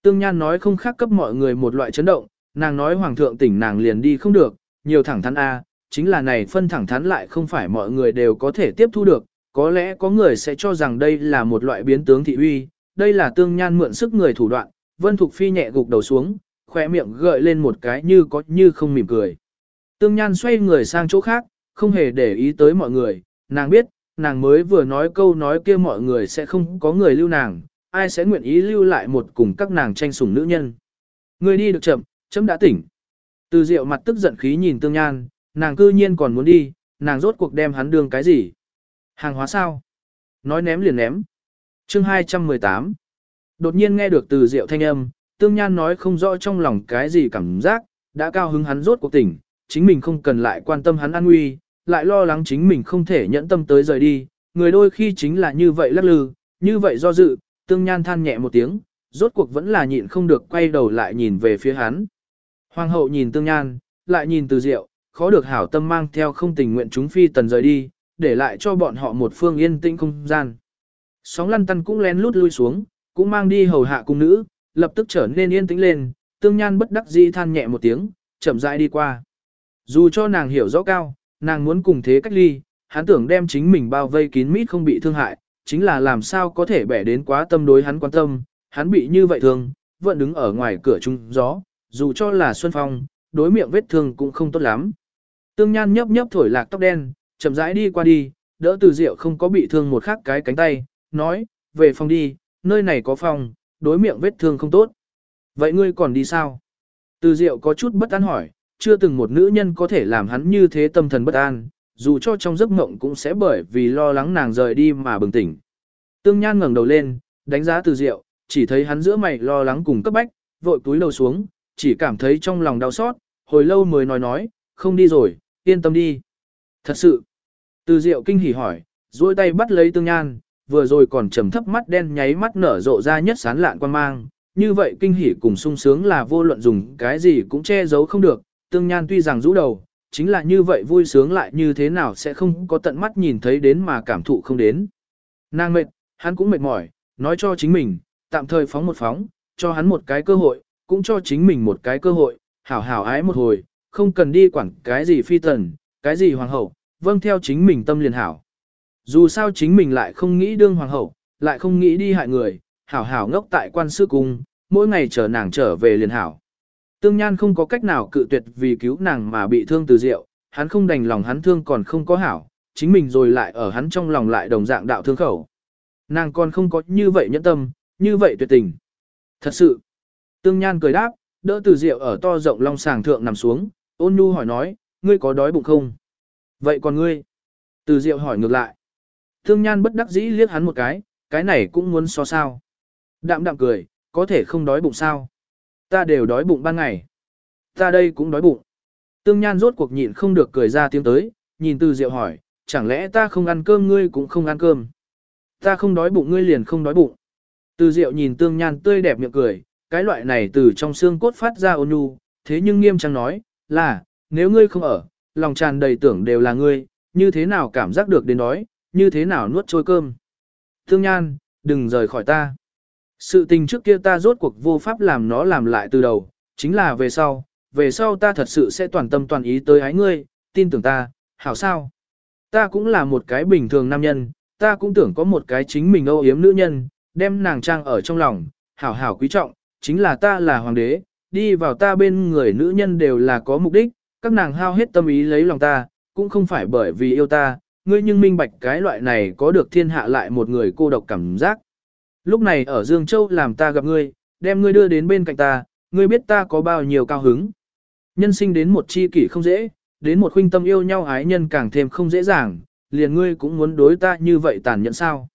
A: Tương nhan nói không khác cấp mọi người một loại chấn động, nàng nói hoàng thượng tỉnh nàng liền đi không được, nhiều thẳng thắn A, chính là này phân thẳng thắn lại không phải mọi người đều có thể tiếp thu được, có lẽ có người sẽ cho rằng đây là một loại biến tướng thị uy, đây là tương nhan mượn sức người thủ đoạn, Vân Thục Phi nhẹ gục đầu xuống, khỏe miệng gợi lên một cái như có như không mỉm cười. Tương nhan xoay người sang chỗ khác, không hề để ý tới mọi người, nàng biết, nàng mới vừa nói câu nói kia mọi người sẽ không có người lưu nàng, ai sẽ nguyện ý lưu lại một cùng các nàng tranh sủng nữ nhân. Người đi được chậm, chấm đã tỉnh. Từ rượu mặt tức giận khí nhìn tương nhan, nàng cư nhiên còn muốn đi, nàng rốt cuộc đem hắn đường cái gì? Hàng hóa sao? Nói ném liền ném. Chương 218 Đột nhiên nghe được từ rượu thanh âm, tương nhan nói không rõ trong lòng cái gì cảm giác, đã cao hứng hắn rốt cuộc tỉnh, chính mình không cần lại quan tâm hắn an nguy, lại lo lắng chính mình không thể nhẫn tâm tới rời đi, người đôi khi chính là như vậy lắc lư, như vậy do dự, tương nhan than nhẹ một tiếng, rốt cuộc vẫn là nhịn không được quay đầu lại nhìn về phía hắn. Hoàng hậu nhìn tương nhan, lại nhìn từ diệu, khó được hảo tâm mang theo không tình nguyện chúng phi tần rời đi, để lại cho bọn họ một phương yên tĩnh không gian. Sóng lăn tăn cũng lén lút lui xuống, cũng mang đi hầu hạ cung nữ, lập tức trở nên yên tĩnh lên, tương nhan bất đắc dĩ than nhẹ một tiếng, chậm rãi đi qua. Dù cho nàng hiểu rõ cao, nàng muốn cùng thế cách ly, hắn tưởng đem chính mình bao vây kín mít không bị thương hại, chính là làm sao có thể bẻ đến quá tâm đối hắn quan tâm, hắn bị như vậy thương, vẫn đứng ở ngoài cửa trung gió, dù cho là Xuân Phong, đối miệng vết thương cũng không tốt lắm. Tương Nhan nhấp nhấp thổi lạc tóc đen, chậm rãi đi qua đi, đỡ từ rượu không có bị thương một khắc cái cánh tay, nói, về phòng đi, nơi này có phòng, đối miệng vết thương không tốt. Vậy ngươi còn đi sao? Từ Diệu có chút bất an hỏi, chưa từng một nữ nhân có thể làm hắn như thế tâm thần bất an, dù cho trong giấc mộng cũng sẽ bởi vì lo lắng nàng rời đi mà bừng tỉnh. Tương Nhan ngẩng đầu lên, đánh giá Từ Diệu, chỉ thấy hắn giữa mày lo lắng cùng cấp bách, vội túi lầu xuống, chỉ cảm thấy trong lòng đau xót, hồi lâu mới nói nói, không đi rồi, yên tâm đi. Thật sự. Từ Diệu kinh hỉ hỏi, duỗi tay bắt lấy Tương Nhan, vừa rồi còn trầm thấp mắt đen nháy mắt nở rộ ra nhất sán lạn quan mang, như vậy kinh hỉ cùng sung sướng là vô luận dùng cái gì cũng che giấu không được, tương nhan tuy rằng rũ đầu, chính là như vậy vui sướng lại như thế nào sẽ không có tận mắt nhìn thấy đến mà cảm thụ không đến. Nàng mệt, hắn cũng mệt mỏi, nói cho chính mình, tạm thời phóng một phóng, cho hắn một cái cơ hội, cũng cho chính mình một cái cơ hội, hảo hảo ái một hồi, không cần đi quản cái gì phi tần, cái gì hoàng hậu, vâng theo chính mình tâm liền hảo. Dù sao chính mình lại không nghĩ đương hoàng hậu, lại không nghĩ đi hại người, hảo hảo ngốc tại quan sư cung, mỗi ngày chờ nàng trở về liền hảo. Tương Nhan không có cách nào cự tuyệt vì cứu nàng mà bị thương từ rượu, hắn không đành lòng hắn thương còn không có hảo, chính mình rồi lại ở hắn trong lòng lại đồng dạng đạo thương khẩu. Nàng còn không có như vậy nhẫn tâm, như vậy tuyệt tình. Thật sự, Tương Nhan cười đáp, đỡ từ rượu ở to rộng long sàng thượng nằm xuống, ôn nhu hỏi nói, ngươi có đói bụng không? Vậy còn ngươi? Từ Diệu hỏi ngược lại. Thương Nhan bất đắc dĩ liếc hắn một cái, cái này cũng muốn so sao. Đạm đạm cười, có thể không đói bụng sao. Ta đều đói bụng ban ngày. Ta đây cũng đói bụng. Tương Nhan rốt cuộc nhịn không được cười ra tiếng tới, nhìn từ Diệu hỏi, chẳng lẽ ta không ăn cơm ngươi cũng không ăn cơm. Ta không đói bụng ngươi liền không đói bụng. Từ Diệu nhìn Tương Nhan tươi đẹp miệng cười, cái loại này từ trong xương cốt phát ra ôn nhu, thế nhưng nghiêm trang nói, là, nếu ngươi không ở, lòng tràn đầy tưởng đều là ngươi, như thế nào cảm giác được đến đói, như thế nào nuốt trôi cơm. Thương nhan, đừng rời khỏi ta. Sự tình trước kia ta rốt cuộc vô pháp làm nó làm lại từ đầu, chính là về sau, về sau ta thật sự sẽ toàn tâm toàn ý tới ái ngươi, tin tưởng ta, hảo sao. Ta cũng là một cái bình thường nam nhân, ta cũng tưởng có một cái chính mình âu yếm nữ nhân, đem nàng trang ở trong lòng, hảo hảo quý trọng, chính là ta là hoàng đế, đi vào ta bên người nữ nhân đều là có mục đích, các nàng hao hết tâm ý lấy lòng ta, cũng không phải bởi vì yêu ta, ngươi nhưng minh bạch cái loại này có được thiên hạ lại một người cô độc cảm giác. Lúc này ở Dương Châu làm ta gặp ngươi, đem ngươi đưa đến bên cạnh ta, ngươi biết ta có bao nhiêu cao hứng. Nhân sinh đến một chi kỷ không dễ, đến một huynh tâm yêu nhau ái nhân càng thêm không dễ dàng, liền ngươi cũng muốn đối ta như vậy tàn nhẫn sao.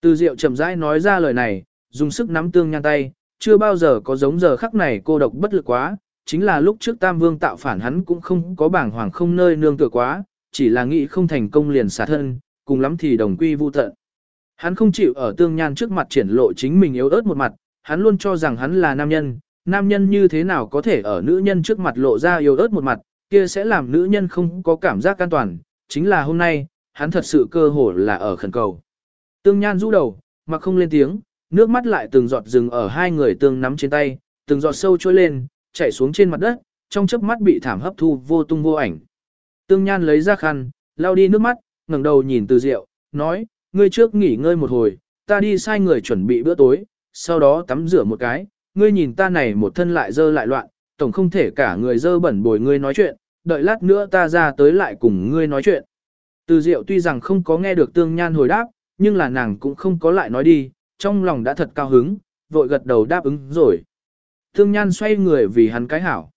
A: Từ Diệu chậm rãi nói ra lời này, dùng sức nắm tương nhan tay, chưa bao giờ có giống giờ khắc này cô độc bất lực quá, chính là lúc trước Tam Vương tạo phản hắn cũng không có bảng hoàng không nơi nương tựa quá, chỉ là nghĩ không thành công liền xả thân, cùng lắm thì đồng quy vu tận. Hắn không chịu ở tương nhan trước mặt triển lộ chính mình yếu ớt một mặt, hắn luôn cho rằng hắn là nam nhân, nam nhân như thế nào có thể ở nữ nhân trước mặt lộ ra yếu ớt một mặt, kia sẽ làm nữ nhân không có cảm giác an toàn, chính là hôm nay, hắn thật sự cơ hồ là ở khẩn cầu. Tương nhan rũ đầu, mà không lên tiếng, nước mắt lại từng giọt rừng ở hai người tương nắm trên tay, từng giọt sâu trôi lên, chảy xuống trên mặt đất, trong chớp mắt bị thảm hấp thu vô tung vô ảnh. Tương Nhan lấy ra khăn, lau đi nước mắt, ngẩng đầu nhìn Từ Diệu, nói, ngươi trước nghỉ ngơi một hồi, ta đi sai người chuẩn bị bữa tối, sau đó tắm rửa một cái, ngươi nhìn ta này một thân lại dơ lại loạn, tổng không thể cả người dơ bẩn bồi ngươi nói chuyện, đợi lát nữa ta ra tới lại cùng ngươi nói chuyện. Từ Diệu tuy rằng không có nghe được Tương Nhan hồi đáp, nhưng là nàng cũng không có lại nói đi, trong lòng đã thật cao hứng, vội gật đầu đáp ứng rồi. Thương Nhan xoay người vì hắn cái hảo.